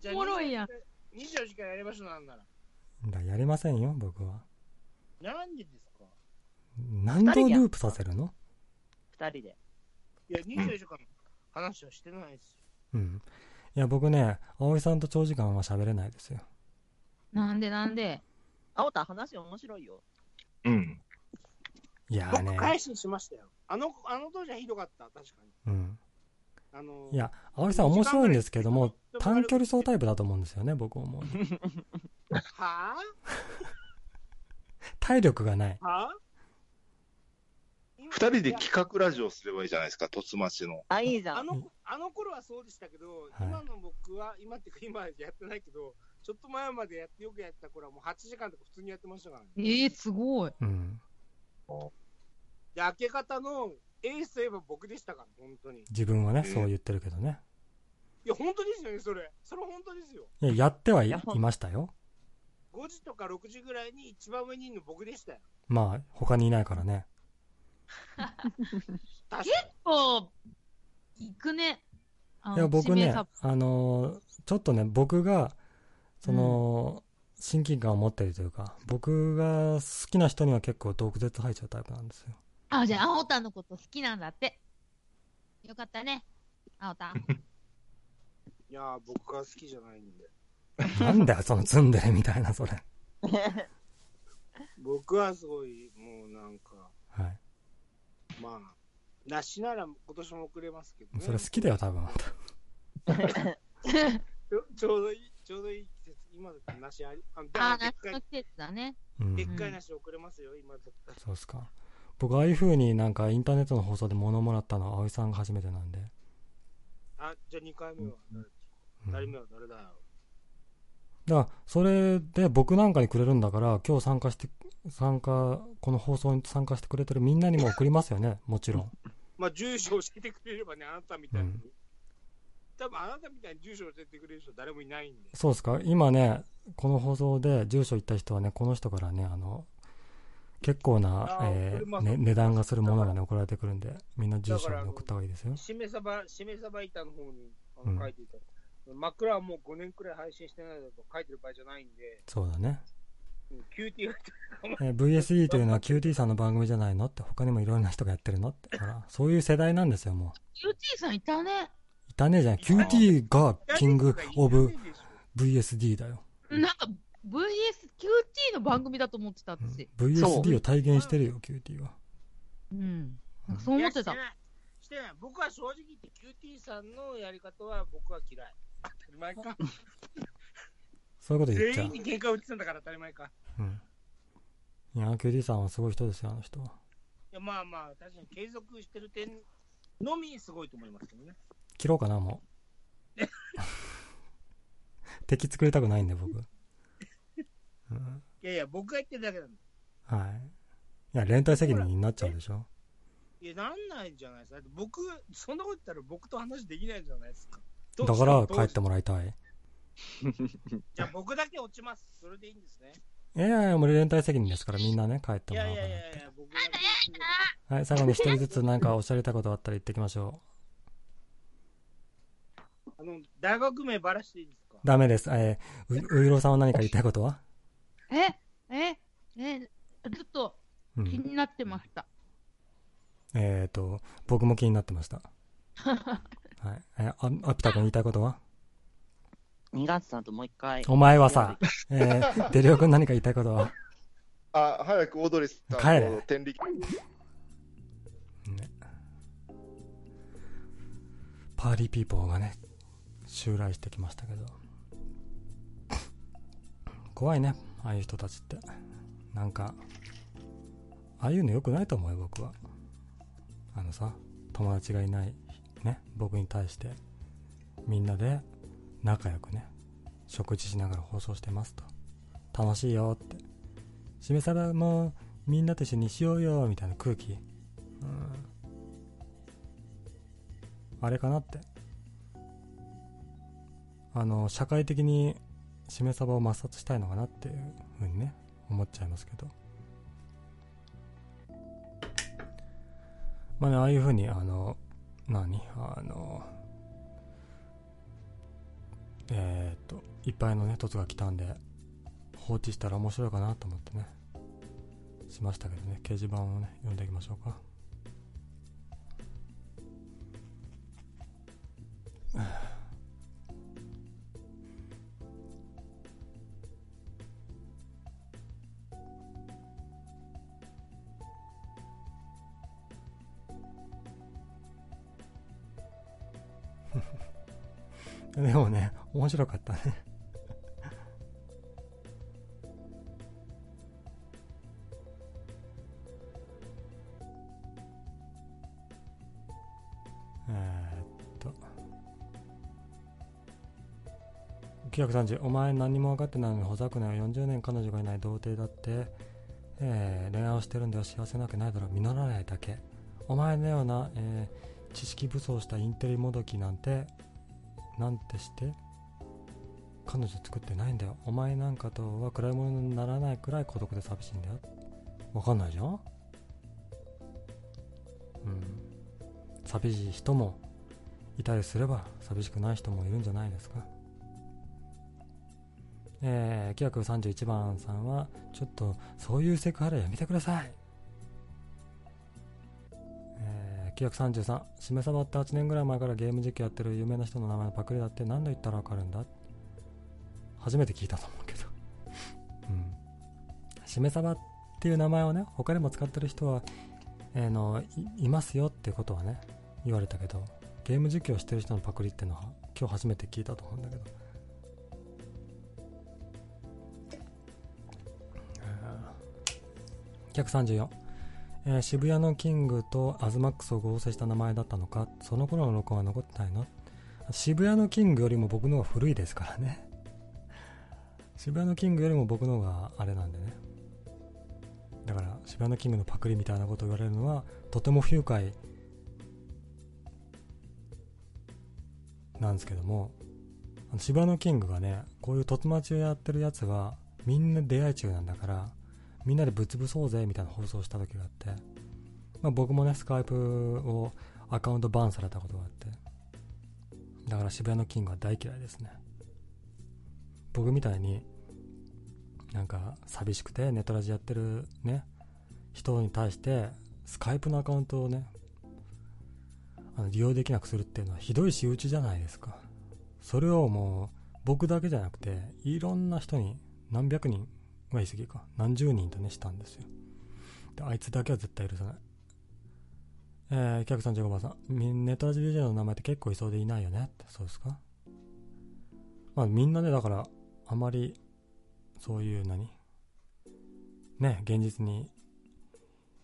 じゃあ、おもろいやん。24時間やりましょう、なんなら。だやりませんよ、僕は。なんでですか？何度ループさせるの？二人で。いや、24時間話はしてないですよ。うん。いや、僕ね、葵さんと長時間は喋れないですよ。なんでなんで？青田話面白いよ。うん。いやね。僕、返ししましたよ。あの、あの当時はひどかった、確かに。うん。あのいや、葵さん面白いんですけども、短距離走タイプだと思うんですよね、僕思う。はぁ 体力がない。はぁ二人で企画ラジオすればいいじゃないですか、凸町の。あ、いいじゃん。あの、あの頃はそうでしたけど、はい、今の僕は、今っていうか今やってないけど、ちょっと前までやってよくやった頃はもう8時間とか普通にやってましたからね。ええー、すごい。うん。で、明け方のエースといえば僕でしたから、本当に。自分はね、そう言ってるけどね。いや、本当ですよね、それ。それ本当ですよ。いや、やってはいいましたよ。5時とか6時ぐらいに一番上にいるの僕でしたよ。まあ、他にいないからね。結構、行くね。いや、僕ね、あのー、ちょっとね、僕が、その、うん、親近感を持ってるというか、僕が好きな人には結構毒舌吐いちゃうタイプなんですよ。あ、じゃあ、青田のこと好きなんだって。よかったね、青田。いや僕が好きじゃないんで。なんだよ、そのツンデレみたいな、それ。僕はすごい、もうなんか、はい。まあ、なしなら今年も送れますけどね。それ好きだよ、多分。ちょうどいい、ちょうどいい季節。今だったら梨あり。あ、あ梨の季節だね。でっかい梨送れますよ、今だったら。そうっすか。僕、ああいう風になんかインターネットの放送で物もらったのは葵さんが初めてなんで。あ、じゃあ2回目は誰,、うん、目は誰だよ。だから、それで僕なんかにくれるんだから、今日参加して、参加、この放送に参加してくれてるみんなにも送りますよね、もちろん。まあ、住所教えてくれればね、あなたみたいに。うん、多分あなたみたいに住所教えてくれる人誰もいないんで。そうですか今ね、この放送で住所言った人はね、この人からね、あの、結構な、えーね、値段がするものがね、送られてくるんで、みんな住所に送った方がいいですよ。しめさば、しめさば板の方にあの書いていた、うん、真っ暗はもう5年くらい配信してないだと書いてる場合じゃないんで。そうだね。QT がえー、VSE というのは QT さんの番組じゃないの？って他にもいろんな人がやってるの？ってほらそういう世代なんですよもう。QT さんいたね。いたねじゃん QT がキングオブ VSD だよなんか VS、QT の番組だと思ってた、私。うん、VSD を体現してるよ、QT は。うん。そう思ってた。してない。僕は正直言って QT さんのやり方は僕は嫌い。当たり前か。そういうこと言っちゃう。全員に喧嘩売ってたんだから当たり前か。うん。いや、QT さんはすごい人ですよ、あの人は。いや、まあまあ、確かに継続してる点のみすごいと思いますけどね。切ろうかな、もう。敵作りたくないんで、僕。いやいや、僕が言ってるだけなんだ。はい。いや、連帯責任になっちゃうでしょ。いや、なんないじゃないですか。僕、そんなこと言ったら僕と話できないじゃないですか。だから帰ってもらいたい。じゃあ僕だけ落ちます。それでいいんですね。いやいや、もう連帯責任ですから、みんなね、帰ってもらおうかなって。いやいやいや、僕。はい、最後に一人ずつ何かおっしゃりたいことあったら言ってきましょう。あの、大学名ばらしていいですか？ダメです。えー、う、ういろさんは何か言いたいことは？えええずっと気になってました。うん、えっ、ー、と、僕も気になってました。はい。えー、あ、アピタ君言いたいことは？2月さんともう一回。お前はさ、えー、デリオ君何か言いたいことは？あ、早くオードリスさん帰れ。天理。ね。パーリーピーポーがね、襲来してきましたけど。怖いね、ああいう人たちって。なんか、ああいうの良くないと思うよ、僕は。あのさ、友達がいない、ね、僕に対して、みんなで仲良くね、食事しながら放送してますと。楽しいよって。しめさばもみんなと一緒にしようよみたいな空気。うん。あれかなって。あの、社会的にしめ鯖を抹殺したいのかなっていうふうにね、思っちゃいますけど。まあね、ああいうふうに、あの、何？あの、え、っと、いっぱいのね、凸が来たんで、放置したら面白いかなと思ってね、しましたけどね、掲示板をね、読んでいきましょうか。面白かったねえっと。930、お前何も分かってないのにほざくなよ。40年彼女がいない童貞だって、えー、恋愛をしてるんだよ。幸せなわけないだろ。実らないだけ。お前のような、えー、知識武装したインテリもどきなんて、なんてして？彼女作ってないんだよ。お前なんかとは暗いものにならないくらい孤独で寂しいんだよ。わかんないじゃん？うん。寂しい人もいたりすれば寂しくない人もいるんじゃないですか？えー、931番さんはちょっとそういうセクハラやめてください。え933しめさばって8年ぐらい前からゲーム実況やってる有名な人の名前のパクリだって何度言ったらわかるんだ初めて聞いたと思うけど。うん。しめさばっていう名前をね他にも使ってる人は、えー、のいますよってことはね言われたけどゲーム実況してる人のパクリってのは今日初めて聞いたと思うんだけど。134えー、渋谷のキングとアズマックスを合成した名前だったのか、その頃の録音は残ってないの？渋谷のキングよりも僕の方が古いですからね。渋谷のキングよりも僕の方があれなんでね。だから渋谷のキングのパクリみたいなことを言われるのはとても不愉快なんですけども、渋谷のキングがね、こういう凸待ちをやってるやつはみんな出会い中なんだから、みんなでぶつぶそうぜみたいな放送した時があって、まあ、僕もね、スカイプをアカウントバンされたことがあって、だから渋谷のキングは大嫌いですね。僕みたいに、なんか寂しくてネトラジやってるね、人に対して、スカイプのアカウントをね、あの利用できなくするっていうのはひどい仕打ちじゃないですか。それをもう僕だけじゃなくて、いろんな人に何百人は言い過ぎか。何十人とね、したんですよ。で、あいつだけは絶対許さない。えー、935番さん。ネットラジ DJ の名前って結構いそうでいないよねって、そうですか？まあみんなね、だから、あまり、そういう何？ね、現実に、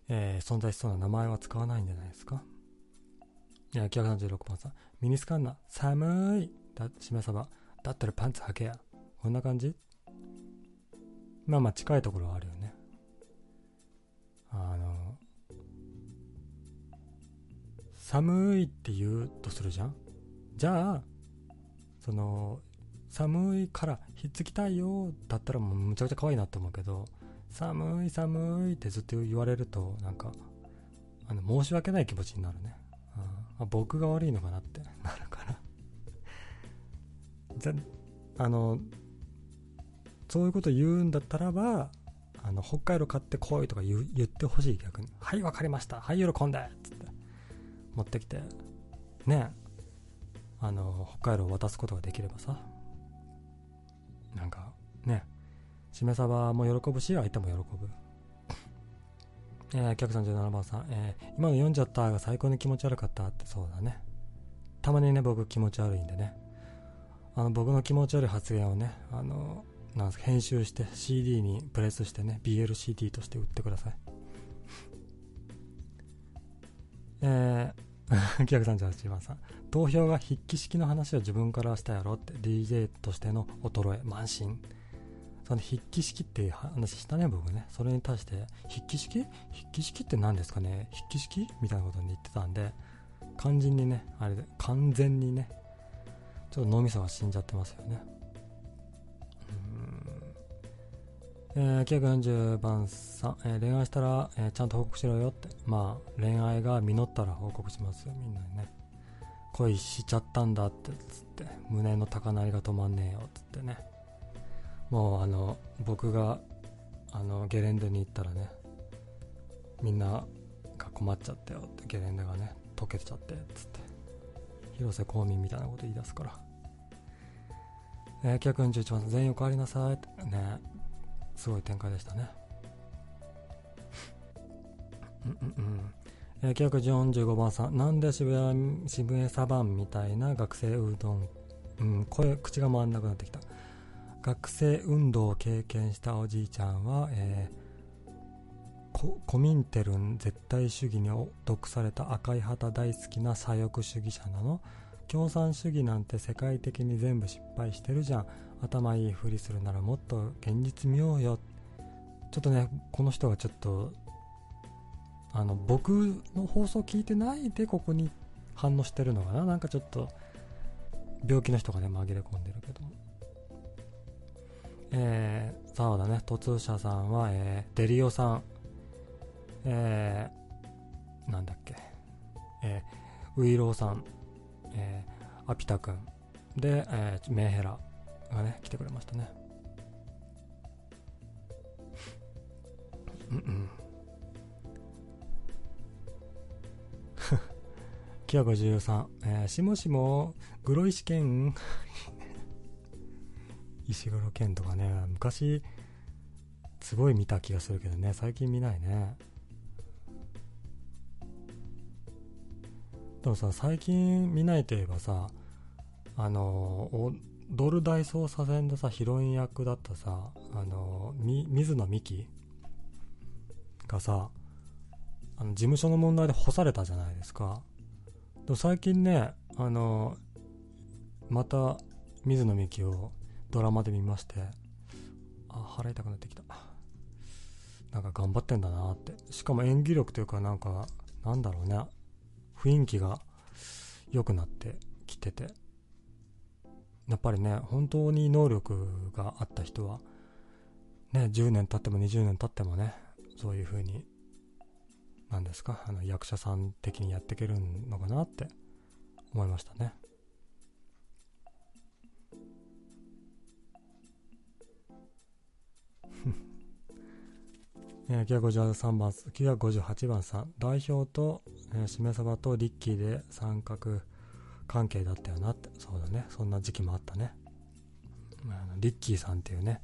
えー、存在しそうな名前は使わないんじゃないですか？いや、936番さん。ミニスカンナ、寒いだ、しめさば。だったらパンツ履けや。こんな感じ？まあまあ近いところはあるよね。あの、寒いって言うとするじゃん？じゃあ、その、寒いからひっつきたいよだったらもうむちゃくちゃ可愛いなって思うけど寒い寒いってずっと言われるとなんかあの申し訳ない気持ちになるね、うん、僕が悪いのかなって なるから。じゃあのそういうこと言うんだったらばあの北海道買ってこいとか言言ってほしい逆に。はい分かりました。はい喜んでっつって。持ってきて。ね。あの北海道を渡すことができればさ。なんかね。しめ鯖も喜ぶし相手も喜ぶ。えー、137番さん、えー、今の読んじゃったが最高に気持ち悪かったってそうだね。たまにね僕気持ち悪いんでね。あの僕の気持ち悪い発言をねあのなんすか編集して CD にプレスしてね BLCD として売ってください。えー、938番さん。投票が筆記式の話を自分からしたやろって DJ としての衰え慢心。その筆記式っていう話したね僕ね。それに対して筆記式？筆記式って何ですかね？筆記式みたいなことに言ってたんで肝心にねあれで完全にねちょっと脳みそが死んじゃってますよね。えー、940番さん、えー、恋愛したら、えー、ちゃんと報告しろよって。まあ、恋愛が実ったら報告しますよ、みんなにね。恋しちゃったんだって、つって。胸の高鳴りが止まんねえよっ、つってね。もう、あの、僕が、あの、ゲレンデに行ったらね、みんなが困っちゃったよって、ゲレンデがね、溶けちゃってっ、つって。広瀬香美みたいなこと言い出すから。えー、941番全員お帰りなさいってね。すごい展開でしたね。うんうんうんえー、945番さん、なんで渋谷、渋谷サバンみたいな学生うどん、うん、声、口が回んなくなってきた。学生運動を経験したおじいちゃんは、えー、コミンテルン絶対主義に毒された赤い旗大好きな左翼主義者なの。共産主義なんて世界的に全部失敗してるじゃん。頭いいふりするならもっと現実見ようよ。ちょっとねこの人がちょっとあの僕の放送聞いてないでここに反応してるのかな？なんかちょっと病気の人がね紛れ込んでるけど。えー、そうだね。突者さんは、えー、デリオさん。えー、なんだっけ。えー、ウイローさん。えー、アピタ君。で、えー、メンヘラがね、来てくれましたね。うんうん。キア53、えー、しもしも、グロイ試験 石黒剣とかね、昔、すごい見た気がするけどね、最近見ないね。でもさ、最近見ないといえばさ、あの、踊る大捜査線でさ、ヒロイン役だったさ、あの、み、水野美紀がさ、あの、事務所の問題で干されたじゃないですか。で最近ね、あの、また、水野美紀をドラマで見まして、あ、腹痛くなってきた。なんか頑張ってんだなって。しかも演技力というかなんか、なんだろうね。雰囲気が良くなってきてて。やっぱりね、本当に能力があった人は、ね、10年経っても20年経ってもね、そういう風に、なんですか、あの役者さん的にやっていけるのかなって思いましたね。えー、953番、958番さん、代表と、えー、しめさばとリッキーで三角関係だったよなって、そうだね、そんな時期もあったね。まあ、リッキーさんっていうね、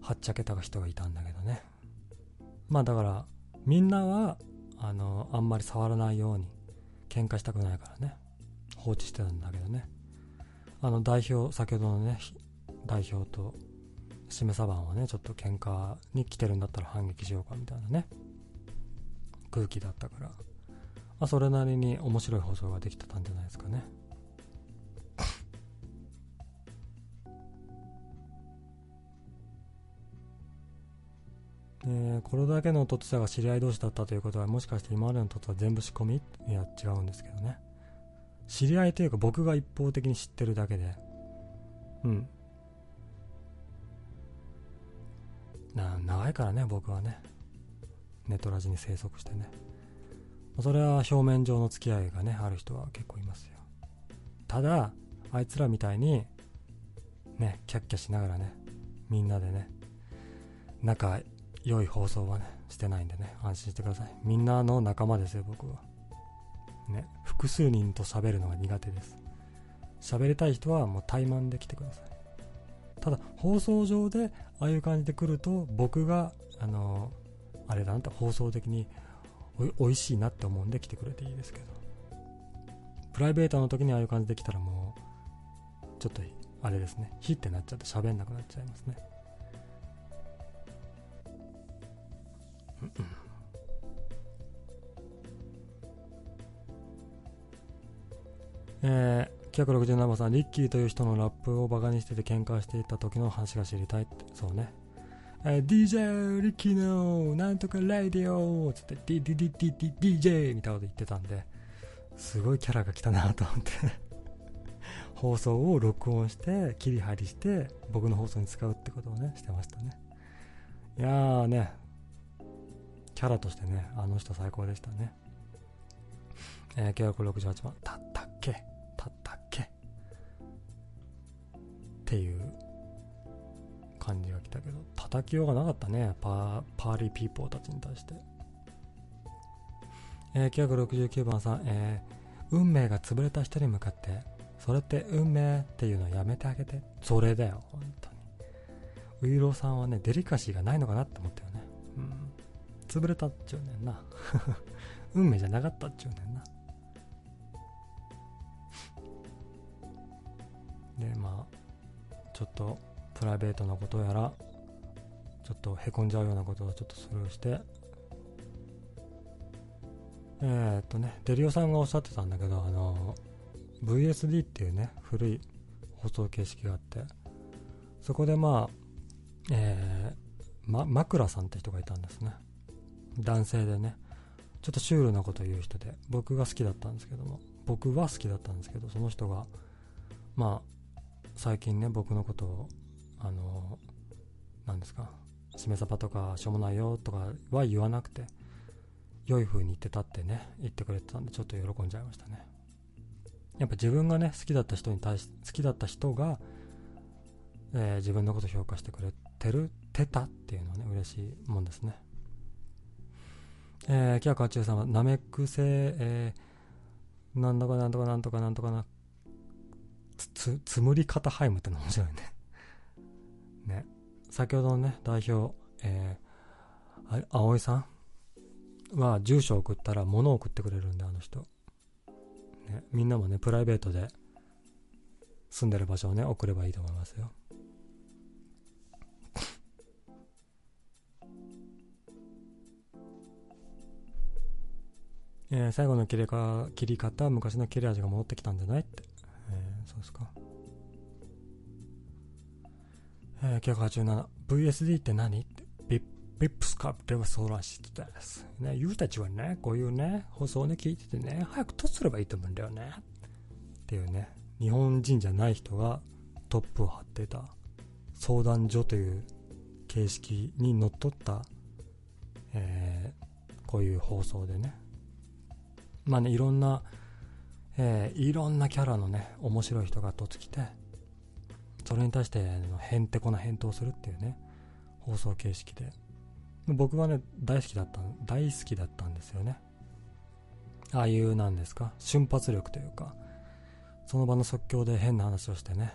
はっちゃけた人がいたんだけどね。まあだから、みんなは、あの、あんまり触らないように、喧嘩したくないからね、放置してたんだけどね。あの代表、先ほどのね、代表と、しめさばんはね、ちょっと喧嘩に来てるんだったら反撃しようかみたいなね、空気だったから、まあ、それなりに面白い放送ができてたんじゃないですかね。えー、これだけの突者が知り合い同士だったということはもしかして今までの突は全部仕込み？いや違うんですけどね。知り合いというか僕が一方的に知ってるだけで。うん。な長いからね僕はね。ネトラジに生息してね。それは表面上の付き合いがねある人は結構いますよ。ただあいつらみたいにねキャッキャしながらねみんなでね仲良い放送はねしてないんでね安心してください。みんなの仲間ですよ僕は。ね複数人と喋るのが苦手です。喋りたい人はもう怠慢で来てください。ただ放送上でああいう感じで来ると僕があのあれだなと放送的においしいなって思うんで来てくれていいですけど。プライベートの時にああいう感じで来たらもうちょっとあれですね。火ってなっちゃって喋んなくなっちゃいますね。えー、967番さん、リッキーという人のラップをバカにしてて喧嘩していた時の話が知りたいって、そうね。えー、DJ リッキーのなんとかライディオつって DDDDDJ みたいなこと言ってたんで、すごいキャラが来たなと思って 放送を録音して、切り張りして、僕の放送に使うってことをね、してましたね。いやーね、キャラとしてね、あの人最高でしたね。えー、968番、たったっけ？たったっけ？っていう感じが来たけど、叩きようがなかったね、パーパーリーピーポーたちに対して。えー、969番さん、えー、運命が潰れた人に向かって、それって運命っていうのはやめてあげて。それだよ、本当に。ウイローさんはね、デリカシーがないのかなって思ったよね。うん。潰れたっちゅうねんな。運命じゃなかったっちゅうねんな。で、まあ、ちょっとプライベートなことやら、ちょっとへこんじゃうようなことをちょっとスルーして、えー、っとね、デリオさんがおっしゃってたんだけど、あの、VSD っていうね、古い放送形式があって、そこでまあ、えー、ま、枕さんって人がいたんですね。男性でね、ちょっとシュールなこと言う人で、僕が好きだったんですけども、僕は好きだったんですけど、その人が、まあ、最近ね、僕のことを、あの、何ですか、しめさばとかしょうもないよとかは言わなくて、良い風に言ってたってね、言ってくれてたんで、ちょっと喜んじゃいましたね。やっぱ自分がね、好きだった人に対し、好きだった人が、えー、自分のこと評価してくれてる、てたっていうのはね、嬉しいもんですね。えー、キャカチュウさんは、ナメックセ、えー、なんとかなんとかなんとかなんとかな、つ、つ、つむり方ハイムっての面白いね。ね。先ほどのね、代表、えー、あ、葵さんは住所を送ったら物を送ってくれるんで、あの人。ね、みんなもね、プライベートで住んでる場所をね、送ればいいと思いますよ。えー、最後の切れか切り方は、昔の切れ味が戻ってきたんじゃないって。えー、そうですか。えー、987。VSD って何って。ビッビップスカップではそうらしいです。ね、ユうたちはね、こういうね、放送をね、聞いててね、早く突すればいいと思うんだよね。っていうね、日本人じゃない人がトップを張ってた相談所という形式にのっとった、えー、こういう放送でね、まあね、いろんな、えー、いろんなキャラのね、面白い人がとつきて、それに対して、へんてこな返答するっていうね、放送形式で。僕はね、大好きだった、大好きだったんですよね。ああいうなんですか、瞬発力というか、その場の即興で変な話をしてね、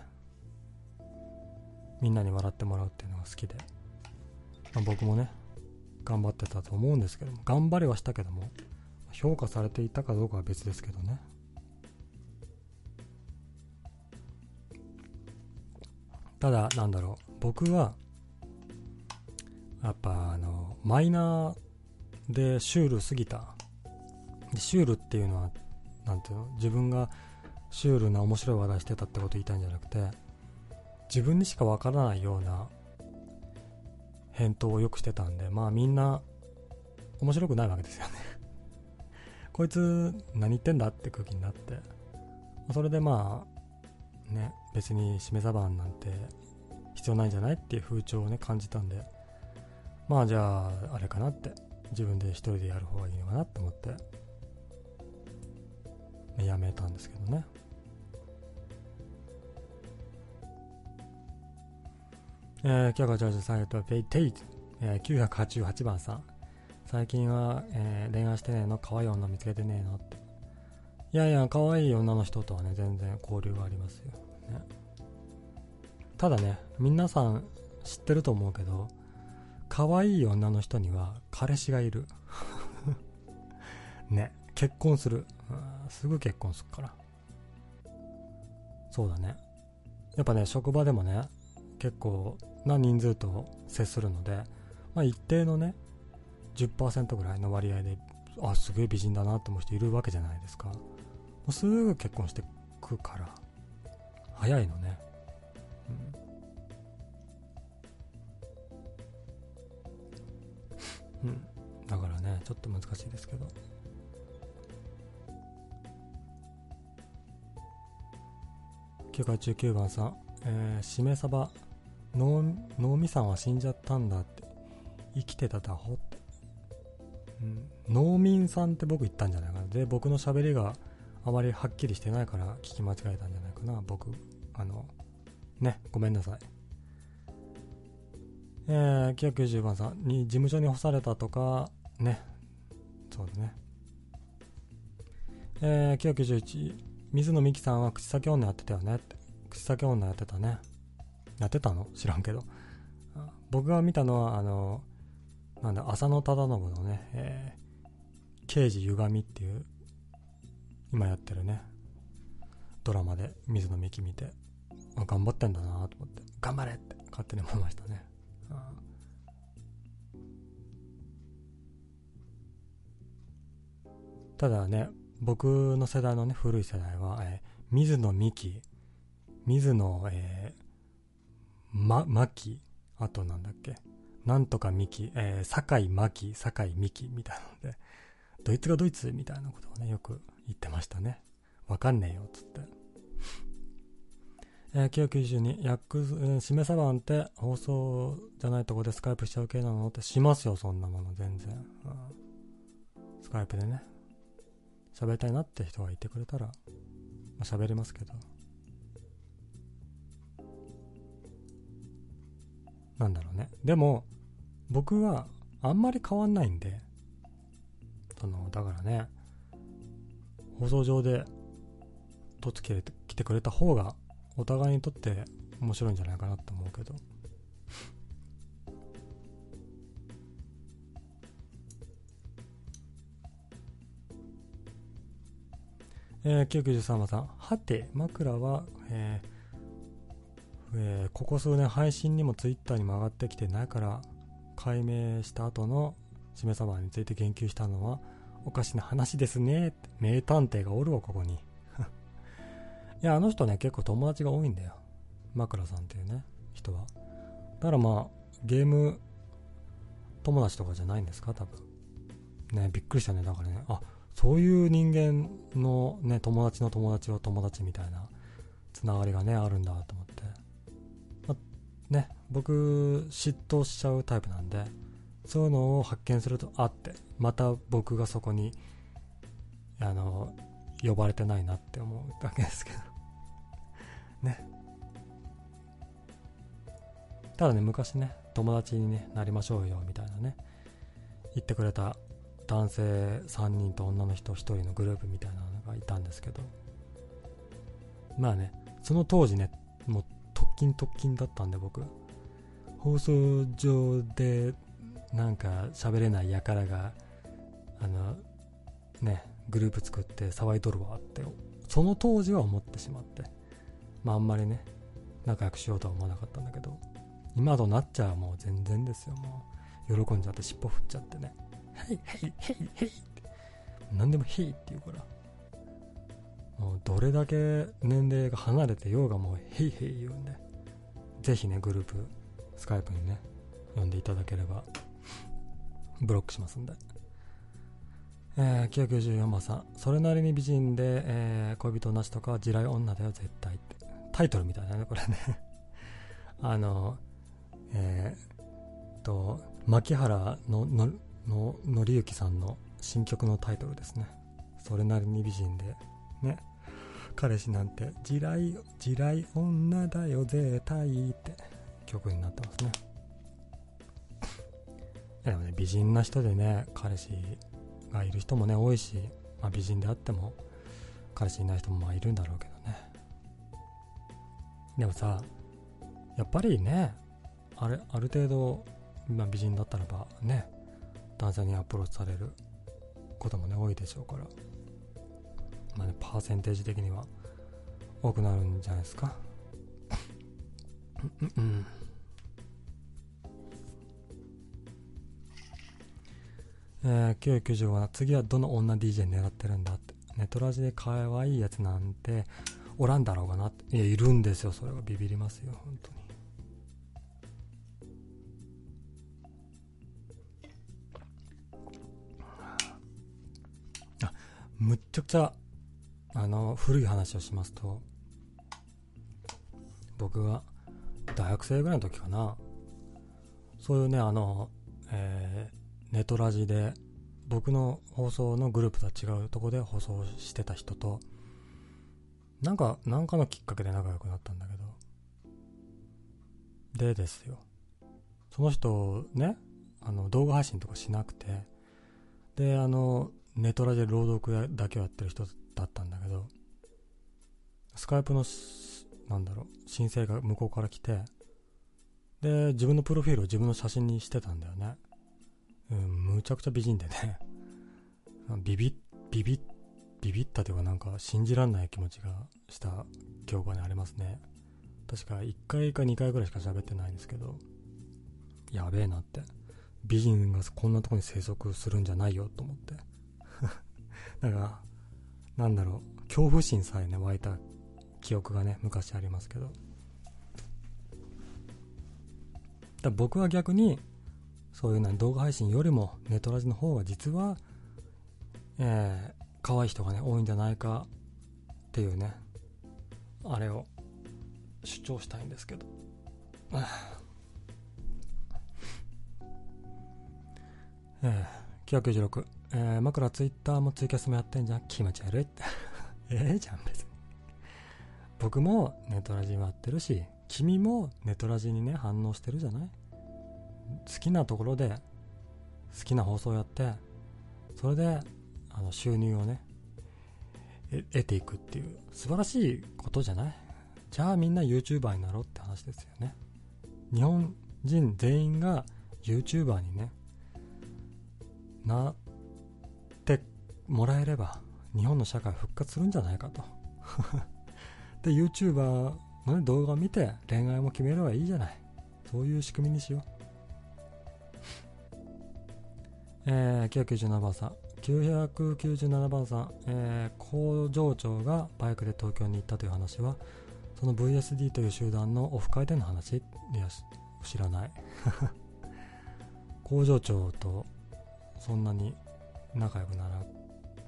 みんなに笑ってもらうっていうのが好きで、まあ、僕もね、頑張ってたと思うんですけども、頑張りはしたけども、評価されていたかどうかは別ですけどね。ただ、なんだろう、僕は、やっぱ、あの、マイナーでシュールすぎた。シュールっていうのは、なんていうの、自分がシュールな面白い話題してたってこと言いたいんじゃなくて、自分にしかわからないような返答をよくしてたんで、まあみんな面白くないわけですよねこいつ何言ってんだって空気になって、それでまあ、ね、別にしめサバンなんて必要ないんじゃないっていう風潮をね、感じたんで、まあじゃあ、あれかなって、自分で一人でやる方がいいのかなって思って、やめたんですけどね。えー、今日がジョージさん、えっと、ペイテイト、えー、988番さん。最近は、えー、恋愛してねえの？可愛い女見つけてねえの？って。いやいや、可愛い女の人とはね、全然交流がありますよ。ね、ただね、皆さん知ってると思うけど、可愛い女の人には彼氏がいる。ね、結婚する。すぐ結婚するから。そうだね。やっぱね、職場でもね、結構な人数と接するので、まあ、一定のね、10%ぐらいの割合で、あ、すげえ美人だなって思う人いるわけじゃないですか。もうすぐ結婚してくから、早いのね。うん。うん。だからね、ちょっと難しいですけど。9回中9番さん、えー、しめさば、脳みさんは死んじゃったんだって、生きてただほって。農民さんって僕言ったんじゃないかな。で、僕の喋りがあまりはっきりしてないから聞き間違えたんじゃないかな。僕、あの、ね、ごめんなさい。えー、990番さんに事務所に干されたとか、ね、そうですね。えー、991、水野美紀さんは口先女やってたよねって。口先女やってたね。やってたの？知らんけど。僕が見たのは、あの、なんだ、浅野忠信のね、えー、刑事歪みっていう、今やってるね、ドラマで水野美紀見て、あ、頑張ってんだなと思って、頑張れって勝手に思いましたね。ただね、僕の世代のね、古い世代は、えー、水野美紀、水野、えー、ま、マキ、あとなんだっけ、なんとかミキ、えー、酒井真紀、酒井美紀みたいなので、ドイツがドイツみたいなことをね、よく言ってましたね。わかんねえよ、つって。えー、992、ヤックス、えー、しめさばんって放送じゃないとこでスカイプしちゃう系なの？ってしますよ、そんなもの、全然。うん、スカイプでね。喋りたいなって人がいてくれたら、まあ、喋れますけど。なんだろうね。でも、僕はあんまり変わんないんで、その、だからね、放送上で、とつけ来てくれた方が、お互いにとって面白いんじゃないかなと思うけど。えー、993番さん、はて、枕は、えーえー、ここ数年配信にもツイッターにも上がってきてないから、解明した後のしめ鯖について言及したのは、おかしな話ですねって名探偵がおるわ、ここに。いや、あの人ね、結構友達が多いんだよ。枕さんっていうね、人は。だからまあ、ゲーム友達とかじゃないんですか、多分。ね、びっくりしたね。だからね、あ、そういう人間のね、友達の友達は友達みたいなつながりがね、あるんだと思って。ね、僕、嫉妬しちゃうタイプなんで、そういうのを発見すると、あって、また僕がそこに、あの、呼ばれてないなって思うだけですけど。ね。ただね、昔ね、友達に、ね、なりましょうよ、みたいなね、言ってくれた男性3人と女の人1人のグループみたいなのがいたんですけどまあねその当時ねもう勤特勤だったんで僕放送上でなんか喋れない輩があのねグループ作って騒いどるわってその当時は思ってしまってまああんまりね仲良くしようとは思わなかったんだけど今となっちゃうもう全然ですよもう喜んじゃって尻尾振っちゃってねヘイヘイヘイヘイって。何でもヘイって言うから。もうどれだけ年齢が離れてようがもうヘイヘイ言うんで。ぜひね、グループ、スカイプにね、呼んでいただければ、ブロックしますんで。えー、994番さん、それなりに美人で、えー、恋人なしとか地雷女だよ、絶対って。タイトルみたいなね、これね あの、えー、と、牧原ののののりゆきさんの新曲のタイトルですね。それなりに美人で、ね。彼氏なんて地雷、地雷女だよ絶対って曲になってますね。でもね、美人な人でね、彼氏がいる人もね、多いし、まあ、美人であっても、彼氏いない人もまあいるんだろうけどね。でもさ、やっぱりね、あれ、ある程度、ま、美人だったらばね、男性にアプローチされることもね、多いでしょうから。まあね、パーセンテージ的には多くなるんじゃないですか。うん。えー、995は次はどの女 DJ 狙ってるんだって。ネトラジで可愛いやつなんておらんだろうがなって。いや、いるんですよ。それはビビりますよ。本当に。あ、むっちゃくちゃ、あの、古い話をしますと、僕が大学生ぐらいの時かな、そういうね、あの、えー、ネトラジで僕の放送のグループとは違うとこで放送してた人となんかなんかのきっかけで仲良くなったんだけどでですよ。その人ねあの動画配信とかしなくてであのネトラジで朗読だけをやってる人だったんだけどスカイプのなんだろう申請が向こうから来てで自分のプロフィールを自分の写真にしてたんだよね。うん、むちゃくちゃ美人でね。ビビビビビビったというかなんか信じらんない気持ちがした記憶がねありますね。確か1回か2回ぐらいしか喋ってないんですけどやべえなって。美人がこんなとこに生息するんじゃないよと思って。だかなんだろう。恐怖心さえね湧いた記憶がね昔ありますけど。だ僕は逆にそういうな動画配信よりもネトラジの方が実は、えー、可愛い人がね、多いんじゃないかっていうね、あれを主張したいんですけど。えー、996、えー、枕ツイッターもツイキャスもやってんじゃん。気持ち悪いって。ええじゃん、別に。僕もネトラジもやってるし、君もネトラジにね、反応してるじゃない？好きなところで好きな放送やってそれであの収入をね得ていくっていう素晴らしいことじゃない？じゃあみんな YouTuber になろうって話ですよね日本人全員が YouTuber にねなもらえれば日本の社会復活するんじゃないかと。で YouTuber の、ね、動画を見て恋愛も決めればいいじゃない。そういう仕組みにしよう。えー、997番さん。997番さん、えー、工場長がバイクで東京に行ったという話は、その VSD という集団のオフ会での話いや、知らない。工場長とそんなに仲良くなら、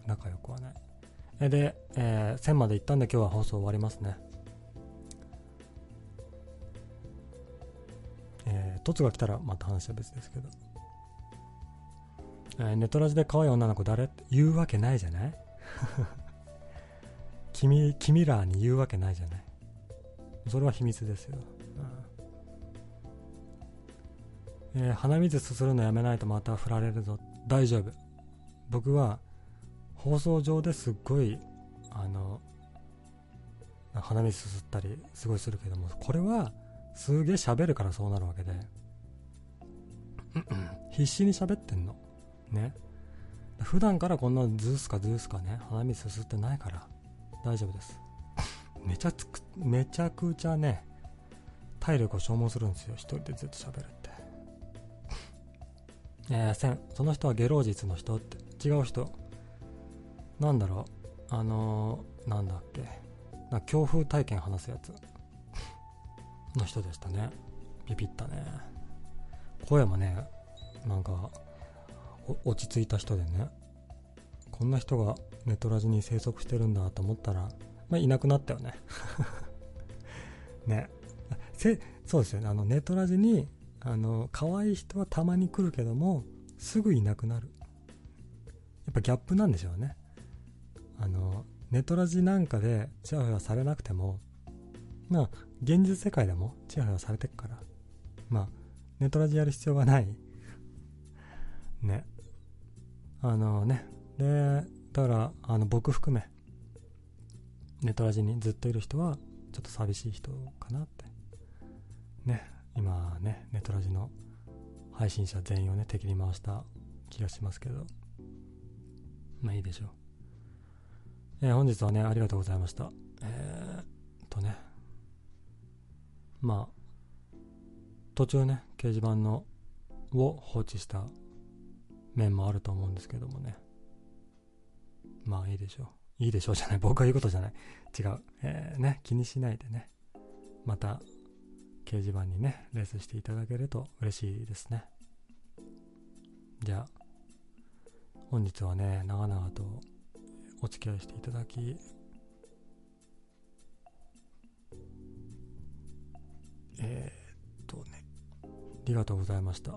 仲良くはない。えで、えー、1000まで行ったんで今日は放送終わりますね。えー、凸が来たらまた話は別ですけど。えネトラジで可愛い女の子誰って言うわけないじゃない？君、君らに言うわけないじゃない？それは秘密ですよ。うん、えー、鼻水すするのやめないとまた振られるぞ。大丈夫。僕は放送上ですっごい、あの、鼻水すすったりすごいするけども、これはすげえ喋るからそうなるわけで、必死に喋ってんの。ね。普段からこんなズースかズースかね、鼻水すすってないから大丈夫です。めちゃつく、めちゃくちゃね、体力を消耗するんですよ。一人でずっと喋るって。えー、千、その人はゲロージツの人って、違う人。なんだろう、あのー、なんだっけ。な強風体験話すやつ。の人でしたね。ビビったね。声もね、なんか、落ち着いた人でねこんな人がネトラジに生息してるんだと思ったら、まあ、いなくなったよね ね。せ、そうですよね。あの、ネトラジに、あの、可愛い人はたまに来るけども、すぐいなくなる。やっぱギャップなんでしょうね。あの、ネトラジなんかでチヤホヤされなくても、まあ、現実世界でもチヤホヤされてっから、まあ、ネトラジやる必要がない。ね。あのね。で、だから、あの、僕含め、ネトラジにずっといる人は、ちょっと寂しい人かなって。ね。今ね、ネトラジの配信者全員をね、敵に回した気がしますけど。まあいいでしょう。えー、本日はね、ありがとうございました。えー、っとね。まあ、途中ね、掲示板の、を放置した面もあると思うんですけどもね。まあいいでしょう。いいでしょう じゃない。僕が言うことじゃない。違う。えー、ね、気にしないでね。また、掲示板にね、レースしていただけると嬉しいですね。じゃあ、本日はね、長々とお付き合いしていただき、えー、っとね、ありがとうございました。